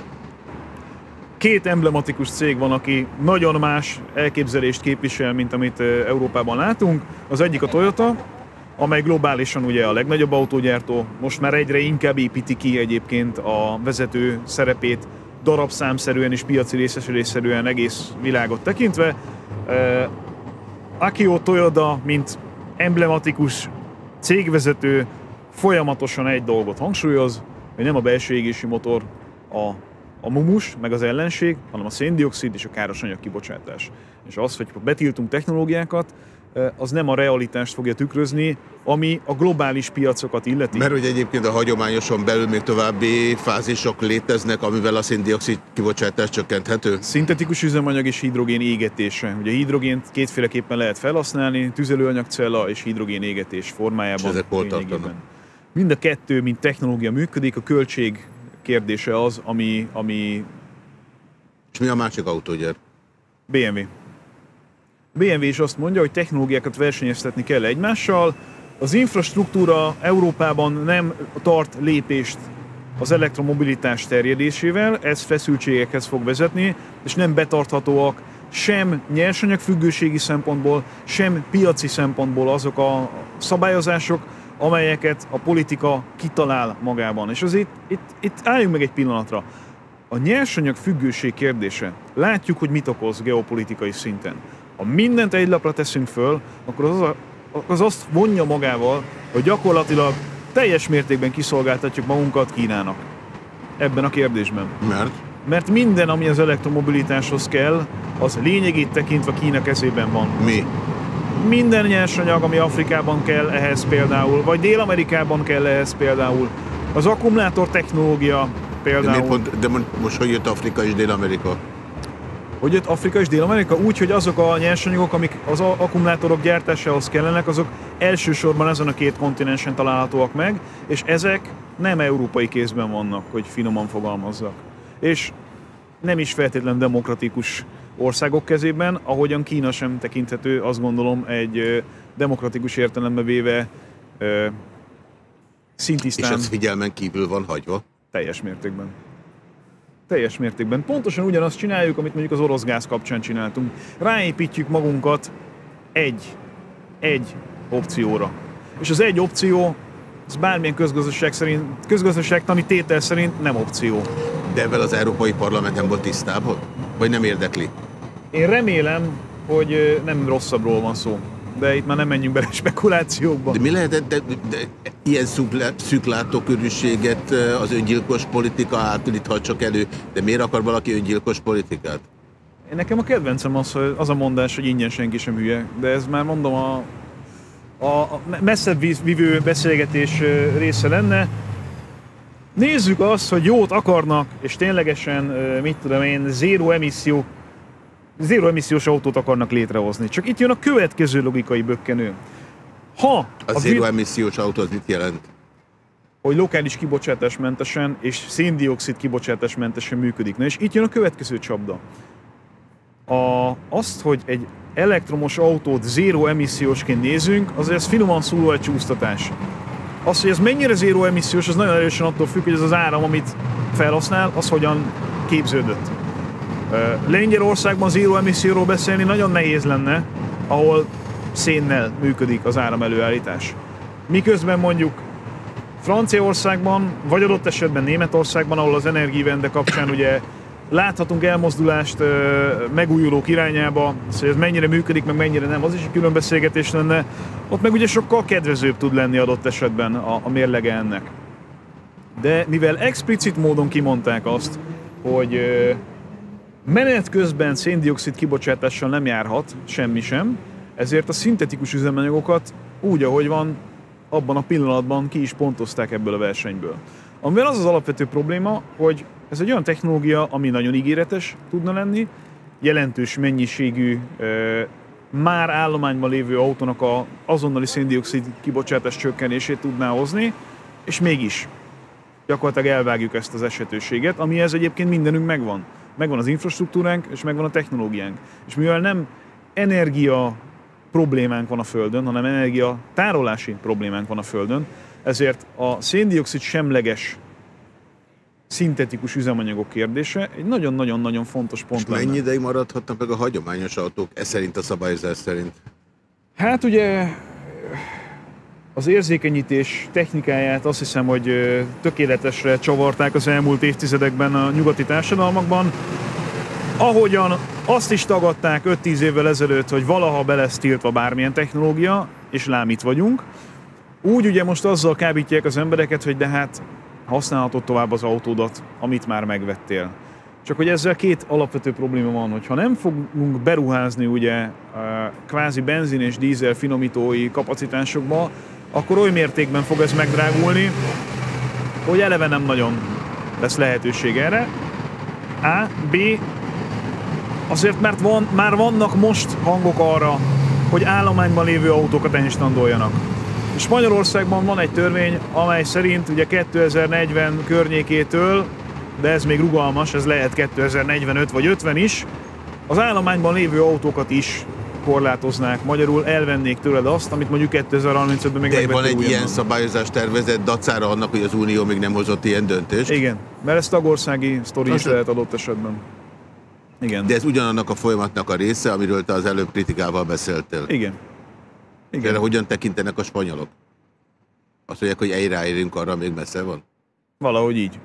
Két emblematikus cég van, aki nagyon más elképzelést képvisel, mint amit Európában látunk. Az egyik a Toyota, amely globálisan ugye a legnagyobb autógyártó, most már egyre inkább építi ki egyébként a vezető szerepét darabszámszerűen és piaci részesülésszerűen egész világot tekintve. Uh, Akio Toyoda, mint emblematikus cégvezető folyamatosan egy dolgot hangsúlyoz, hogy nem a belső égési motor a, a mumus, meg az ellenség, hanem a széndiokszid és a károsanyag kibocsátás. És az, hogy betiltunk technológiákat, az nem a realitást fogja tükrözni, ami a globális piacokat illeti. Mert hogy egyébként a hagyományoson belül még további fázisok léteznek, amivel a széndiokszid kibocsátás csökkenthető? Szintetikus üzemanyag és hidrogén égetése. Ugye hidrogént kétféleképpen lehet felhasználni, tüzelőanyagcella és hidrogén égetés formájában. És ezek hol tartanak? Mind a kettő, mint technológia működik, a költség kérdése az, ami, ami És mi a másik autógyár? BMW. BMW is azt mondja, hogy technológiákat versenyeztetni kell egymással. Az infrastruktúra Európában nem tart lépést az elektromobilitás terjedésével, ez feszültségekhez fog vezetni, és nem betarthatóak sem nyersanyagfüggőségi szempontból, sem piaci szempontból azok a szabályozások, amelyeket a politika kitalál magában. És azért itt, itt álljunk meg egy pillanatra. A nyersanyag függőség kérdése. Látjuk, hogy mit okoz geopolitikai szinten. Ha mindent egy lapra teszünk föl, akkor az, a, az azt vonja magával, hogy gyakorlatilag teljes mértékben kiszolgáltatjuk magunkat Kínának. Ebben a kérdésben. Mert? Mert minden, ami az elektromobilitáshoz kell, az lényegét tekintve Kína kezében van. Mi? Minden nyersanyag, ami Afrikában kell ehhez például, vagy Dél-Amerikában kell ehhez például. Az akkumulátor technológia De, miért például. pont, de most hogy jött Afrika és Dél-Amerika? Hogy jött Afrika és Dél-Amerika? Úgy, hogy azok a nyersanyagok, amik az akkumulátorok gyártásához kellenek, azok elsősorban ezen a két kontinensen találhatóak meg, és ezek nem európai kézben vannak, hogy finoman fogalmazzak. És nem is feltétlen demokratikus országok kezében, ahogyan Kína sem tekinthető, azt gondolom, egy demokratikus értelembe véve ö, És szintisztán ez figyelmen kívül van hagyva? teljes mértékben. Teljes mértékben. Pontosan ugyanazt csináljuk, amit mondjuk az orosz gáz kapcsán csináltunk. Ráépítjük magunkat egy, egy opcióra. És az egy opció, az bármilyen közgazdaság szerint, közgazdaságtani tétel szerint nem opció. De ebben az Európai Parlament nem volt tisztában? Vagy nem érdekli? Én remélem, hogy nem rosszabbról van szó. De itt már nem menjünk bele spekulációkba. De mi lehetett de, de, de ilyen szűk- szűklátókörűséget az öngyilkos politika állíthat csak elő, de miért akar valaki öngyilkos politikát? Nekem a kedvencem az, hogy az a mondás, hogy ingyen senki sem hülye, de ez már mondom a, a, messzebb vívő beszélgetés része lenne. Nézzük azt, hogy jót akarnak, és ténylegesen, mit tudom én, zéró emisszió, zéró emissziós autót akarnak létrehozni. Csak itt jön a következő logikai bökkenő. Ha A a zéró vi- emissziós autó az mit jelent? hogy lokális kibocsátásmentesen és széndiokszid kibocsátásmentesen működik. Na és itt jön a következő csapda. A, azt, hogy egy elektromos autót zéró emissziósként nézünk, az ez finoman szóló egy csúsztatás. Az, hogy ez mennyire zéró emissziós, az nagyon erősen attól függ, hogy ez az áram, amit felhasznál, az hogyan képződött. Lengyelországban zéró emisszióról beszélni nagyon nehéz lenne, ahol szénnel működik az áram előállítás. Miközben mondjuk Franciaországban, vagy adott esetben Németországban, ahol az energivende kapcsán ugye láthatunk elmozdulást megújulók irányába, szóval ez mennyire működik, meg mennyire nem, az is egy külön beszélgetés lenne. Ott meg ugye sokkal kedvezőbb tud lenni adott esetben a, a mérlege ennek. De mivel explicit módon kimondták azt, hogy menet közben széndiokszid kibocsátással nem járhat semmi sem, ezért a szintetikus üzemanyagokat úgy, ahogy van, abban a pillanatban ki is pontozták ebből a versenyből. Amivel az az alapvető probléma, hogy ez egy olyan technológia, ami nagyon ígéretes tudna lenni, jelentős mennyiségű már állományban lévő autónak a azonnali széndiokszid kibocsátás csökkenését tudná hozni, és mégis gyakorlatilag elvágjuk ezt az esetőséget, amihez egyébként mindenünk megvan. Megvan az infrastruktúránk, és megvan a technológiánk. És mivel nem energia problémánk van a Földön, hanem energia tárolási problémánk van a Földön, ezért a széndiokszid semleges szintetikus üzemanyagok kérdése egy nagyon-nagyon-nagyon fontos pont És lenne. mennyi ideig maradhatnak meg a hagyományos autók, ez szerint a szabályozás szerint? Hát ugye az érzékenyítés technikáját azt hiszem, hogy tökéletesre csavarták az elmúlt évtizedekben a nyugati társadalmakban. Ahogyan azt is tagadták 5-10 évvel ezelőtt, hogy valaha be lesz tiltva bármilyen technológia, és lám itt vagyunk, úgy ugye most azzal kábítják az embereket, hogy de hát használhatod tovább az autódat, amit már megvettél. Csak hogy ezzel két alapvető probléma van, hogy ha nem fogunk beruházni ugye kvázi benzin és dízel finomítói kapacitásokba, akkor oly mértékben fog ez megdrágulni, hogy eleve nem nagyon lesz lehetőség erre. A. B. Azért, mert van, már vannak most hangok arra, hogy állományban lévő autókat elinstandoljanak. Spanyolországban van egy törvény, amely szerint ugye 2040 környékétől, de ez még rugalmas, ez lehet 2045 vagy 50 is, az állományban lévő autókat is korlátoznák. Magyarul elvennék tőled azt, amit mondjuk 2035-ben még De van egy ilyen szabályozás tervezett dacára annak, hogy az Unió még nem hozott ilyen döntést. Igen, mert ez tagországi sztori is Most- lehet adott esetben. Igen. De ez ugyanannak a folyamatnak a része, amiről te az előbb kritikával beszéltél. Igen. Erre Igen. hogyan tekintenek a spanyolok? Azt mondják, hogy egy ráérünk, arra még messze van? Valahogy így.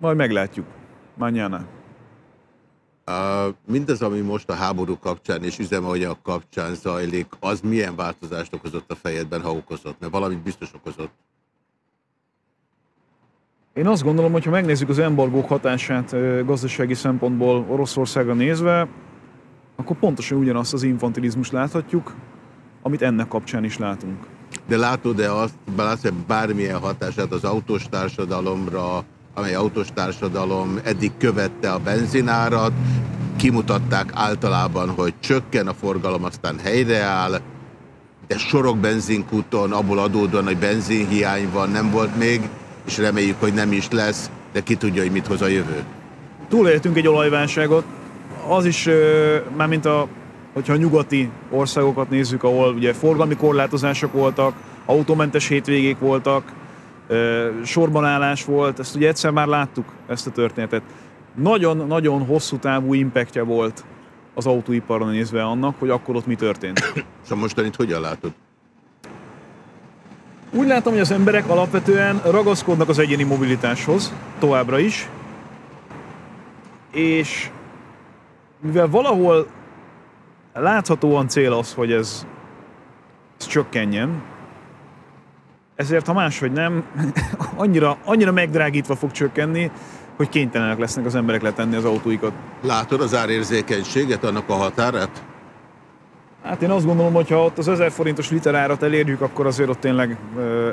Majd meglátjuk. Mañana. Mindaz, ami most a háború kapcsán és üzemanyag kapcsán zajlik, az milyen változást okozott a fejedben, ha okozott? Mert valamit biztos okozott. Én azt gondolom, hogy ha megnézzük az embargók hatását gazdasági szempontból Oroszországra nézve, akkor pontosan ugyanazt az infantilizmus láthatjuk, amit ennek kapcsán is látunk. De látod-e azt, látod -e bármilyen hatását az autós társadalomra, amely autós társadalom eddig követte a benzinárat, kimutatták általában, hogy csökken a forgalom, aztán helyreáll, de sorok benzinkúton abból adódóan, hogy benzinhiány van, nem volt még, és reméljük, hogy nem is lesz, de ki tudja, hogy mit hoz a jövő. Túléltünk egy olajválságot, az is, ö, mármint a, hogyha a nyugati országokat nézzük, ahol ugye forgalmi korlátozások voltak, autómentes hétvégék voltak, ö, sorban állás volt, ezt ugye egyszer már láttuk, ezt a történetet. Nagyon-nagyon hosszú távú impactja volt az autóiparra nézve annak, hogy akkor ott mi történt. És a mostanit hogyan látod? Úgy látom, hogy az emberek alapvetően ragaszkodnak az egyéni mobilitáshoz, továbbra is, és mivel valahol láthatóan cél az, hogy ez, ez csökkenjen, ezért ha máshogy nem, annyira, annyira megdrágítva fog csökkenni, hogy kénytelenek lesznek az emberek letenni az autóikat. Látod az árérzékenységet, annak a határát? Hát én azt gondolom, hogy ha ott az 1000 forintos literárat elérjük, akkor azért ott tényleg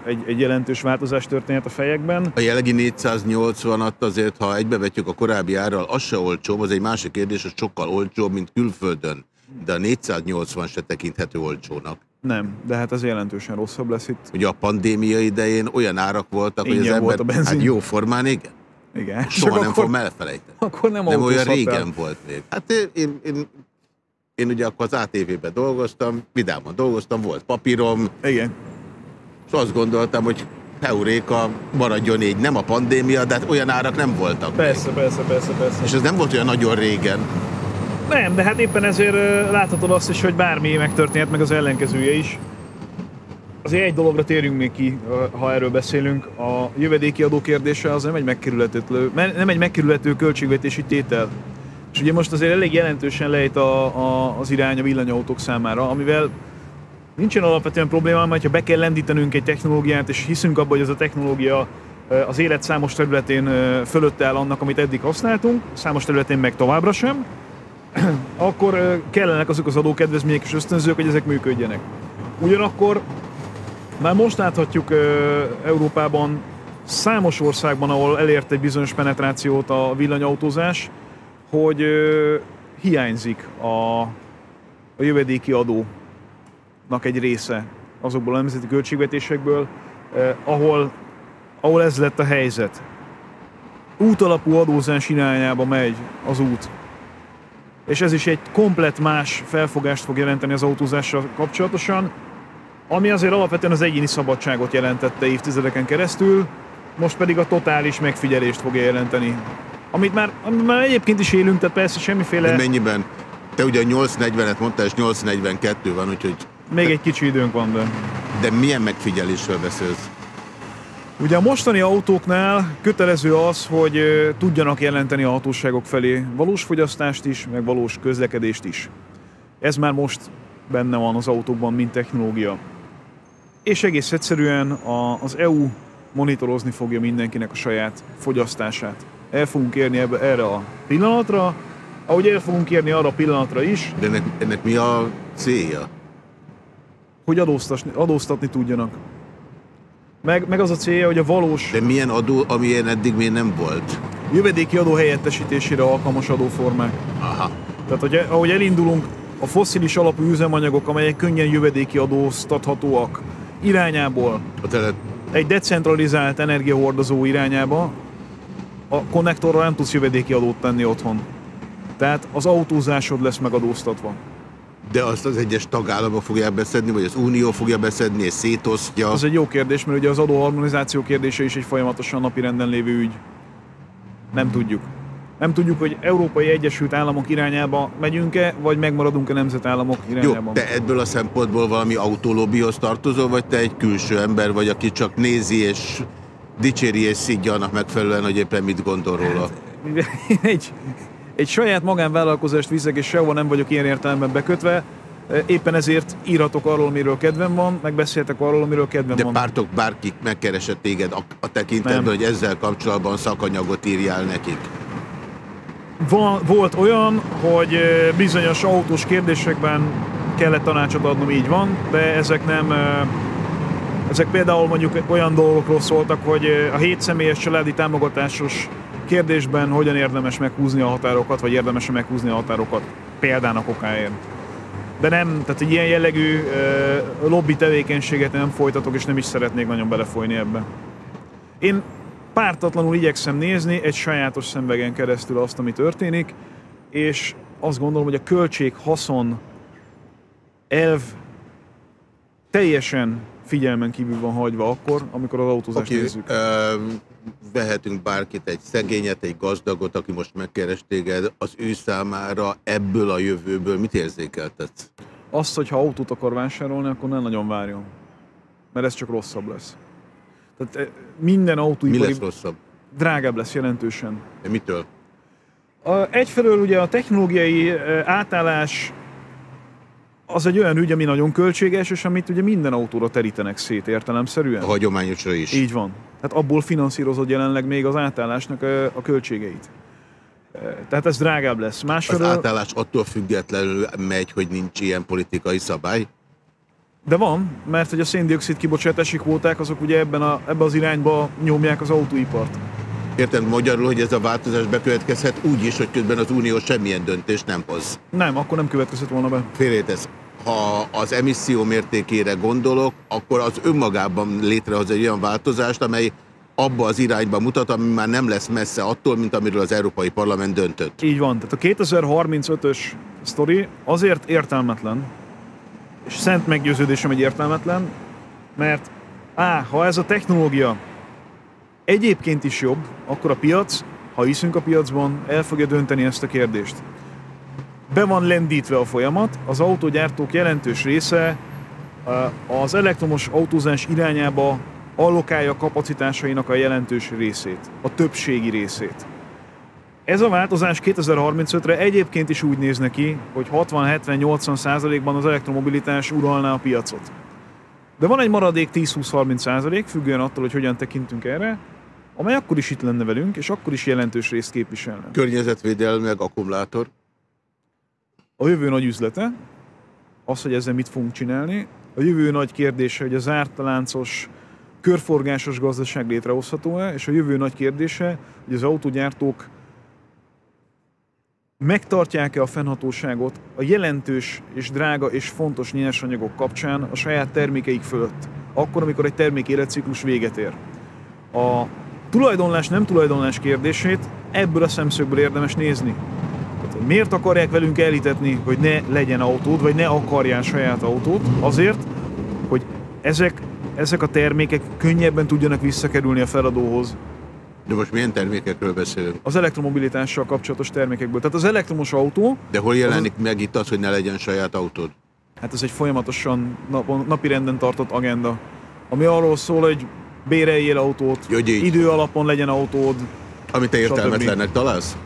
egy, egy jelentős változás történhet a fejekben. A jelenlegi 480-at azért, ha egybevetjük a korábbi árral, az se olcsóbb, az egy másik kérdés, hogy sokkal olcsóbb, mint külföldön. De a 480 se tekinthető olcsónak. Nem, de hát ez jelentősen rosszabb lesz itt. Ugye a pandémia idején olyan árak voltak, hogy az Ingyen ember, volt a benzin. hát jó formán igen, Igen. soha Csak nem akkor, fogom elfelejteni. akkor nem, Nem olyan régen volt még. Hát én, én, én, én ugye akkor az ATV-ben dolgoztam, vidáman dolgoztam, volt papírom, Igen. és azt gondoltam, hogy Euréka maradjon így. Nem a pandémia, de hát olyan árak nem voltak. még. Persze, persze, persze, persze. És ez nem volt olyan nagyon régen. Nem, de hát éppen ezért láthatod azt is, hogy bármi megtörténhet, meg az ellenkezője is. Azért egy dologra térjünk még ki, ha erről beszélünk. A jövedéki adó kérdése az nem egy megkerülhető, nem egy megkerülhető költségvetési tétel. És ugye most azért elég jelentősen lejt a, a, az irány a villanyautók számára, amivel nincsen alapvetően probléma, mert ha be kell lendítenünk egy technológiát, és hiszünk abban, hogy ez a technológia az élet számos területén fölött áll annak, amit eddig használtunk, számos területén meg továbbra sem, akkor kellenek azok az adókedvezmények és ösztönzők, hogy ezek működjenek. Ugyanakkor már most láthatjuk Európában számos országban, ahol elért egy bizonyos penetrációt a villanyautózás, hogy hiányzik a, a jövedéki adónak egy része azokból a nemzeti költségvetésekből, ahol, ahol ez lett a helyzet. Útalapú adózás irányába megy az út. És ez is egy komplet más felfogást fog jelenteni az autózással kapcsolatosan, ami azért alapvetően az egyéni szabadságot jelentette évtizedeken keresztül, most pedig a totális megfigyelést fogja jelenteni. Amit már, amit már egyébként is élünk, tehát persze semmiféle... De mennyiben? Te ugye 840-et mondtál, és 842 van, úgyhogy Még egy kicsi időnk van, de... De milyen megfigyelésről beszélsz? Ugye a mostani autóknál kötelező az, hogy tudjanak jelenteni a hatóságok felé valós fogyasztást is, meg valós közlekedést is. Ez már most benne van az autókban, mint technológia. És egész egyszerűen a, az EU monitorozni fogja mindenkinek a saját fogyasztását. El fogunk érni ebbe, erre a pillanatra, ahogy el fogunk érni arra a pillanatra is, De ennek, ennek mi a célja? hogy adóztatni, adóztatni tudjanak. Meg, meg az a célja, hogy a valós De milyen adó, amilyen eddig még nem volt? jövedéki adó helyettesítésére alkalmas adóformák. Aha. Tehát, hogy ahogy elindulunk, a fosszilis alapú üzemanyagok, amelyek könnyen jövedéki adóztathatóak irányából, A tele... egy decentralizált energiahordozó irányába, a konnektorra nem tudsz jövedéki adót tenni otthon. Tehát az autózásod lesz megadóztatva. De azt az egyes tagállamok fogják beszedni, vagy az Unió fogja beszedni, és szétosztja. Az egy jó kérdés, mert ugye az adóharmonizáció kérdése is egy folyamatosan napirenden lévő ügy. Nem tudjuk. Nem tudjuk, hogy Európai Egyesült Államok irányába megyünk-e, vagy megmaradunk-e nemzetállamok Jó, irányában. te ebből a szempontból valami autolobbihoz tartozol, vagy te egy külső ember vagy, aki csak nézi és dicséri és szidja annak megfelelően, hogy éppen mit gondol róla? Én egy, egy saját magánvállalkozást viszek, és sehova nem vagyok ilyen értelemben bekötve, éppen ezért írhatok arról, miről kedvem van, meg beszéltek arról, amiről kedvem De van. pártok bárkik megkeresett téged a, a tekintetben, hogy ezzel kapcsolatban szakanyagot írjál nekik. Van, volt olyan, hogy ö, bizonyos autós kérdésekben kellett tanácsot adnom, így van, de ezek nem... ö, Ezek például mondjuk olyan dolgokról szóltak, hogy a hét személyes családi támogatásos kérdésben hogyan érdemes meghúzni a határokat, vagy érdemes meghúzni a határokat példának okáért. De nem, tehát egy ilyen jellegű ö, lobby tevékenységet nem folytatok, és nem is szeretnék nagyon belefolyni ebbe. Én pártatlanul igyekszem nézni egy sajátos szemvegen keresztül azt, ami történik, és azt gondolom, hogy a költség-haszon elv teljesen figyelmen kívül van hagyva akkor, amikor az autózást okay. nézzük. ö, vehetünk bárkit, egy szegényet, egy gazdagot, aki most megkeres téged, az ő számára ebből a jövőből mit érzékeltetsz? Azt, hogy ha autót akar vásárolni, akkor nem nagyon várjon. Mert ez csak rosszabb lesz. Tehát eh, minden Mi autóipari lesz rosszabb? drágább lesz jelentősen. De mitől? A, egyfelől ugye a technológiai ö, átállás az egy olyan ügy, ami nagyon költséges, és amit ugye minden autóra terítenek szét értelemszerűen. A hagyományosra is. Így van. Tehát abból finanszírozod jelenleg még az átállásnak a, költségeit. Tehát ez drágább lesz. Az Másfelől, átállás attól függetlenül megy, hogy nincs ilyen politikai szabály. de van, mert hogy a széndiokszid kibocsátási kvóták azok ugye ebben, a, ebben az irányba nyomják az autóipart. Érted magyarul, hogy ez a változás bekövetkezhet úgy is, hogy közben az Unió semmilyen döntést nem hoz. Nem, akkor nem következett volna be. Félrétesz. Ha az emisszió mértékére gondolok, akkor az önmagában létrehoz egy olyan változást, amely abba az irányba mutat, ami már nem lesz messze attól, mint amiről az Európai Parlament döntött. Így van. Tehát a 2035-ös sztori azért értelmetlen, és szent meggyőződésem, hogy értelmetlen, mert á, ha ez a technológia egyébként is jobb, akkor a piac, ha hiszünk a piacban, el fogja dönteni ezt a kérdést. Be van lendítve a folyamat, az autógyártók jelentős része a- az elektromos autózás irányába allokálja kapacitásainak a jelentős részét, a többségi részét. Ez a változás 2035-re egyébként is úgy néz neki, hogy 60-70-80 százalékban az elektromobilitás uralná a piacot. De van egy maradék 10-20-30 százalék, függően attól, hogy hogyan tekintünk erre, amely akkor is itt lenne velünk, és akkor is jelentős részt képviselne. Környezetvédelmileg akkumulátor. A jövő nagy üzlete, az, hogy ezzel mit fogunk csinálni, a jövő nagy kérdése, hogy az ártaláncos, körforgásos gazdaság létrehozható-e, és a jövő nagy kérdése, hogy az autógyártók megtartják-e a fennhatóságot a jelentős és drága és fontos nyersanyagok kapcsán a saját termékeik fölött, akkor, amikor egy termék életciklus véget ér. A tulajdonlás nem tulajdonlás kérdését ebből a szemszögből érdemes nézni. Tehát, miért akarják velünk elítetni, hogy ne legyen autód, vagy ne akarjál saját autót? Azért, hogy ezek, ezek a termékek könnyebben tudjanak visszakerülni a feladóhoz, De most milyen termékekről beszélünk? az elektromobilitással kapcsolatos termékekből. Tehát az elektromos autó, De hol jelenik meg itt az, hogy ne legyen saját autód? hát ez egy folyamatosan napon, napi renden tartott agenda, ami arról szól, hogy béreljél autót, így. idő alapon legyen autód. Amit te értelmetlennek találsz?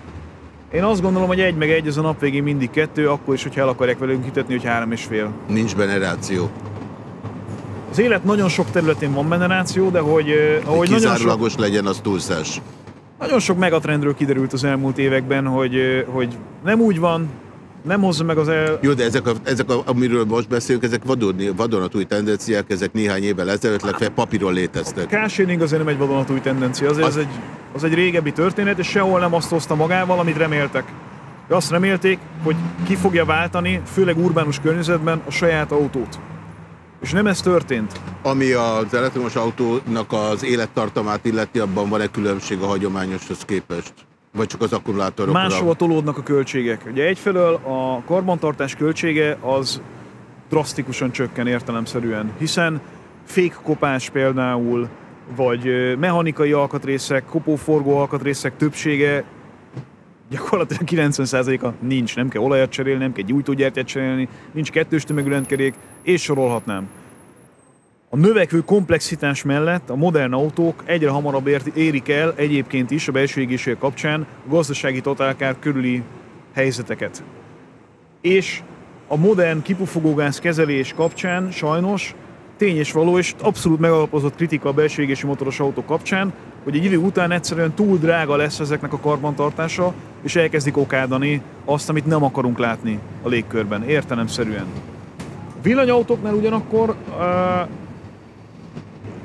Én azt gondolom, hogy egy meg egy, ez a nap végén mindig kettő, akkor is, hogyha el akarják velünk hitetni, hogy három és fél. Nincs benne ráció. Az élet nagyon sok területén van benne ráció, de hogy, eh, ahogy nagyon sok, Kizárólagos legyen, az túlszás. nagyon sok megatrendről kiderült az elmúlt években, hogy, eh, hogy nem úgy van, nem hozza meg az el... Jó, de ezek, a, ezek a, amiről most beszélünk, ezek vadon, vadonatúj tendenciák, ezek néhány évvel ezelőtt legfeljebb papíron léteztek. Carsharing azért nem egy vadonatúj tendencia, azért Az- az... Ez, egy, az egy régebbi történet, és sehol nem azt hozta magával, amit reméltek. De azt remélték, hogy ki fogja váltani, főleg urbánus környezetben a saját autót. És nem ez történt. Ami az elektromos autónak az élettartamát illeti, abban van-e különbség a hagyományoshoz képest? Vagy csak az akkumulátorokra? Máshova tolódnak a költségek. Ugye egyfelől a karbantartás költsége az drasztikusan csökken értelemszerűen, hiszen fékkopás például, vagy mechanikai alkatrészek, kopóforgó alkatrészek többsége gyakorlatilag 90%-a nincs, nem kell olajat cserélni, nem kell gyújtógyártyát cserélni, nincs kettős tömegű rendkerék, és sorolhatnám. A növekvő komplexitás mellett a modern autók egyre hamarabb érik el egyébként is a belső égéség kapcsán a gazdasági totálkár körüli helyzeteket. És a modern kipufogógáz kezelés kapcsán sajnos tény és való, és abszolút megalapozott kritika a belső égési motoros autók kapcsán, hogy egy idő után egyszerűen túl drága lesz ezeknek a karbantartása, és elkezdik okádani azt, amit nem akarunk látni a légkörben, értelemszerűen. Villanyautóknál ugyanakkor uh,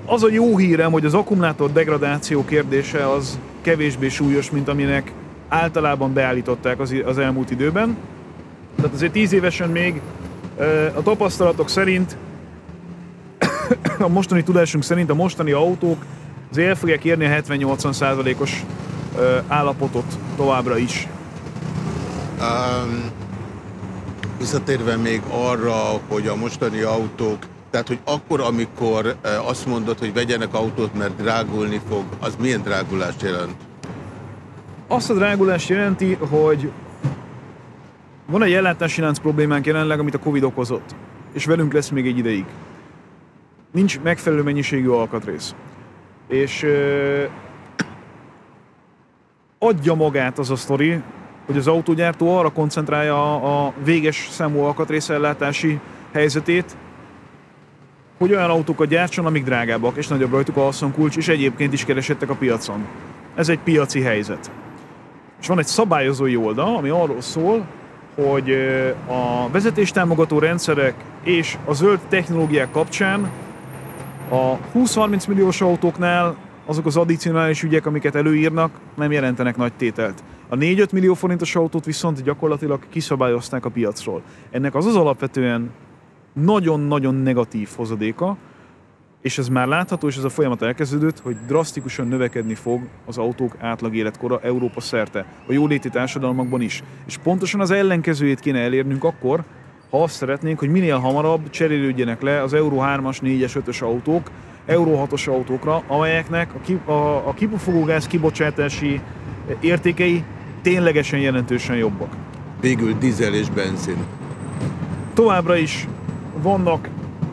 az a jó hírem, hogy az akkumulátor degradáció kérdése az kevésbé súlyos, mint aminek általában beállították az, elmúlt időben. Tehát azért 10 évesen még a tapasztalatok szerint, a mostani tudásunk szerint a mostani autók azért el fogják érni a 70-80 os állapotot továbbra is. Um, visszatérve még arra, hogy a mostani autók, tehát hogy akkor, amikor eh, azt mondod, hogy vegyenek autót, mert drágulni fog, az milyen drágulást jelent? Azt a drágulást jelenti, hogy van egy ellátási lánc problémánk jelenleg, amit a Covid okozott, és velünk lesz még egy ideig. Nincs megfelelő mennyiségű alkatrész. És ö, adja magát az a sztori, hogy az autógyártó arra koncentrálja a, a véges számú alkatrészellátási helyzetét, hogy olyan autókat gyártson, amik drágábbak, és nagyobb rajtuk a haszonkulcs, és egyébként is keresettek a piacon. Ez egy piaci helyzet. És van egy szabályozói oldal, ami arról szól, hogy a vezetéstámogató rendszerek és a zöld technológiák kapcsán a 20-30 milliós autóknál azok az addicionális ügyek, amiket előírnak, nem jelentenek nagy tételt. A 4-5 millió forintos autót viszont gyakorlatilag kiszabályozták a piacról. Ennek az az alapvetően nagyon-nagyon negatív hozadéka, és ez már látható, és ez a folyamat elkezdődött, hogy drasztikusan növekedni fog az autók átlag életkora Európa szerte, a jóléti társadalmakban is. És pontosan az ellenkezőjét kéne elérnünk akkor, ha azt szeretnénk, hogy minél hamarabb cserélődjenek le az Euro 3-as, 4-es, 5-ös autók, Euro 6-os autókra, amelyeknek a, ki, a, a kipufogógáz kibocsátási értékei ténylegesen jelentősen jobbak. Végül dízel és benzin. Továbbra is vannak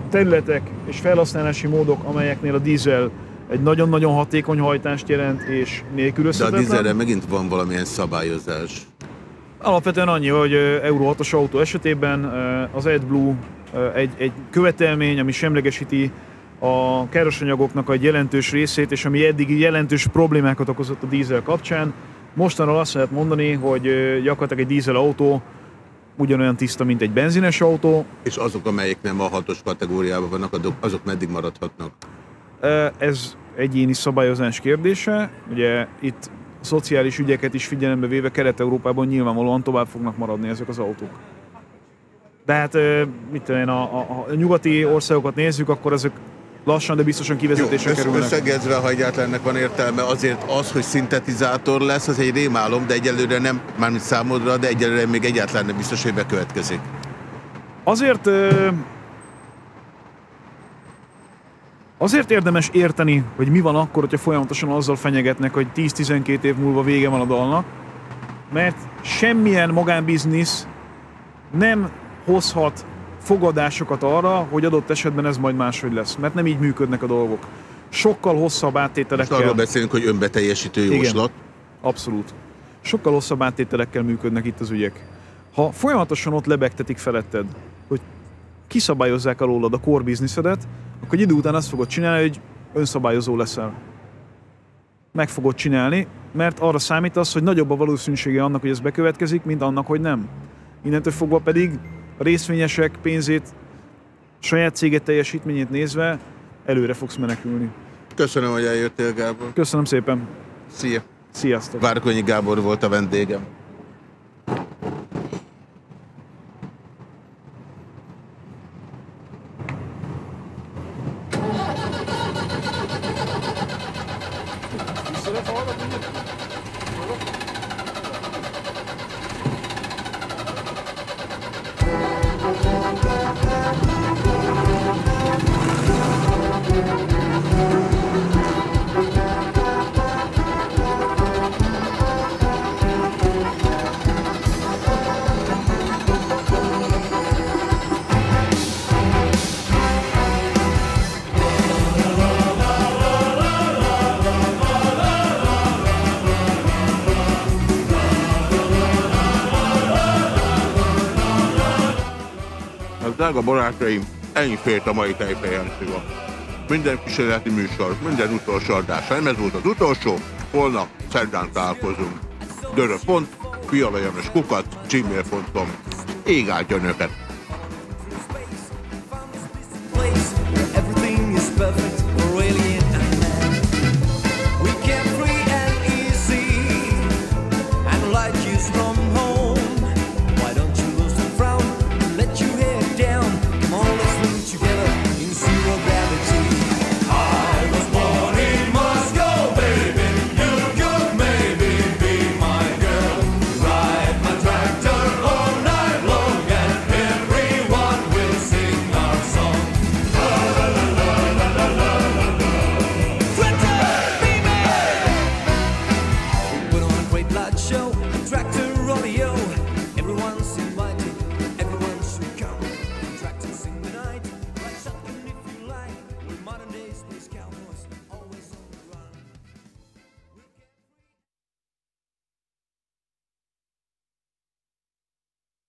területek és felhasználási módok, amelyeknél a dízel egy nagyon-nagyon hatékony hajtást jelent és De a nélkülözhetetlen. dízelre megint van valamilyen szabályozás. Alapvetően annyi, hogy Euro 6-os autó esetében az AdBlue egy, egy követelmény, ami semlegesíti a károsanyagoknak egy jelentős részét, és ami eddig jelentős problémákat okozott a dízel kapcsán. Mostanra azt lehet mondani, hogy gyakorlatilag egy dízel autó ugyanolyan tiszta, mint egy benzines autó. És azok, amelyek nem a hatos kategóriában vannak, azok, meddig maradhatnak? Ez egyéni szabályozás kérdése. Ugye itt a szociális ügyeket is figyelembe véve Kelet-Európában nyilvánvalóan tovább fognak maradni ezek az autók. De hát, mit tudom én, a, a, a nyugati országokat nézzük, akkor ezek lassan, de biztosan Jó, kivezetésre össz, kerülnek. összegezve, ha egyáltalán ennek van értelme, azért az, hogy szintetizátor lesz, az egy rémálom, de egyelőre nem, mármint számodra, de egyelőre még egyáltalán nem biztos, hogy bekövetkezik. Azért azért érdemes érteni, hogy mi van akkor, hogyha folyamatosan azzal fenyegetnek, hogy 10-12 év múlva vége van a dalnak, mert semmilyen magánbiznisz nem hozhat fogadásokat arra, hogy adott esetben ez majd máshogy lesz, mert nem így működnek a dolgok. Sokkal hosszabb Most áttételekkel... arról beszélünk, hogy önbeteljesítő jóslat. Abszolút. Sokkal hosszabb áttételekkel működnek itt az ügyek. Ha folyamatosan ott lebegtetik feletted, hogy kiszabályozzák alólad a core businessedet, akkor egy idő után azt fogod csinálni, hogy önszabályozó leszel. Meg fogod csinálni, mert arra számítasz, hogy nagyobb a valószínűsége annak, hogy ez bekövetkezik, mint annak, hogy nem. Innentől fogva pedig a részvényesek pénzét, saját céget teljesítményét nézve előre fogsz menekülni. Köszönöm, hogy eljöttél, Gábor. Köszönöm szépen. Szia. Sziasztok. Várkonyi Gábor volt a vendégem. Barátaim, ennyi fért a mai tejfejjelentővel. Minden kísérleti műsor, minden utolsó adás. Nem ez volt az utolsó, holnap szerdán találkozunk. Dörö.pont, fialajanos kukat, gmail.com. Ég áldja önöket! everything is perfect,